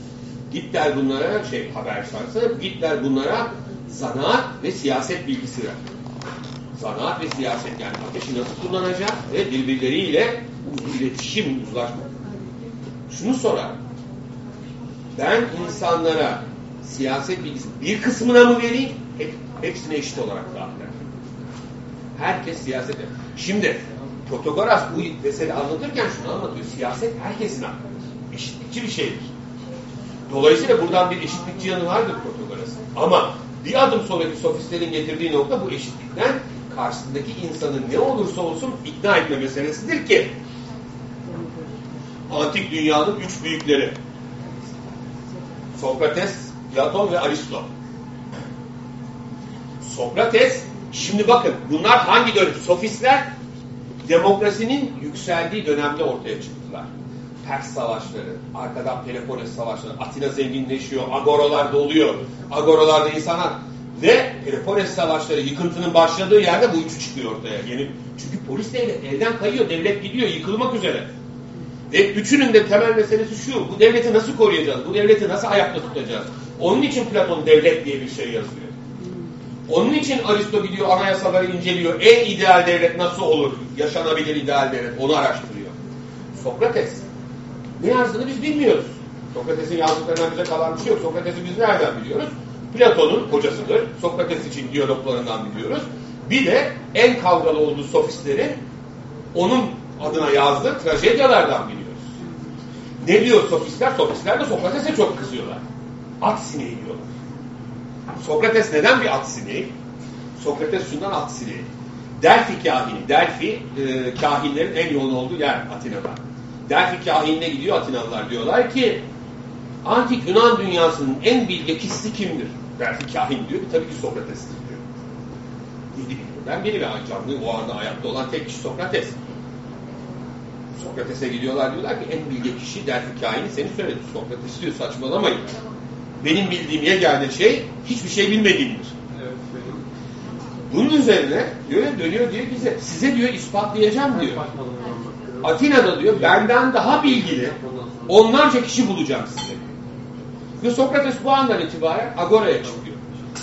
Git der bunlara, şey haber şarkısı, git der bunlara zanaat ve siyaset bilgisi ver. Zanaat ve siyaset yani ateşi nasıl kullanacak ve birbirleriyle iletişim, uzlaşma. Şunu sorar. Ben insanlara siyaset bilgisi bir kısmına mı vereyim? Hep, hepsine eşit olarak dağıtır. Herkes siyaset Şimdi Protagoras bu mesele anlatırken şunu anlatıyor. Siyaset herkesin hakkı. Eşitlikçi bir şeydir. Dolayısıyla buradan bir eşitlikçi yanı vardır Protagoras'ın. Ama bir adım sonraki sofistlerin getirdiği nokta bu eşitlikten karşısındaki insanın ne olursa olsun ikna etme meselesidir ki antik dünyanın üç büyükleri Sokrates, Platon ve Aristo. Sokrates, şimdi bakın bunlar hangi dönem? Sofistler demokrasinin yükseldiği dönemde ortaya çıktılar. Pers savaşları, arkadan Peloponnes savaşları, Atina zenginleşiyor, agoralar doluyor. Agoralarda insanlar ve Peloponnes savaşları yıkıntının başladığı yerde bu üçü çıkıyor ortaya. Yeni, çünkü polis devlet elden kayıyor, devlet gidiyor, yıkılmak üzere. Ve üçünün de temel meselesi şu, bu devleti nasıl koruyacağız, bu devleti nasıl ayakta tutacağız? Onun için Platon devlet diye bir şey yazıyor. Onun için Aristo gidiyor anayasaları inceliyor. En ideal devlet nasıl olur? Yaşanabilir ideal devlet. Onu araştırıyor. Sokrates. Ne yazdığını biz bilmiyoruz. Sokrates'in yazdıklarından bize kalan bir şey yok. Sokrates'i biz nereden biliyoruz? Platon'un hocasıdır. Sokrates için diyaloglarından biliyoruz. Bir de en kavgalı olduğu sofistlerin onun adına yazdığı trajedyalardan biliyoruz. Ne diyor sofistler? Sofistler de Sokrates'e çok kızıyorlar. At sineği diyorlar. Sokrates neden bir at sineği? Sokrates şundan at sineği. Delphi kahini. Delphi e, kahinlerin en yoğun olduğu yer Atina'da. Delphi kahinine gidiyor Atinalılar diyorlar ki antik Yunan dünyasının en bilge kişisi kimdir? Delphi kahin diyor. Tabii ki Sokrates'tir diyor. Yedi bilimden biri ve canlı o anda hayatta olan tek kişi Sokrates. Sokrates'e gidiyorlar diyorlar ki en bilge kişi Delphi kahini seni söyledi. Sokrates diyor saçmalamayın. Benim bildiğim yegane şey hiçbir şey bilmediğimdir. Evet, Bunun üzerine diyor dönüyor diyor bize size diyor ispatlayacağım diyor. Atina'da diyor benden daha bilgili onlarca kişi bulacağım size. Ve Sokrates bu andan itibaren Agora'ya çıkıyor.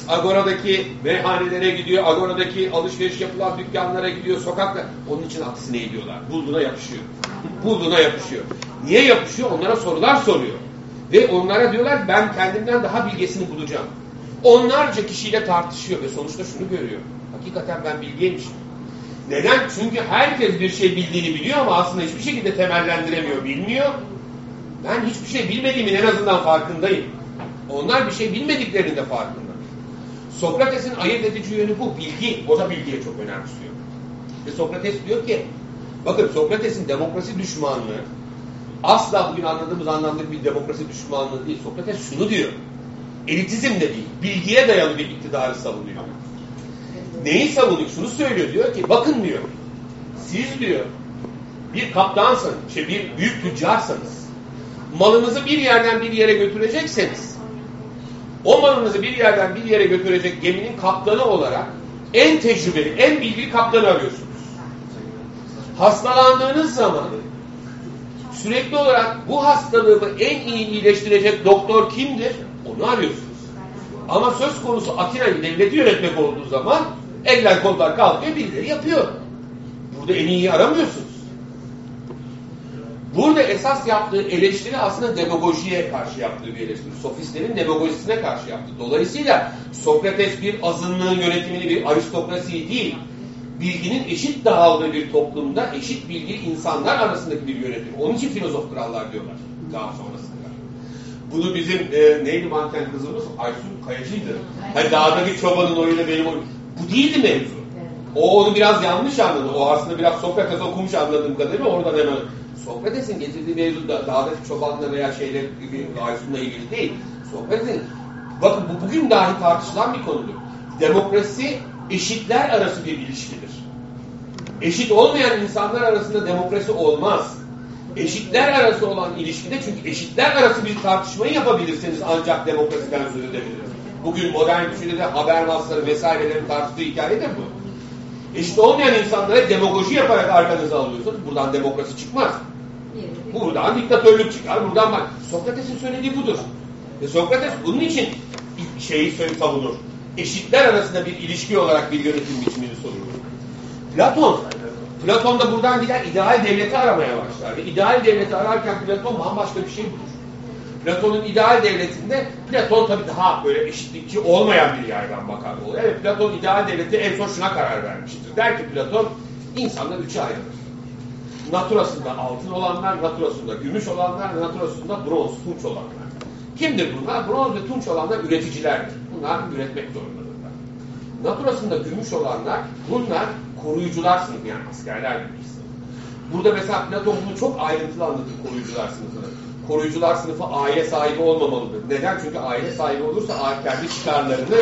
Agora'daki meyhanelere gidiyor, Agora'daki alışveriş yapılan dükkanlara gidiyor, sokakta. Onun için aksine ediyorlar. Bulduğuna yapışıyor. Bulduğuna yapışıyor. Niye yapışıyor? Onlara sorular soruyor. Ve onlara diyorlar ben kendimden daha bilgesini bulacağım. Onlarca kişiyle tartışıyor ve sonuçta şunu görüyor. Hakikaten ben bilgiymişim. Neden? Çünkü herkes bir şey bildiğini biliyor ama aslında hiçbir şekilde temellendiremiyor, bilmiyor. Ben hiçbir şey bilmediğimin en azından farkındayım. Onlar bir şey bilmediklerinin de farkında. Sokrates'in ayırt edici yönü bu. Bilgi. O da bilgiye çok önemsiyor. Ve Sokrates diyor ki bakın Sokrates'in demokrasi düşmanlığı asla bugün anladığımız anlamda bir demokrasi düşmanlığı değil. Sokrates şunu diyor. Elitizm de değil. Bilgiye dayalı bir iktidarı savunuyor. Neyi savunuyor? Şunu söylüyor. Diyor ki bakın diyor. Siz diyor bir kaptansın, şey bir büyük tüccarsanız malınızı bir yerden bir yere götürecekseniz o malınızı bir yerden bir yere götürecek geminin kaptanı olarak en tecrübeli, en bilgili kaptanı arıyorsunuz. Hastalandığınız zaman sürekli olarak bu hastalığımı en iyi iyileştirecek doktor kimdir? Onu arıyorsunuz. Ama söz konusu Atina'yı devleti yönetmek olduğu zaman eller kollar kalkıyor, birileri yapıyor. Burada en iyiyi aramıyorsunuz. Burada esas yaptığı eleştiri aslında demagojiye karşı yaptığı bir eleştiri. Sofistlerin demagojisine karşı yaptı. Dolayısıyla Sokrates bir azınlığın yönetimini bir aristokrasiyi değil, bilginin eşit dağıldığı bir toplumda eşit bilgili insanlar arasındaki bir yönetim. Onun için filozof krallar diyorlar daha sonrasında. Bunu bizim e, neydi manken kızımız? Aysun Kayacı'ydı. Hani dağdaki çobanın oyunu benim oyunum. Bu değildi mevzu. O onu biraz yanlış anladı. O aslında biraz Sokrates okumuş anladığım kadarıyla oradan hemen Sokrates'in getirdiği mevzu da dağdaki çobanla veya şeyle Aysun'la ilgili değil. Sokrates'in bakın bu bugün dahi tartışılan bir konudur. Demokrasi eşitler arası bir ilişkidir. Eşit olmayan insanlar arasında demokrasi olmaz. Eşitler arası olan ilişkide çünkü eşitler arası bir tartışmayı yapabilirseniz ancak demokrasiden söz edebiliriz. Bugün modern düşüncede haber masları vesairelerin tartıştığı hikaye de bu. Eşit olmayan insanlara demagoji yaparak arkanıza alıyorsunuz. Buradan demokrasi çıkmaz. Buradan diktatörlük çıkar. Buradan bak. Sokrates'in söylediği budur. Ve Sokrates bunun için şeyi savunur. Eşitler arasında bir ilişki olarak bir yönetim biçimini savunur. Platon, Platon da buradan gider ideal devleti aramaya başlar. Ve ideal devleti ararken Platon bambaşka bir şey bulur. Platon'un ideal devletinde Platon tabii daha böyle eşitlikçi olmayan bir yerden bakar olaya. Evet Platon ideal devleti en son şuna karar vermiştir. Der ki Platon insanlar üçe ayrılır. Naturasında altın olanlar, naturasında gümüş olanlar, naturasında bronz, tunç olanlar. Kimdir bunlar? Bronz ve tunç olanlar üreticilerdir. Bunlar üretmek zorundadırlar. Naturasında gümüş olanlar, bunlar koruyucular sınıfı yani askerler sınıf. Burada mesela Platon bunu çok ayrıntılı anlatır koruyucular sınıfını. Koruyucular sınıfı aile sahibi olmamalıdır. Neden? Çünkü aile sahibi olursa kendi çıkarlarını,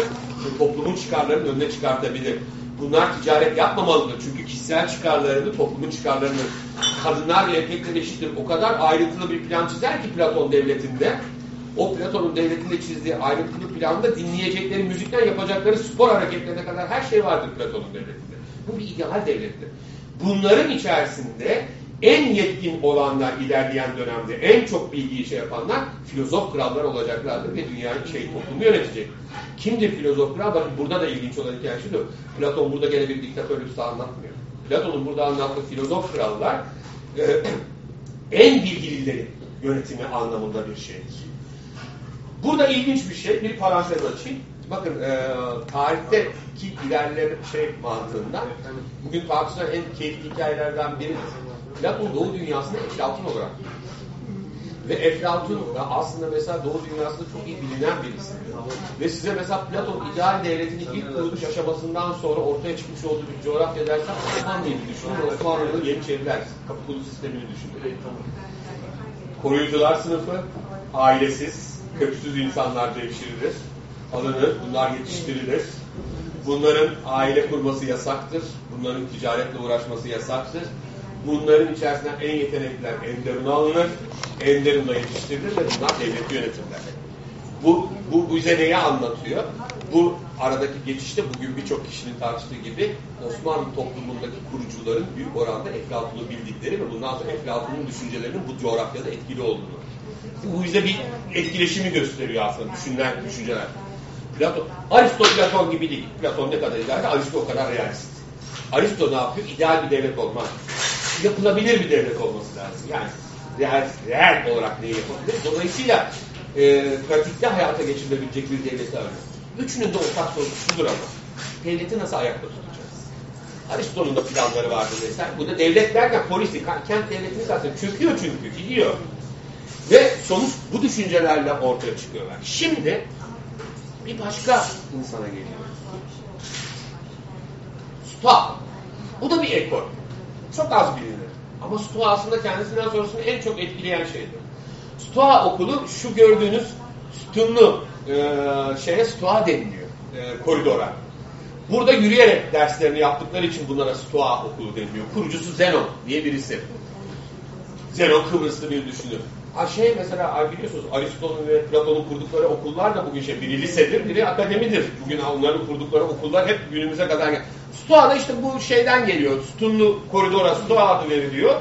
toplumun çıkarlarının önüne çıkartabilir. Bunlar ticaret yapmamalıdır. Çünkü kişisel çıkarlarını, toplumun çıkarlarını kadınlar ve erkekler eşittir. O kadar ayrıntılı bir plan çizer ki Platon devletinde. O Platon'un devletinde çizdiği ayrıntılı planda dinleyecekleri müzikten yapacakları spor hareketlerine kadar her şey vardır Platon'un devletinde. Bu bir ideal devlettir. Bunların içerisinde en yetkin olanlar ilerleyen dönemde en çok bilgiyi şey yapanlar filozof krallar olacaklardır ve dünyayı şey toplumu yönetecek. Kimdir filozof kral? Bakın burada da ilginç olan hikaye şudur. Platon burada gene bir diktatörlük anlatmıyor. Platon'un burada anlattığı filozof krallar e, en bilgilileri yönetimi anlamında bir şeydir. Burada ilginç bir şey, bir parantez açayım. Bakın e, tarihteki ilerleme şey mantığında bugün tartışılan en keyifli hikayelerden biri Platon Doğu dünyasında Eflatun olarak ve Eflatun da aslında mesela Doğu dünyasında çok iyi bilinen bir isim. Ve size mesela Platon ideal devletinin ilk kuruluş aşamasından sonra ortaya çıkmış olduğu bir coğrafya dersen Osmanlı'yı düşünün. Osmanlı'nın Yeniçeriler, kapı sistemini düşünün. Koruyucular sınıfı, ailesiz, köksüz insanlar devşirilir, alınır, bunlar yetiştirilir. Bunların aile kurması yasaktır, bunların ticaretle uğraşması yasaktır. Bunların içerisinden en yetenekliler Enderun'a alınır, Enderun'da yetiştirilir ve bunlar devleti yönetirler. Bu, bu bize neyi anlatıyor? Bu aradaki geçişte bugün birçok kişinin tartıştığı gibi Osmanlı toplumundaki kurucuların büyük oranda Eflatun'u bildikleri ve bundan sonra Eflatun'un düşüncelerinin bu coğrafyada etkili olduğunu. Bu bize bir etkileşimi gösteriyor aslında düşünülen düşünceler. Platon, Aristo Platon gibi değil. Platon ne kadar ideal, Aristo o kadar realist. Aristo ne yapıyor? İdeal bir devlet olmaz. Yapılabilir bir devlet olması lazım. Yani real, real olarak neyi yapabilir? Dolayısıyla e, pratikte hayata geçirilebilecek bir devleti arıyor. Üçünün de ortak sorusu şudur ama. Devleti nasıl ayakta tutacağız? Aristo'nun da planları vardı mesela. Bu da devlet derken polisi, kent devletini zaten çöküyor çünkü, gidiyor. Ve sonuç bu düşüncelerle ortaya çıkıyorlar. Şimdi bir başka insana geliyoruz. Stoa. Bu da bir ekol. Çok az bilinir. Ama Stoa aslında kendisinden sonrasını en çok etkileyen şeydir. Stoa okulu şu gördüğünüz sütunlu e, şeye Stoa deniliyor. E, koridora. Burada yürüyerek derslerini yaptıkları için bunlara Stoa okulu deniliyor. Kurucusu Zenon diye birisi. Zenon Kıbrıslı bir düşünür. Ha şey mesela biliyorsunuz Aristo'nun ve Platon'un kurdukları okullar da bugün şey biri lisedir, biri akademidir. Bugün onların kurdukları okullar hep günümüze kadar gel. Stoa da işte bu şeyden geliyor. Sütunlu koridora Stoa adı veriliyor.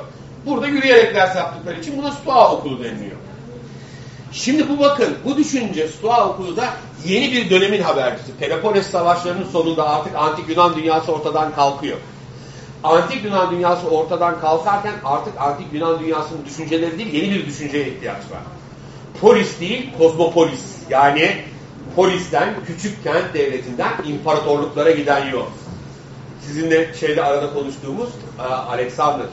Burada yürüyerek ders yaptıkları için buna Stoa okulu deniliyor. Şimdi bu bakın, bu düşünce Stoa okulu da yeni bir dönemin habercisi. Peloponnes savaşlarının sonunda artık antik Yunan dünyası ortadan kalkıyor. Antik Yunan dünyası ortadan kalkarken artık antik Yunan dünyasının düşünceleri değil, yeni bir düşünceye ihtiyaç var. Polis değil, kozmopolis. Yani polisten, küçük kent devletinden imparatorluklara giden yol. Sizinle şeyde arada konuştuğumuz Alexander,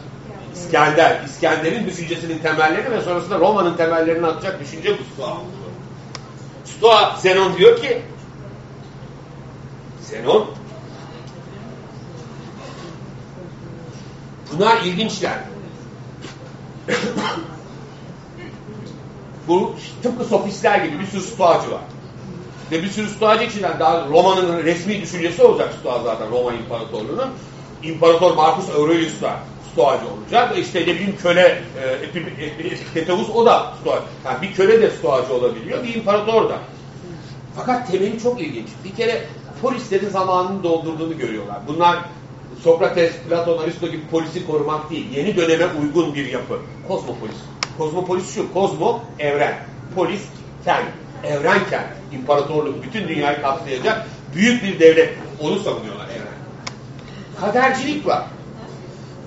İskender. İskender'in düşüncesinin temellerini ve sonrasında Roma'nın temellerini atacak düşünce bu Stoa. Stoa, Zenon diyor ki Zenon Bunlar ilginçler. Bu tıpkı sofistler gibi bir sürü stoacı var. Ve bir sürü stoacı içinden daha Roma'nın resmi düşüncesi olacak stoa zaten Roma İmparatorluğu'nun. İmparator Marcus Aurelius da stoacı olacak. İşte ne bileyim köle e, Epiktetus o da stoacı. Yani bir köle de stoacı olabiliyor, bir imparator da. Fakat temeli çok ilginç. Bir kere polislerin zamanını doldurduğunu görüyorlar. Bunlar Sokrates, Platon, Aristo gibi polisi korumak değil. Yeni döneme uygun bir yapı. Kozmopolis. Kozmopolis şu. Kozmo, evren. Polis, kent. evrenken, imparatorluk bütün dünyayı kapsayacak büyük bir devlet. Onu savunuyorlar evren. Kadercilik var.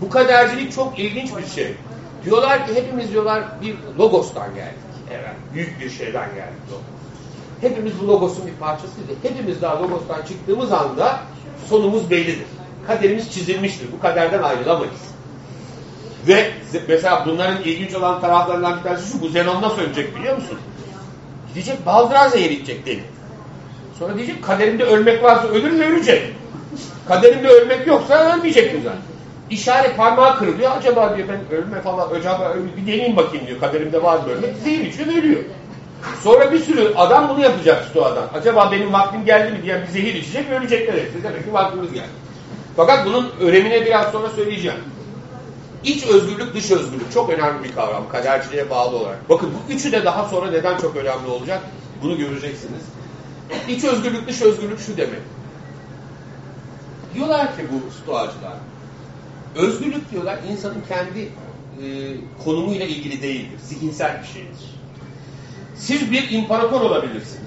Bu kadercilik çok ilginç bir şey. Diyorlar ki hepimiz diyorlar bir logostan geldik. Evren. Büyük bir şeyden geldik. Hepimiz bu logosun bir parçasıyız. Hepimiz daha logostan çıktığımız anda sonumuz bellidir. Kaderimiz çizilmiştir. Bu kaderden ayrılamayız. Ve mesela bunların ilginç olan taraflarından bir tanesi şu. Bu Zenon nasıl ölecek biliyor musun? Gidecek Baldraze'ye gidecek deli. Sonra diyecek kaderimde ölmek varsa ölür mü ölecek. Kaderimde ölmek yoksa ölmeyecek güzel. İşaret parmağı kırılıyor. Acaba diyor ben ölme falan acaba öl- bir deneyeyim bakayım diyor. Kaderimde var mı ölmek? Zehir içiyor ölüyor. Sonra bir sürü adam bunu yapacak stoğadan. Acaba benim vaktim geldi mi diyen bir zehir içecek ve ölecekler hepsi. Demek ki vaktimiz geldi. Fakat bunun önemine biraz sonra söyleyeceğim. İç özgürlük, dış özgürlük çok önemli bir kavram kaderciliğe bağlı olarak. Bakın bu üçü de daha sonra neden çok önemli olacak bunu göreceksiniz. İç özgürlük, dış özgürlük şu demek. Diyorlar ki bu stoğacılar, özgürlük diyorlar insanın kendi e, konumuyla ilgili değildir, zihinsel bir şeydir. Siz bir imparator olabilirsiniz.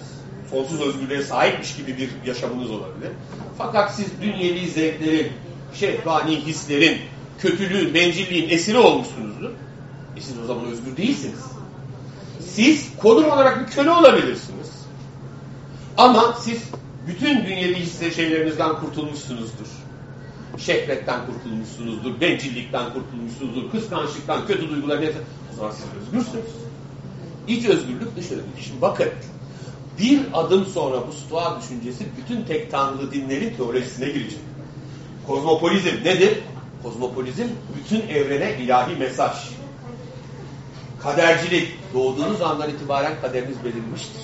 Sonsuz özgürlüğe sahipmiş gibi bir yaşamınız olabilir. Fakat siz dünyevi zevklerin, şehvani hislerin, kötülüğün, bencilliğin esiri olmuşsunuzdur. E siz o zaman özgür değilsiniz. Siz konum olarak bir köle olabilirsiniz. Ama siz bütün dünyevi hisse şeylerinizden kurtulmuşsunuzdur. Şehvetten kurtulmuşsunuzdur, bencillikten kurtulmuşsunuzdur, kıskançlıktan, kötü duyguların hepsi. O zaman siz özgürsünüz. İç özgürlük, dış özgürlük. Şimdi bakın, bir adım sonra bu stoğa düşüncesi bütün tek tanrılı dinlerin teolojisine girecek. Kozmopolizm nedir? Kozmopolizm bütün evrene ilahi mesaj. Kadercilik doğduğunuz andan itibaren kaderiniz belirmiştir.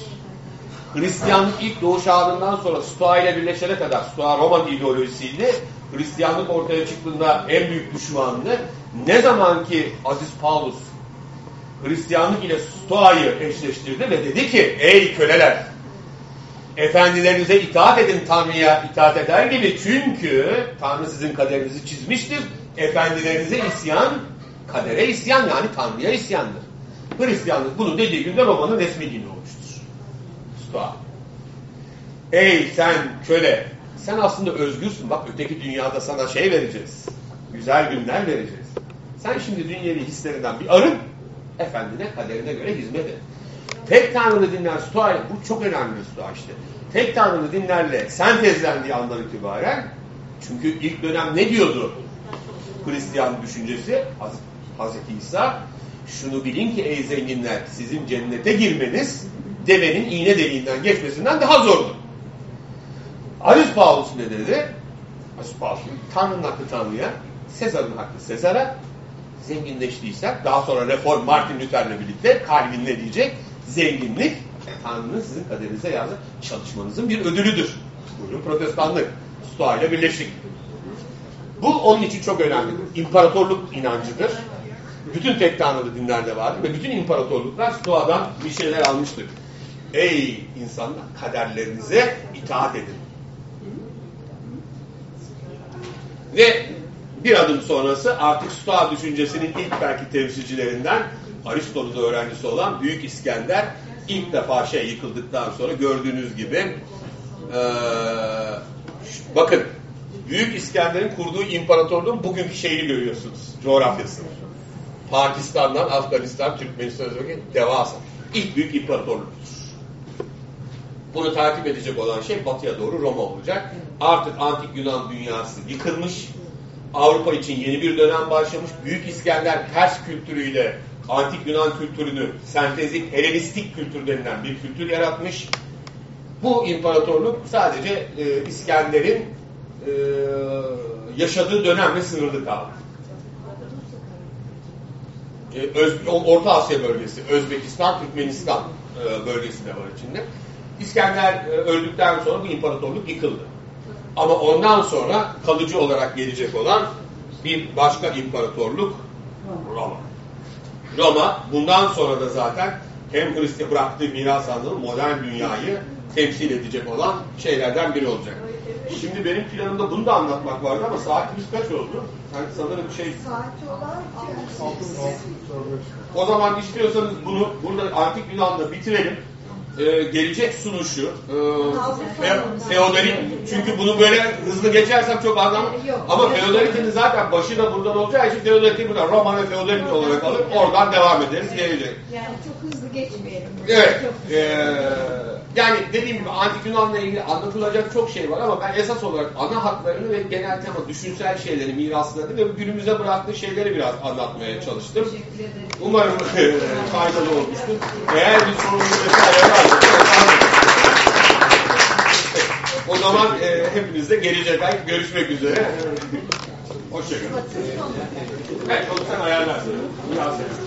Hristiyanlık ilk doğuş anından sonra Stoa ile birleşene kadar Stoa Roman ideolojisiydi. Hristiyanlık ortaya çıktığında en büyük düşmanlığı ne zaman ki Aziz Paulus Hristiyanlık ile Stoa'yı eşleştirdi ve dedi ki ey köleler efendilerinize itaat edin Tanrı'ya itaat eder gibi çünkü Tanrı sizin kaderinizi çizmiştir. Efendilerinize isyan kadere isyan yani Tanrı'ya isyandır. Hristiyanlık bunu dediği günde Roma'nın resmi dini olmuştur. Stoa. Ey sen köle sen aslında özgürsün. Bak öteki dünyada sana şey vereceğiz. Güzel günler vereceğiz. Sen şimdi dünyevi hislerinden bir arın. Efendine kaderine göre hizmet et. Tek tanrılı dinler Stoa, bu çok önemli bir Stoa işte. Tek tanrılı dinlerle sentezlendiği andan itibaren, çünkü ilk dönem ne diyordu Hristiyan düşüncesi? Haz Hazreti İsa, şunu bilin ki ey zenginler, sizin cennete girmeniz, devenin iğne deliğinden geçmesinden daha zordur. Aziz Paulus ne dedi? Aziz Paulus, Tanrı'nın hakkı Tanrı'ya, Sezar'ın hakkı Sezar'a, zenginleştiysek, daha sonra Reform Martin Luther'le birlikte Calvin ne diyecek? Zenginlik Tanrı'nın sizin kaderinize yazdığı çalışmanızın bir ödülüdür. Buyurun protestanlık. Stoa ile birleşik. Bu onun için çok önemli. İmparatorluk inancıdır. Bütün tek tanrılı dinlerde vardır ve bütün imparatorluklar Stoa'dan bir şeyler almıştır. Ey insanlar kaderlerinize itaat edin. Ve bir adım sonrası artık Stoa düşüncesinin ilk belki temsilcilerinden Aristo'nun öğrencisi olan Büyük İskender ilk defa şey yıkıldıktan sonra gördüğünüz gibi ee, bakın Büyük İskender'in kurduğu imparatorluğun bugünkü şeyini görüyorsunuz. Coğrafyasını. Pakistan'dan Afganistan, Türkmenistan, devasa. İlk büyük imparatorluktur. Bunu takip edecek olan şey batıya doğru Roma olacak. Artık antik Yunan dünyası yıkılmış. Avrupa için yeni bir dönem başlamış. Büyük İskender Pers kültürüyle antik Yunan kültürünü sentezik Helenistik kültür denilen bir kültür yaratmış. Bu imparatorluk sadece e, İskender'in e, yaşadığı dönemle sınırlı kaldı. E, Öz, Orta Asya bölgesi, Özbekistan, Türkmenistan e, bölgesi de var içinde. İskender e, öldükten sonra bu imparatorluk yıkıldı. Ama ondan sonra kalıcı olarak gelecek olan bir başka imparatorluk Roma. Roma bundan sonra da zaten hem Hristiyan bıraktığı miras anlamı modern dünyayı temsil edecek olan şeylerden biri olacak. Şimdi benim planımda bunu da anlatmak vardı ama saatimiz kaç oldu? Yani sanırım şey... O zaman istiyorsanız bunu burada antik Yunan'da bitirelim. E, gelecek sunuşu, e, fe, feodalik, çünkü bunu böyle hızlı geçersem çok anlam ama feodalitenin zaten başı da buradan olacağı için feodaliteyi buradan Roma ve feodalite olarak alıp oradan devam ederiz gelecek. Yani çok hızlı geçmeyelim. Evet. Çok Ee, yani dediğim gibi antik Yunan'la ilgili anlatılacak çok şey var ama ben esas olarak ana hatlarını ve genel tema düşünsel şeyleri, miraslarını ve günümüze bıraktığı şeyleri biraz anlatmaya çalıştım. Umarım e, faydalı olmuştur. Eğer bir sorunuz vesaire varsa o zaman e, hepinizle gelecek ay görüşmek üzere. Hoşçakalın. Evet, onu sen ayarlarsın. Yasemin.